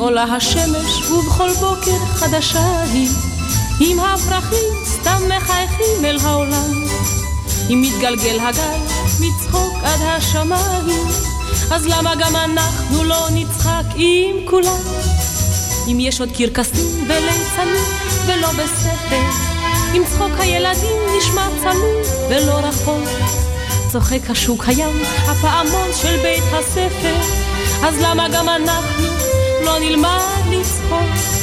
עולה השמש ובכל בוקר חדשה היא, אם הפרחים סתם מחייכים אל העולם, אם מתגלגל הגל מצחוק עד השמיים, אז למה גם אנחנו לא נצחק עם כולם? אם יש עוד קרקסים וליצנים ולא בסתר, אם צחוק הילדים נשמע צלול ולא רחוק, צוחק השוק הים, הפעמון של בית הספר, אז למה גם אנחנו לא נלמד לצחוק?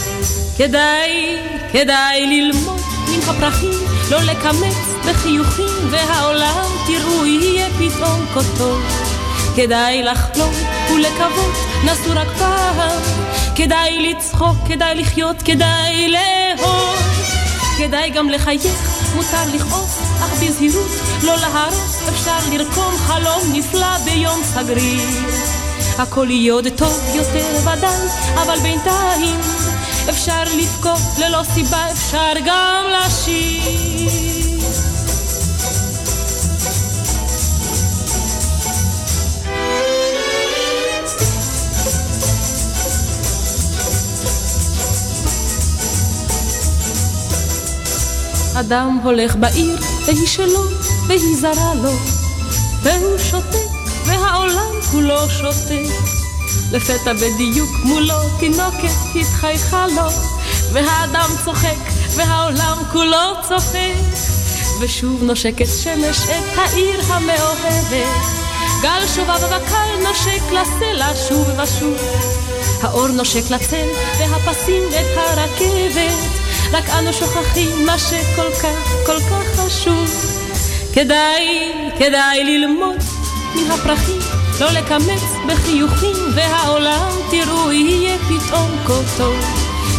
כדאי, כדאי ללמוד מן הפרחים, לא לקמץ בחיוכים, והעולם תראו יהיה פתאום טוב. כדאי לחלום ולקוות, נסו רק פעם, כדאי לצחוק, כדאי לחיות, כדאי לאהוב. כדאי גם לחייך, מותר לכעוס, אך בזהירות, לא להרוס, אפשר לרקום חלום נפלא ביום סגריר. הכל יהיה עוד טוב יותר ודאי, אבל בינתיים אפשר לבכות ללא סיבה, אפשר גם לשיר. אדם הולך בעיר, והיא שלו, והיא זרה לו, והוא שותק, והעולם כולו שותק. לפתע בדיוק מולו תינוקת התחייכה לו, והאדם צוחק, והעולם כולו צוחק. ושוב נושקת שמש את העיר המאוהבת, גל שובב וקל נושק לסלע שוב ושוב. האור נושק לצל, והפסים את הרכבת, רק אנו שוכחים מה שכל כך, כל כך חשוב. כדאי, כדאי ללמוד מן הפרחים, לא לקמץ בחיוכים, והעולם תראו יהיה פתאום כה טוב.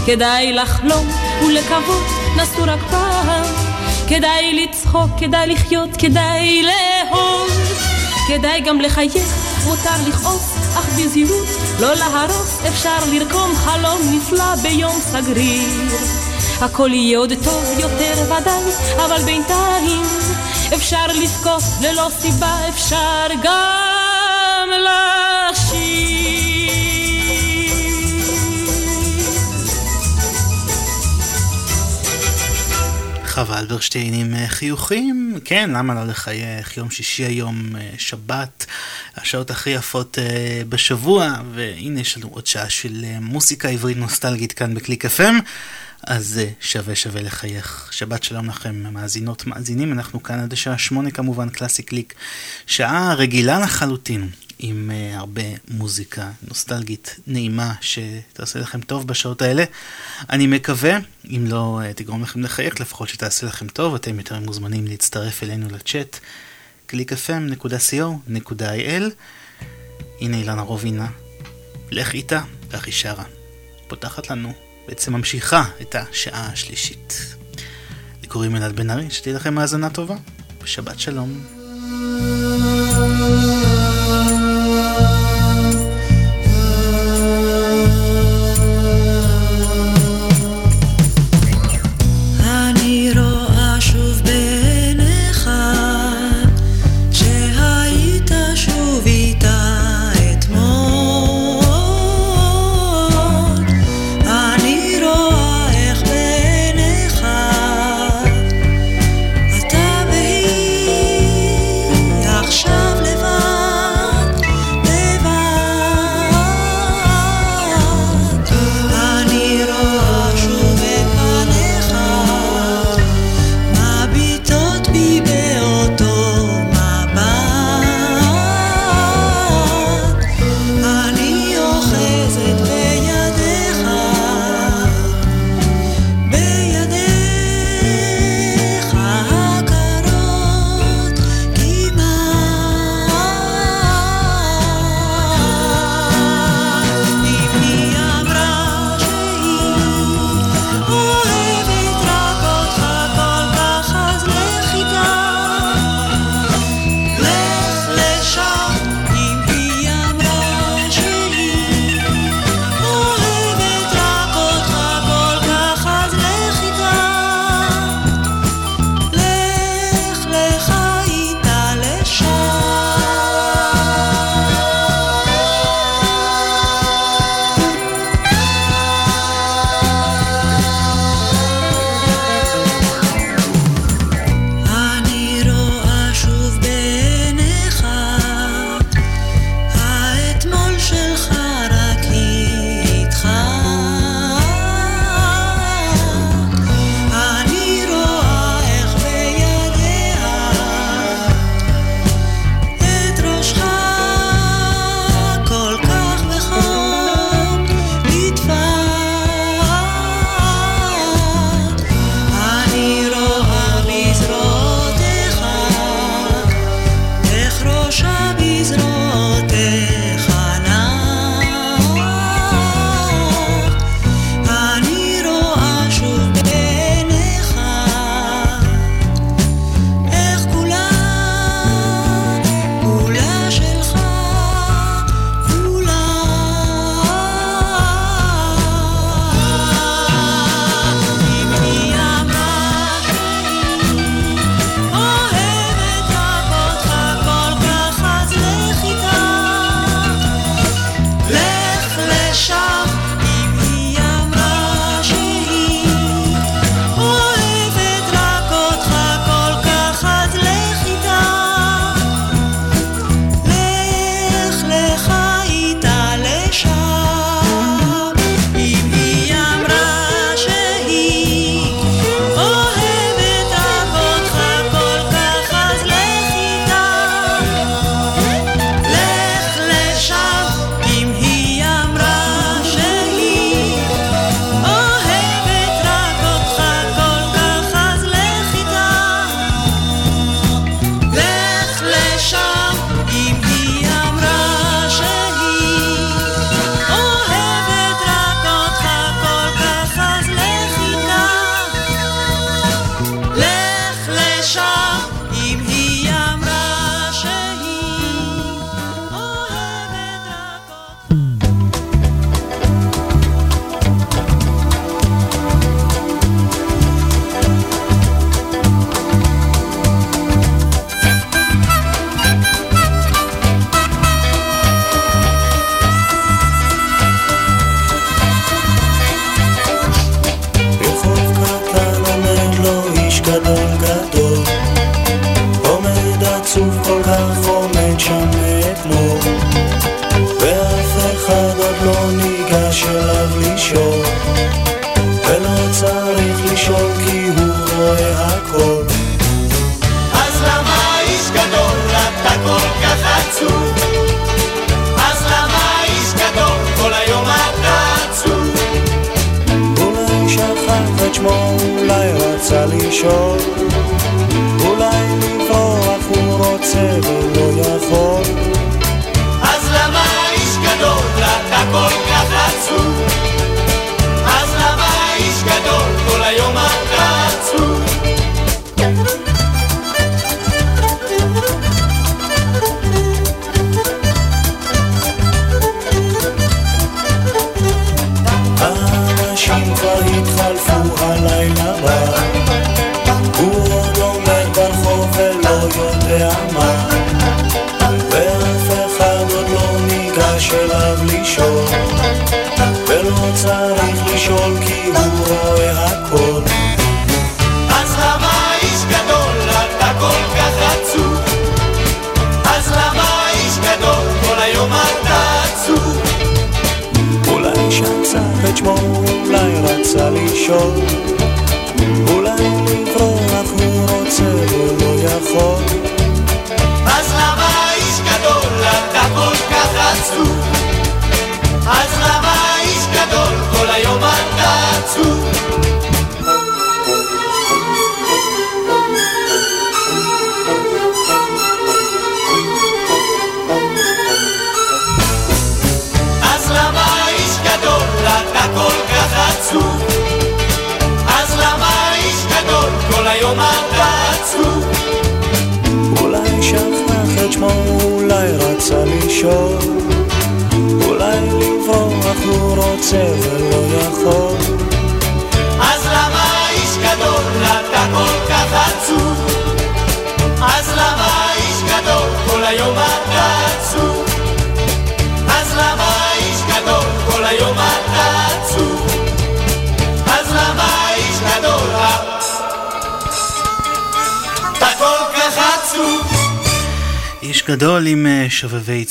כדאי לחלום ולקוות, נסו רק פעם. כדאי לצחוק, כדאי לחיות, כדאי לאהוב. כדאי גם לחייך, מותר לכעוס, אך בזהירות, לא להרוס, אפשר לרקום חלום נפלא ביום סגריר. הכל יהיה עוד טוב יותר ודאי, אבל בינתיים אפשר לבכות ללא סיבה, אפשר גם חווה אלברשטיין עם אה, חיוכים, כן, למה לא לחייך? יום שישי היום, אה, שבת, השעות הכי יפות אה, בשבוע, והנה יש לנו עוד שעה של מוסיקה עברית נוסטלגית כאן בקליק FM, אז שווה שווה לחייך. שבת שלום לכם, מאזינות, מאזינים, אנחנו כאן עד השעה שמונה כמובן, קלאסי קליק, שעה רגילה לחלוטין. עם uh, הרבה מוזיקה נוסטלגית נעימה שתעשה לכם טוב בשעות האלה. אני מקווה, אם לא uh, תגרום לכם לחייך, לפחות שתעשה לכם טוב, אתם יותר מוזמנים להצטרף אלינו לצ'אט www.clickfm.il הנה אילנה רובינה, לך איתה, כך היא שרה. פותחת לנו, בעצם ממשיכה את השעה השלישית. לי קוראים אלעד בן ארי, שתהיה לכם האזנה טובה, ושבת שלום.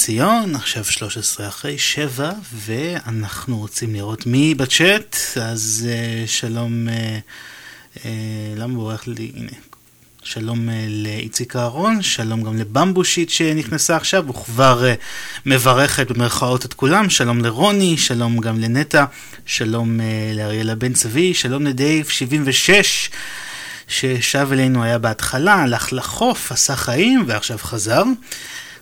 ציון, עכשיו 13 אחרי 7, ואנחנו רוצים לראות מי בצ'אט, אז uh, שלום, uh, uh, למה בורח לי, הנה, שלום uh, לאיציק אהרון, שלום גם לבמבושיט שנכנסה עכשיו, וכבר uh, מברכת במרכאות את כולם, שלום לרוני, שלום גם לנטע, שלום uh, לאריאלה בן צבי, שלום לדייב 76. ששב אלינו היה בהתחלה, הלך לחוף, עשה חיים ועכשיו חזר.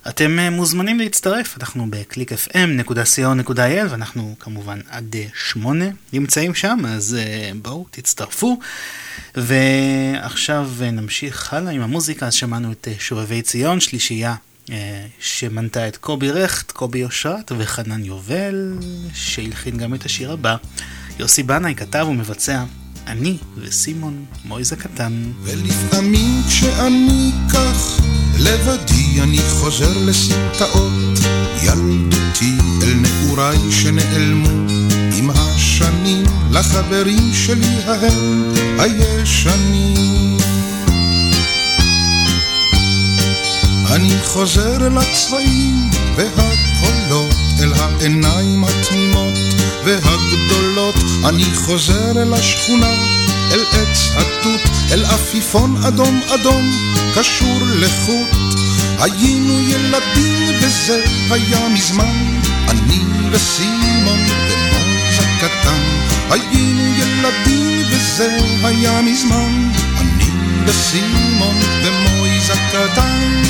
אתם אה, מוזמנים להצטרף, אנחנו ב-clickfm.co.il ואנחנו כמובן עד אה, שמונה נמצאים שם, אז אה, בואו תצטרפו. ועכשיו נמשיך הלאה עם המוזיקה, אז שמענו את שובבי ציון, שלישייה שמנתה את קובי רכט, קובי אושרת וחנן יובל, שהלחין גם את השיר הבא. יוסי בנאי כתב ומבצע אני וסימון מויז הקטן. ולפעמים כשאני כך לבדי אני חוזר לסמטאות ילדותי אל נעוריי שנעלמו. עם השנים לחברים שלי ההם הישנים. אני חוזר אל הצבעים והקולות, אל העיניים התמימות והגדולות, אני חוזר אל השכונה, אל עץ התות, אל עפיפון אדום אדום, קשור לחוט. היינו ילדים וזה היה מזמן, אני וסימון ומוז הקטן. היינו ילדים וזה היה מזמן, אני וסימון ומויז הקטן.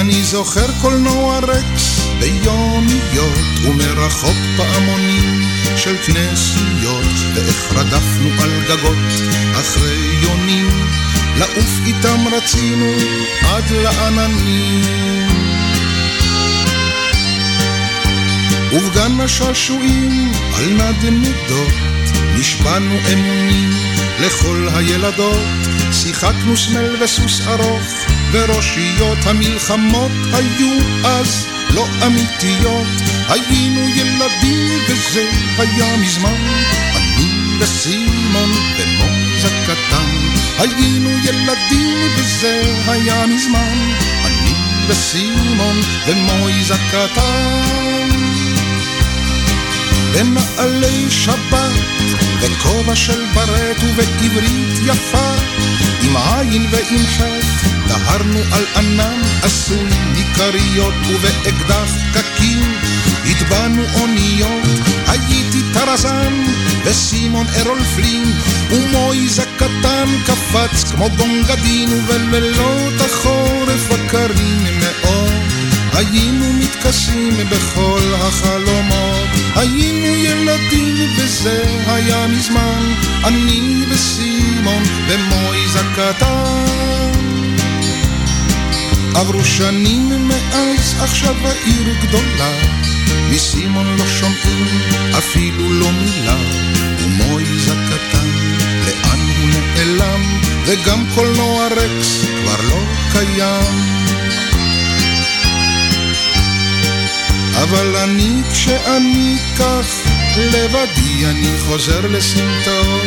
אני זוכר קולנוע רקס ביומיות ומרחוק פעמונים של כנסיות ואיך רדפנו על גגות אחרי יונים לעוף איתם רצינו עד לעננים. ובגן השעשועים על נדנדות נשבענו אמונים לכל הילדות. שיחקנו סמל וסוס ארוך וראשיות המלחמות היו אז לא אמיתיות. היינו ילדים וזה היה מזמן וסימון ומוז הקטן היינו ילדים וזה היה מזמן אני וסימון ומויז הקטן בנעלי שבת בכובע של ברט ובעברית יפה עם עין ועם חטא דהרנו על ענן עשוי מכריות ובאקדח קקים הטבענו אוניות הייתי טרזן וסימון ארול פלין ומויז הקטן קפץ כמו גונגדין ובלילות החורף הקרים מאוד. היינו מתכסים בכל החלומות. היינו ילדים וזה היה מזמן. אני וסימון ומויז הקטן עברו שנים מאז עכשיו העיר גדולה. מסימון לא שומעים אפילו לא מילה ומויז הקטן לאן הוא נעלם וגם קולנוע רקס כבר לא קיים. אבל אני כשאני כך לבדי אני חוזר לסמטאות.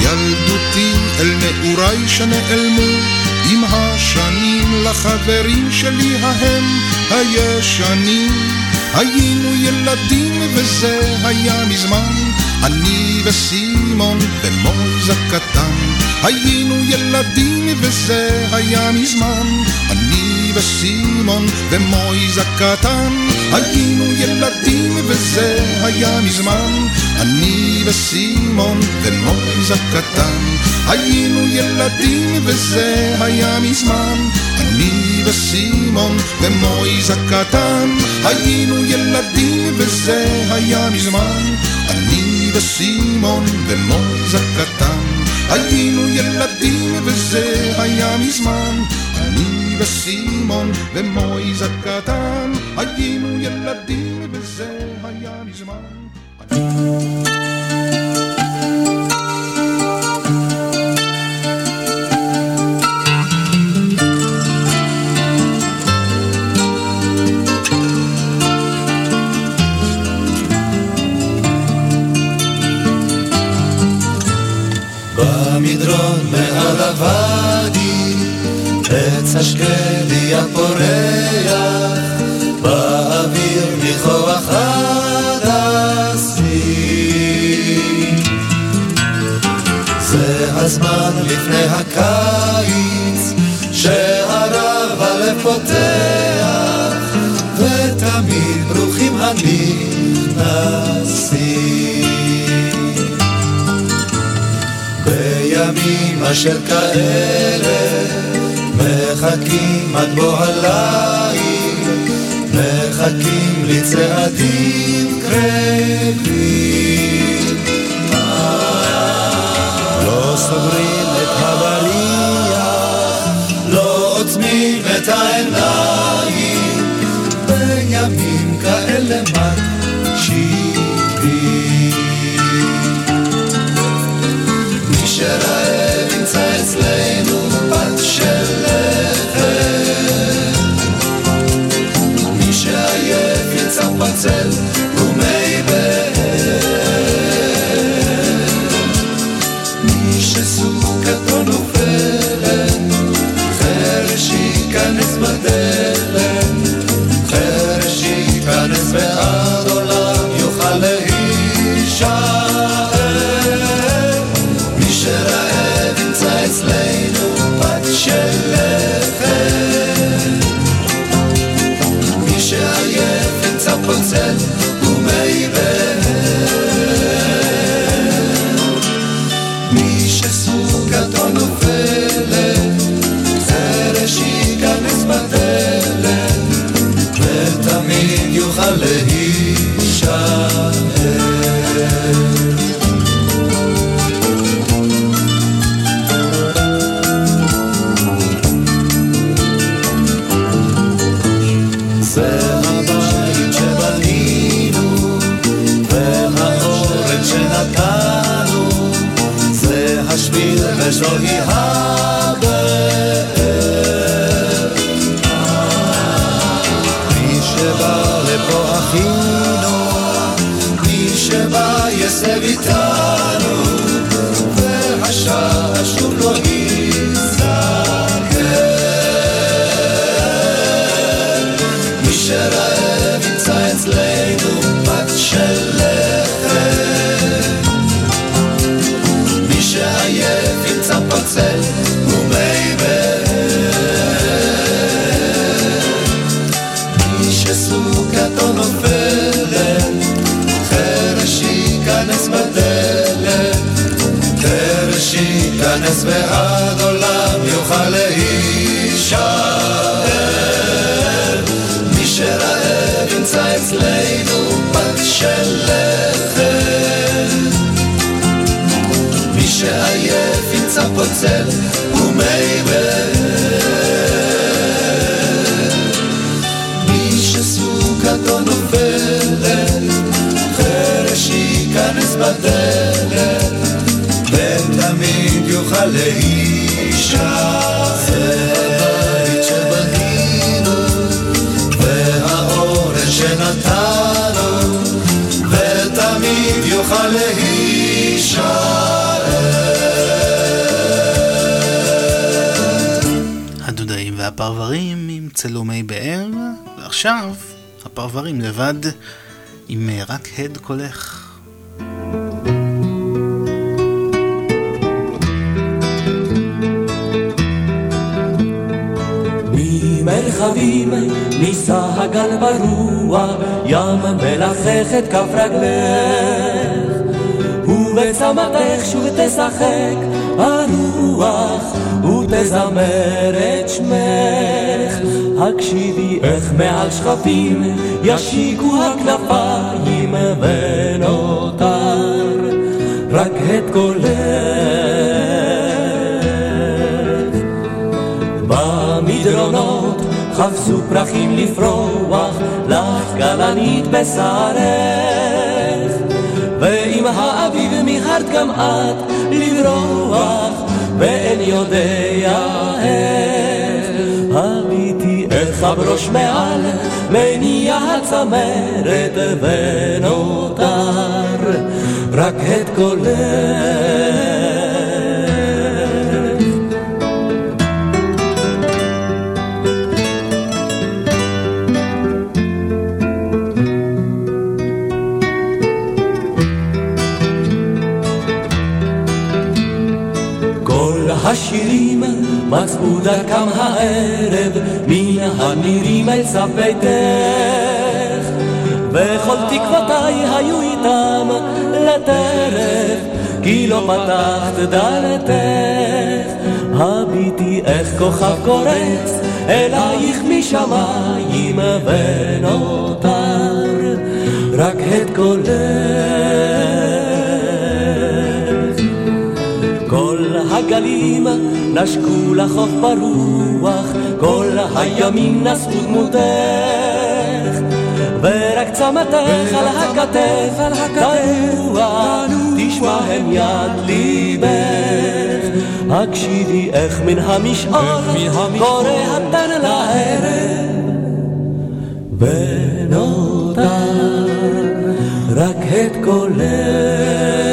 ילדותי אל נעוריי שנעלמו עם השנים לחברים שלי ההם הישנים. היינו ילדים וזה היה מזמן אני וסימון ומוז הקטן היינו ילדים וזה היה מזמן. אני וסימון ומויז הקטן היינו ילדים וזה היה מזמן. אני וסימון ומויז הקטן היינו ילדים וזה היה מזמן. אני וסימון ומויז הקטן היינו ילדים וזה היה מזמן אני וסימון ומויז הקטן היינו ילדים וזה היה מזמן. אני וסימון ומויז הקטן היינו ילדים וזה היה מזמן במדרון מעל הוואדי, עץ השקדי הפורח, באוויר ניחוח הדסים. זה הזמן לפני הקיץ, שהרב הלב פותח, ותמיד ברוכים הנכנסים. בימים אשר כאלה מחכים עד בוא הליל, מחכים לצעדים קרבים. לא סוגרים את הבריח, לא עוצמים את העיניים, Yeah. בת של לחם. מי שעייף ימצא פוצל ומי והפרברים עם צלומי באר, ועכשיו הפרברים לבד עם אה, רק הד קולך. ממרחבים נישא הגל ברוח, ים מלחך את כף רגלך. ובצמתך שוב תשחק הרוח, ותזמר את שמך. הקשיבי איך מעל שכפים ישיקו הכנפיים ונותר רק את קולך. במדרונות חפשו פרחים לפרוח, לך גלנית בשרך. ועם האביב מיהרת גם את לברוח, ואין יודע איך. הביטי איך הברוש מעל, מניע הצמרת ונותר רק את קולך. מצאו דרכם הערב מן הנירים אל סף וכל תקוותיי היו איתם לטרף כי לא פתחת דלתך הביטי איך כוכב קורץ אלייך משמיים ונותר רק את קולך. הגלים נשקו לחוף ברוח, כל הימים נשאו דמותך, ורק צמתך על הכתף, תנוע, תשמע הם יד ליבך. הקשיבי איך מן המשעול קורא התן לערב ונותר רק את קולך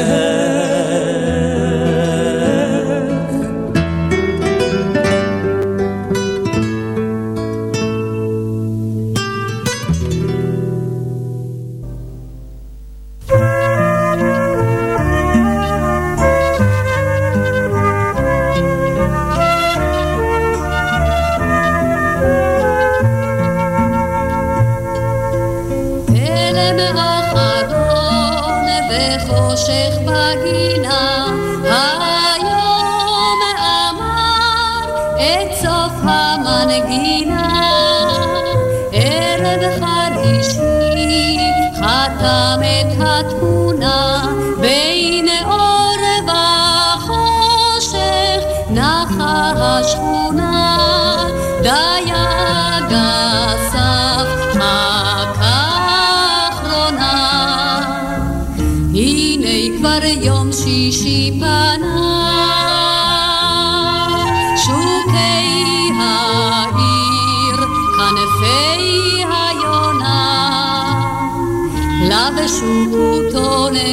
come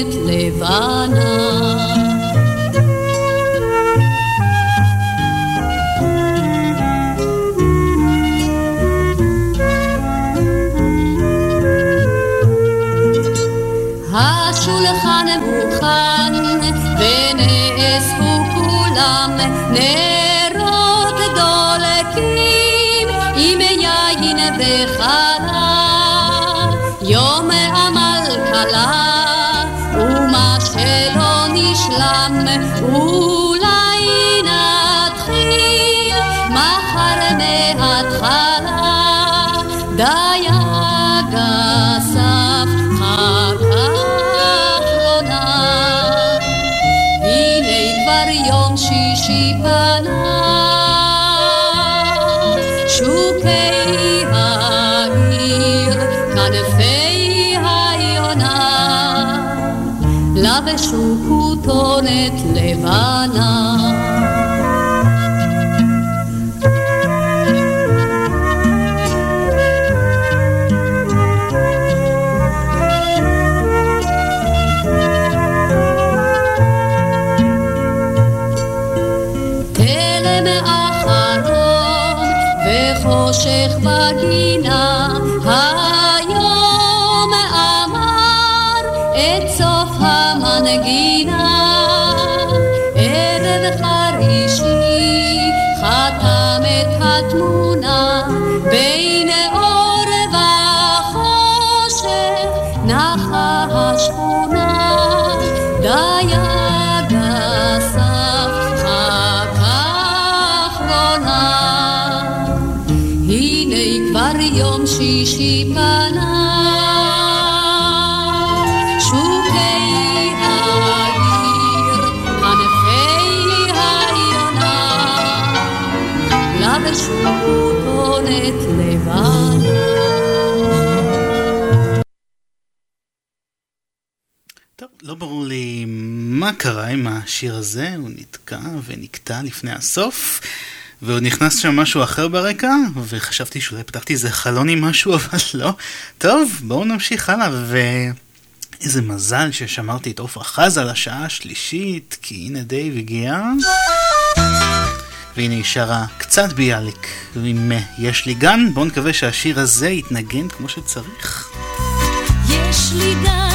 כתובת לבנה. השולחן מוכן, ונאספו כולם נרות דולקים עם יין וחלב. יום עמל כלה כאן, אולי נתחיל מחר מההתחלה. דייג אסף חכה אחרונה, הנה כבר יום שישי פנה, שוקי העיר, כנפי העיונה, לבשו מתכונת לבנה. קרה עם השיר הזה, הוא נתקע ונקטע לפני הסוף, ועוד נכנס שם משהו אחר ברקע, וחשבתי שאולי פתחתי איזה חלון עם משהו, [laughs] אבל לא. טוב, בואו נמשיך הלאה, ואיזה מזל ששמרתי את עופרה חזה לשעה השלישית, כי הנה דייב הגיע. והנה היא שרה קצת ביאליק עם יש לי גן, בואו נקווה שהשיר הזה יתנגן כמו שצריך. יש לי גן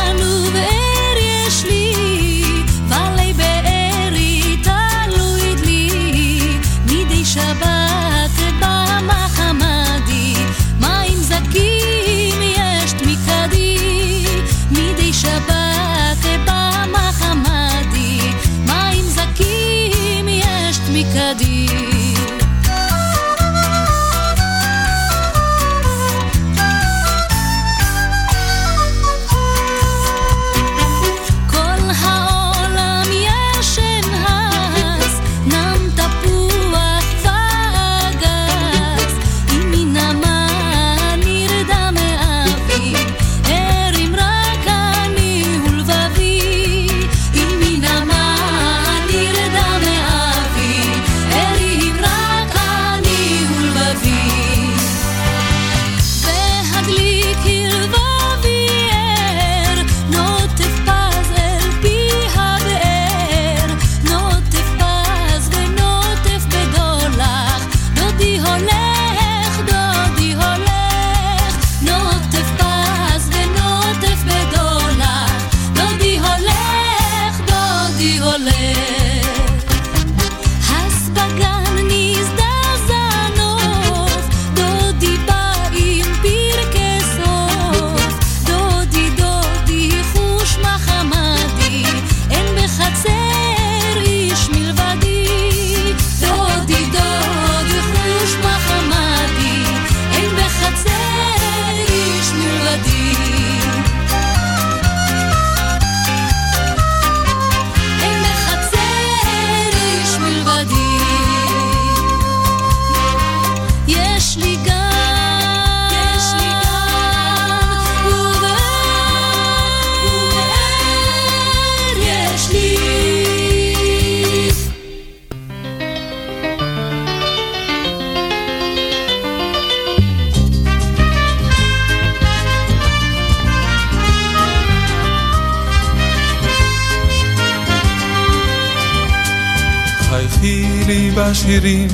בשירים,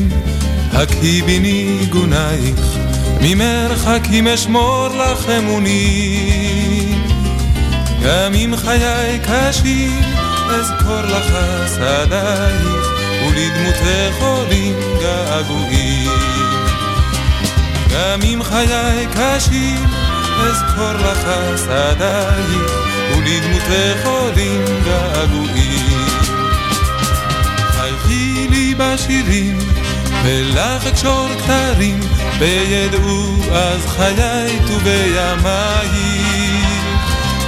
הקהי בי ניגונייך, ממרחקים אשמור לך אמונים. גם אם חיי קשים, אזכור לך שדייך, ולדמותך עולים געגועים. גם אם חיי קשים, אזכור לך שדייך, ולדמותך עולים געגועים. בשירים, ולך אקשור כתרים, בידעו אז חיי ובימי.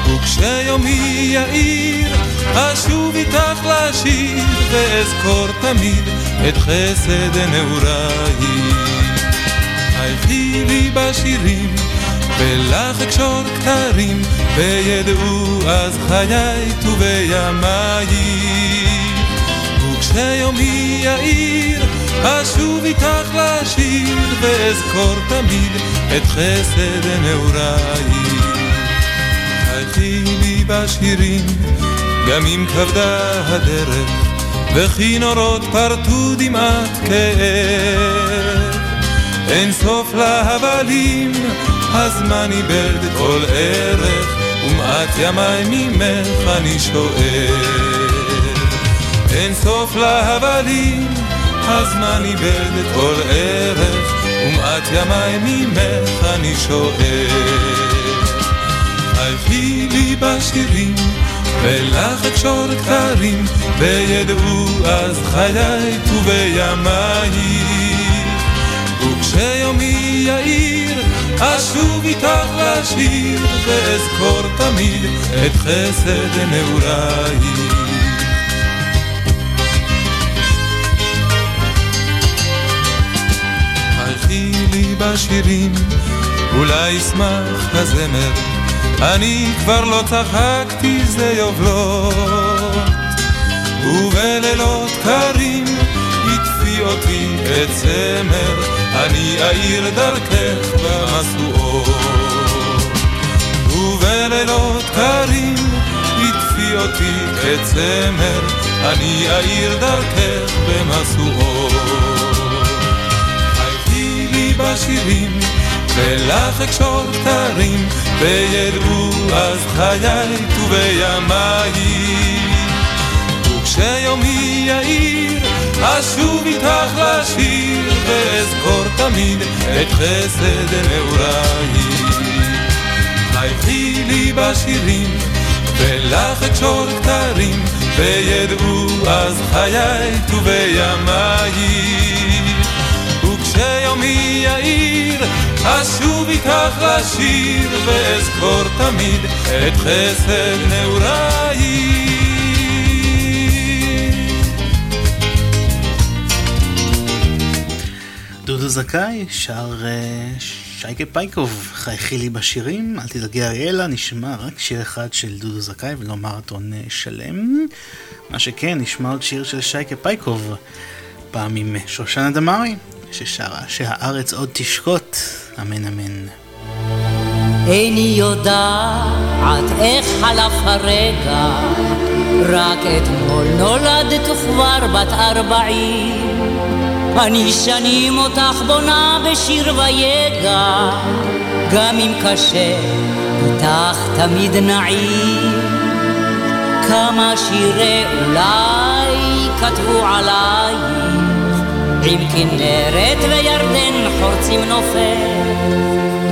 וכשיומי יאיר, אשוב איתך לשיר, ואזכור תמיד את חסד נעוריי. חייכי לי בשירים, ולך אקשור כתרים, וידעו אז חיי ובימי. וכשיומי יאיר, אשוב איתך לשיר, ואזכור תמיד את חסד נעוריי. חייכי לי בשירים, גם אם כבדה הדרך, וכי נורות פרטו דמעת כאב. אין סוף להבלים, הזמן איבד כל ערך, ומעט ימי ממך אני שואל. אין סוף להבלים, הזמן איבד כל ערך, ומעט ימי ממך אני שואל. חייכי לי בשירים, ולך אקשור כתרים, וידעו אז חיי ובימי. וכשיומי יאיר, אשוב איתך לשיר, ואזכור תמיד את חסד נעוריי. בשירים, אולי ישמח הזמר, אני כבר לא צחקתי זה יובלות, ובלילות קרים הטפי אותי את צמר, אני אאיר דרכך במשואות. ובלילות קרים הטפי אותי את צמר, אני אאיר דרכך במשואות. בשירים, ולך אקשור כתרים, וידעו אז חיי ובימי. וכשיומי יאיר, אשוב איתך לשיר, ואזכור תמיד את חסד נעוריי. חייכי לי בשירים, ולך אקשור כתרים, וידעו אז חיי ובימי. וכשיומי יאיר, אשוב איתך לשיר, ואזכור תמיד את חסד נעוריי. דודו זכאי שר uh, שייקה פייקוב, חייכי לי בשירים, אל תדאגי אריאלה, נשמע רק שיר אחד של דודו זכאי ולא מרתון uh, שלם. מה שכן, נשמע עוד שיר של שייקה פייקוב, פעם עם שושנה דמארי, ששרה שהארץ עוד תשקוט, אמן אמן. איני יודעת איך חלף הרגע, רק אתמול נולדת וכבר בת ארבעים. אני שנים אותך בונה בשיר ויגע, גם אם קשה, איתך תמיד נעים. כמה שירי אולי כתבו עלייך, עם כנרת וירדן חורצים נופל.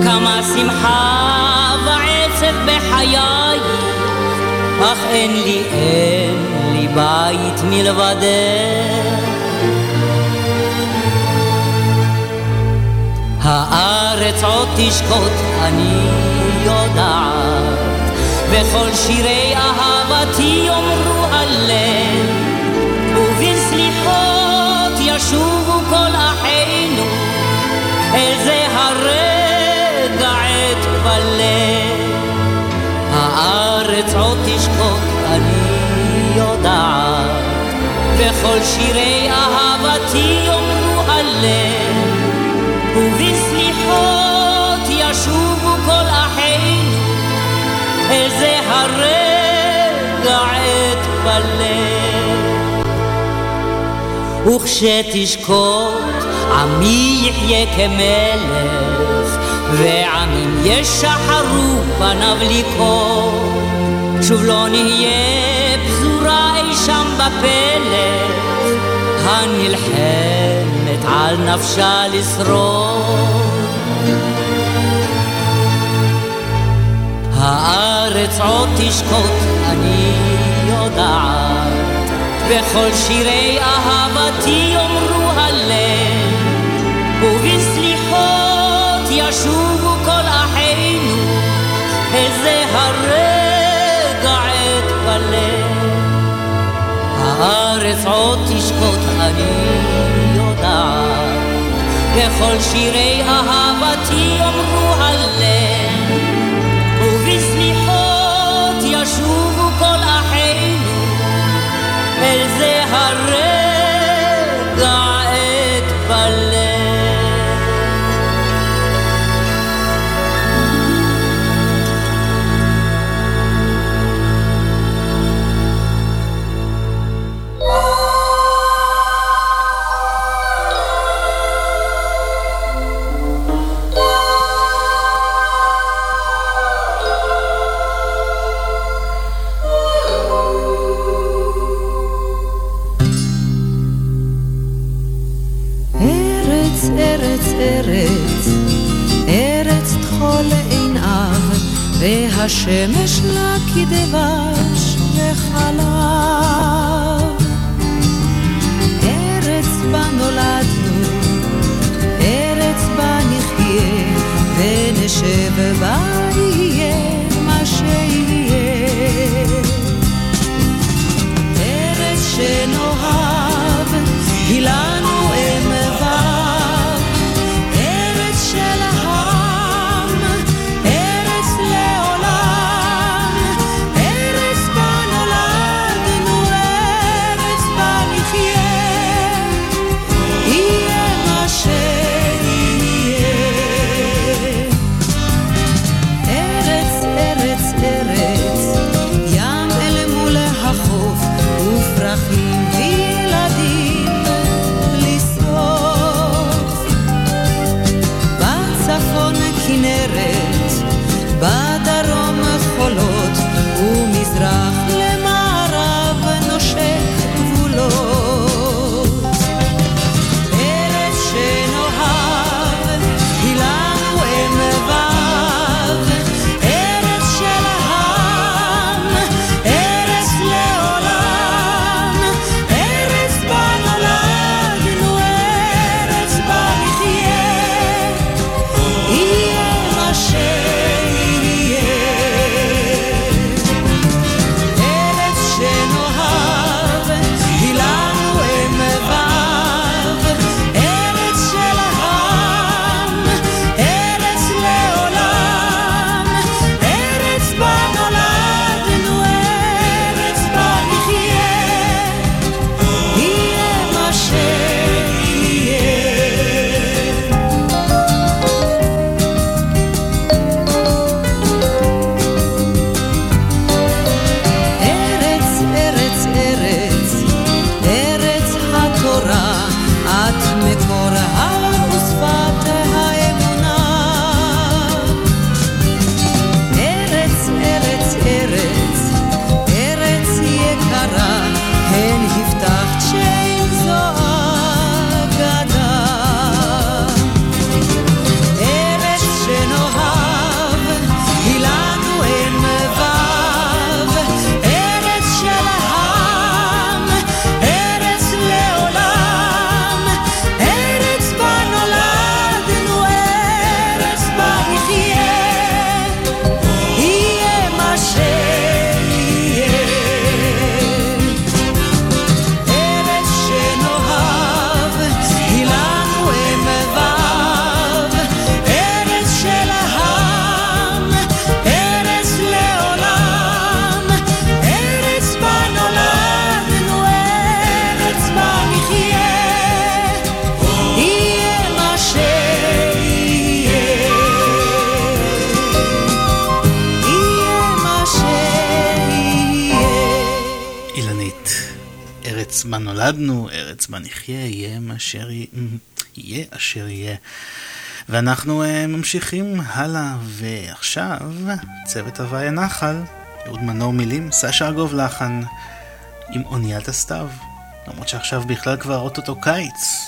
כמה שמחה ועצב בחייך, אך אין לי, אין לי בית מלבדך. הארץ עוד תשקוט, אני יודעת, וכל שירי אהבתי יאמרו הארץ עוד תשקוט, אני יודעת. וכל שירי אהבתי יאמרו הלב, ובשמיכות ישובו כל אחינו, איזה הרגע עת בלב. וכשתשקוט עמי יחיה כמלך, ועמים ישחרו פניו לקרוא. שוב לא נהיה פזורה אי שם בפלט הנלחמת על נפשה לשרוד. הארץ עוד תשקוט, אני יודעת, בכל שירי אהבתי ארצות תשקוט, אני יודעת. וכל שירי אהבתי יאמרו הלב. השמש ואנחנו אה, ממשיכים הלאה, ועכשיו צוות הוואי הנחל, אהוד מנור מילים, סשה אגוב לחן, עם אוניית הסתיו, למרות שעכשיו בכלל כבר אוטוטו קיץ.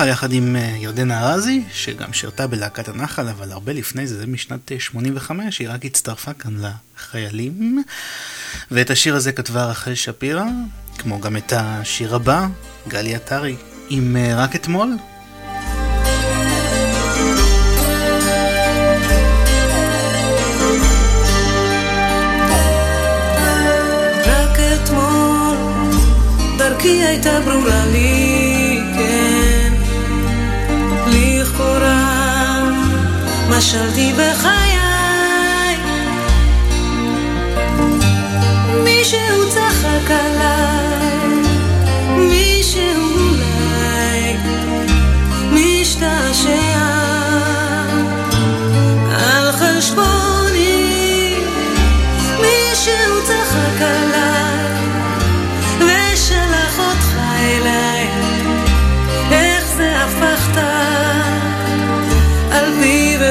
הנחל יחד עם אה, ירדנה ארזי, שגם שירתה בלהקת הנחל, אבל הרבה לפני זה, זה משנת אה, 85, היא רק הצטרפה כאן לחיילים. ואת השיר הזה כתבה רחל שפירא, כמו גם את השיר הבא, גלי עטרי, עם אה, רק אתמול. כי הייתה ברורה לי משלתי בחיי. מישהו צחק עליי מישהו אולי משתעשע.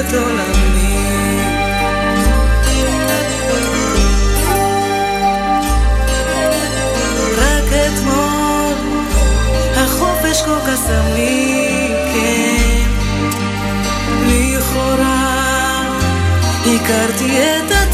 את עולמי. רק אתמול החופש כה קסמי, כן. לכאורה הכרתי את עצמי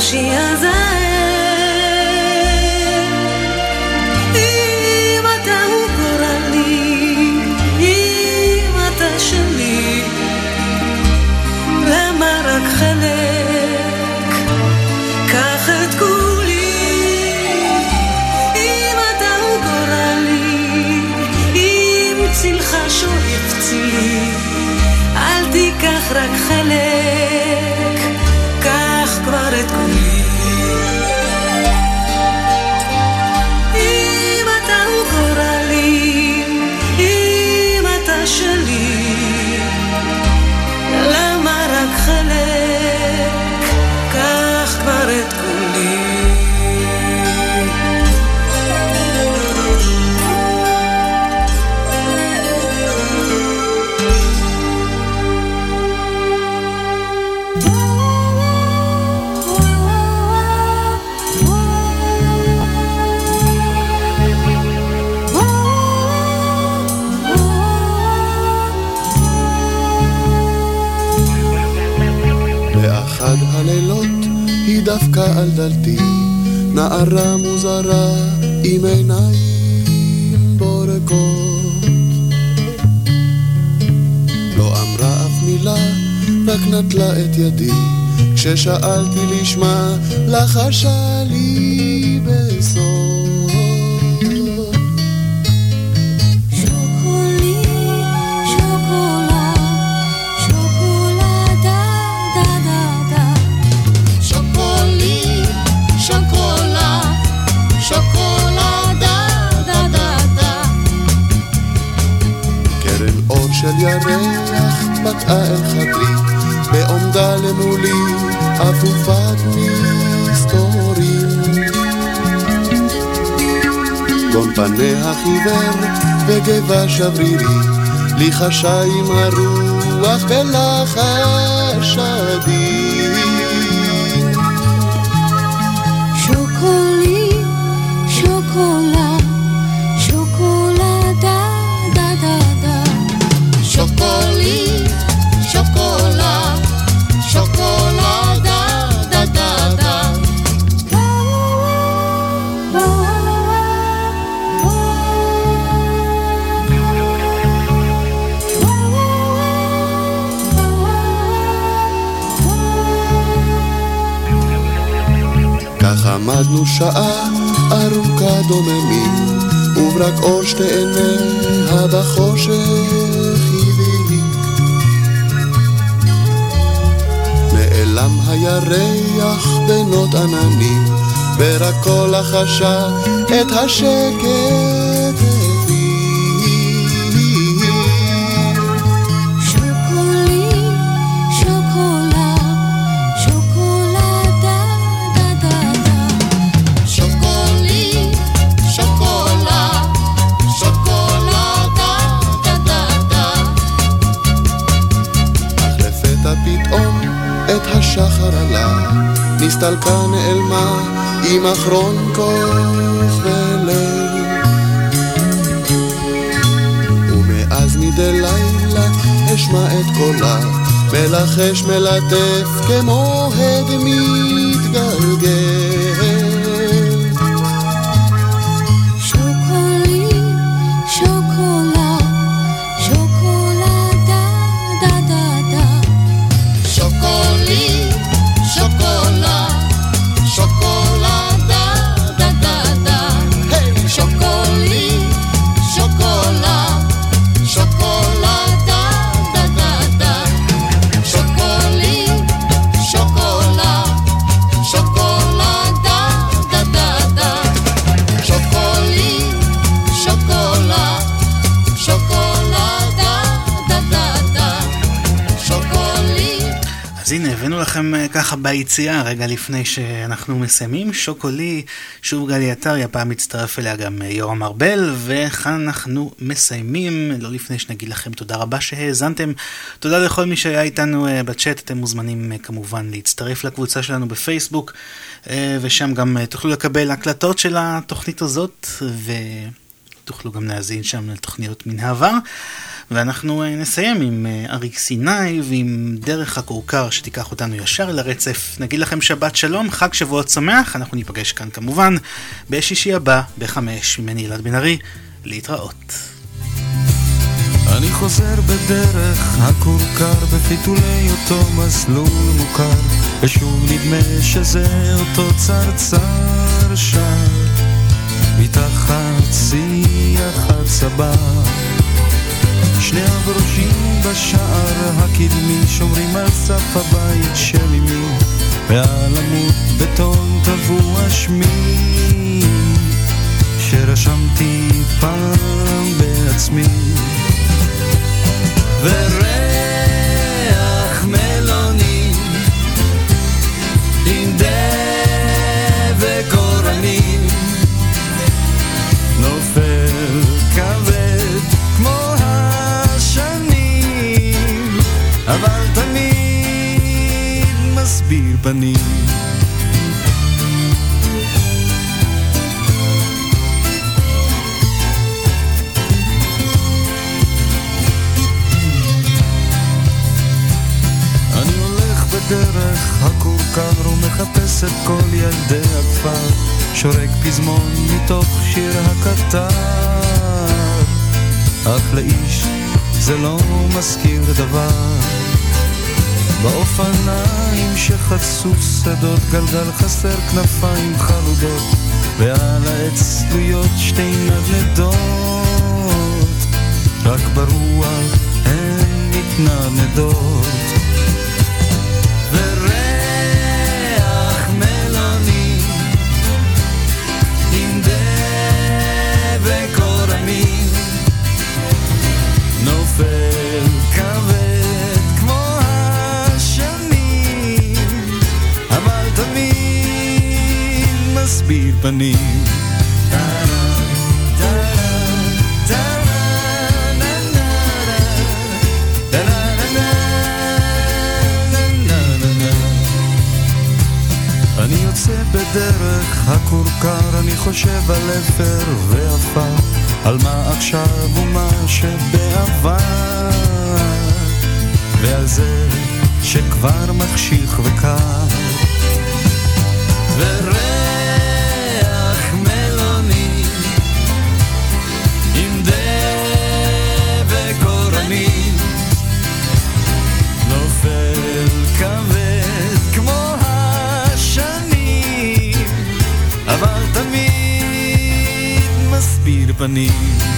She oceans a. דווקא על דלתי, נערה מוזרה עם עיניים בורקות. לא אמרה אף מילה, רק נטלה את ידי, כששאלתי לשמה, לחשה לי בסוף. בקעה אל חדרי, בעומדה למולי אפופת מסתורים. גון פניה חיוור וגבה שברירי, לי חשה עם הרוח בלחש כך עמדנו שעה ארוכה דוממים, וברק אור שתי עיניה בחושך הבהיק. נעלם הירח בנות עננים, ורק קול לחשה את השקט נסתלקה נעלמה עם אחרון כוח וליל. ומאז מדי לילה אשמע את קולה, מלחש מלטף כמו הד ביציאה, רגע לפני שאנחנו מסיימים. שוקולי, שוב גלי עטרי, הפעם מצטרף אליה גם אה, יורם ארבל, וכאן אנחנו מסיימים. לא לפני שנגיד לכם תודה רבה שהאזנתם. תודה לכל מי שהיה איתנו אה, בצ'אט, אתם מוזמנים אה, כמובן להצטרף לקבוצה שלנו בפייסבוק, ושם גם תוכלו לקבל הקלטות של התוכנית הזאת, ותוכלו גם להאזין שם לתוכניות מן העבר. ואנחנו אה, נסיים עם אה, אריק סיני ועם דרך הכורכר שתיקח אותנו ישר לרצף. נגיד לכם שבת שלום, חג שבועות שמח, אנחנו ניפגש כאן כמובן בשישי הבא בחמש ממני אלעד בן ארי, להתראות. אני חוזר בדרך הכורכר בפיתולי אותו מסלול מוכר ושוב נדמה שזה אותו צרצר שר מתחת שיח הצבא. שני הברושים בשער הקדמי שומרים על סף הבית של אמי ועל עמוד בטון טבוע שמי. שרשמתי פעם בעצמי. וריח מסביר פנים אני הולך בדרך הכורכר ומחפש את כל ילדי הכפר. שורק פזמון מתוך שיר הקטר. אך לאיש זה לא מזכיר דבר באופניים שחצו שדות גלגל חסר כנפיים חלודות ועל העץ תלויות שתי נדנדות. רק ברוח הן מתנדנדות מסביר פנים. אני יוצא בדרך הכורכר, אני חושב על אפר ועפר, על מה עכשיו ומה שבעבר, ועל זה שכבר מחשיך וקר. וריח מסביר פנים.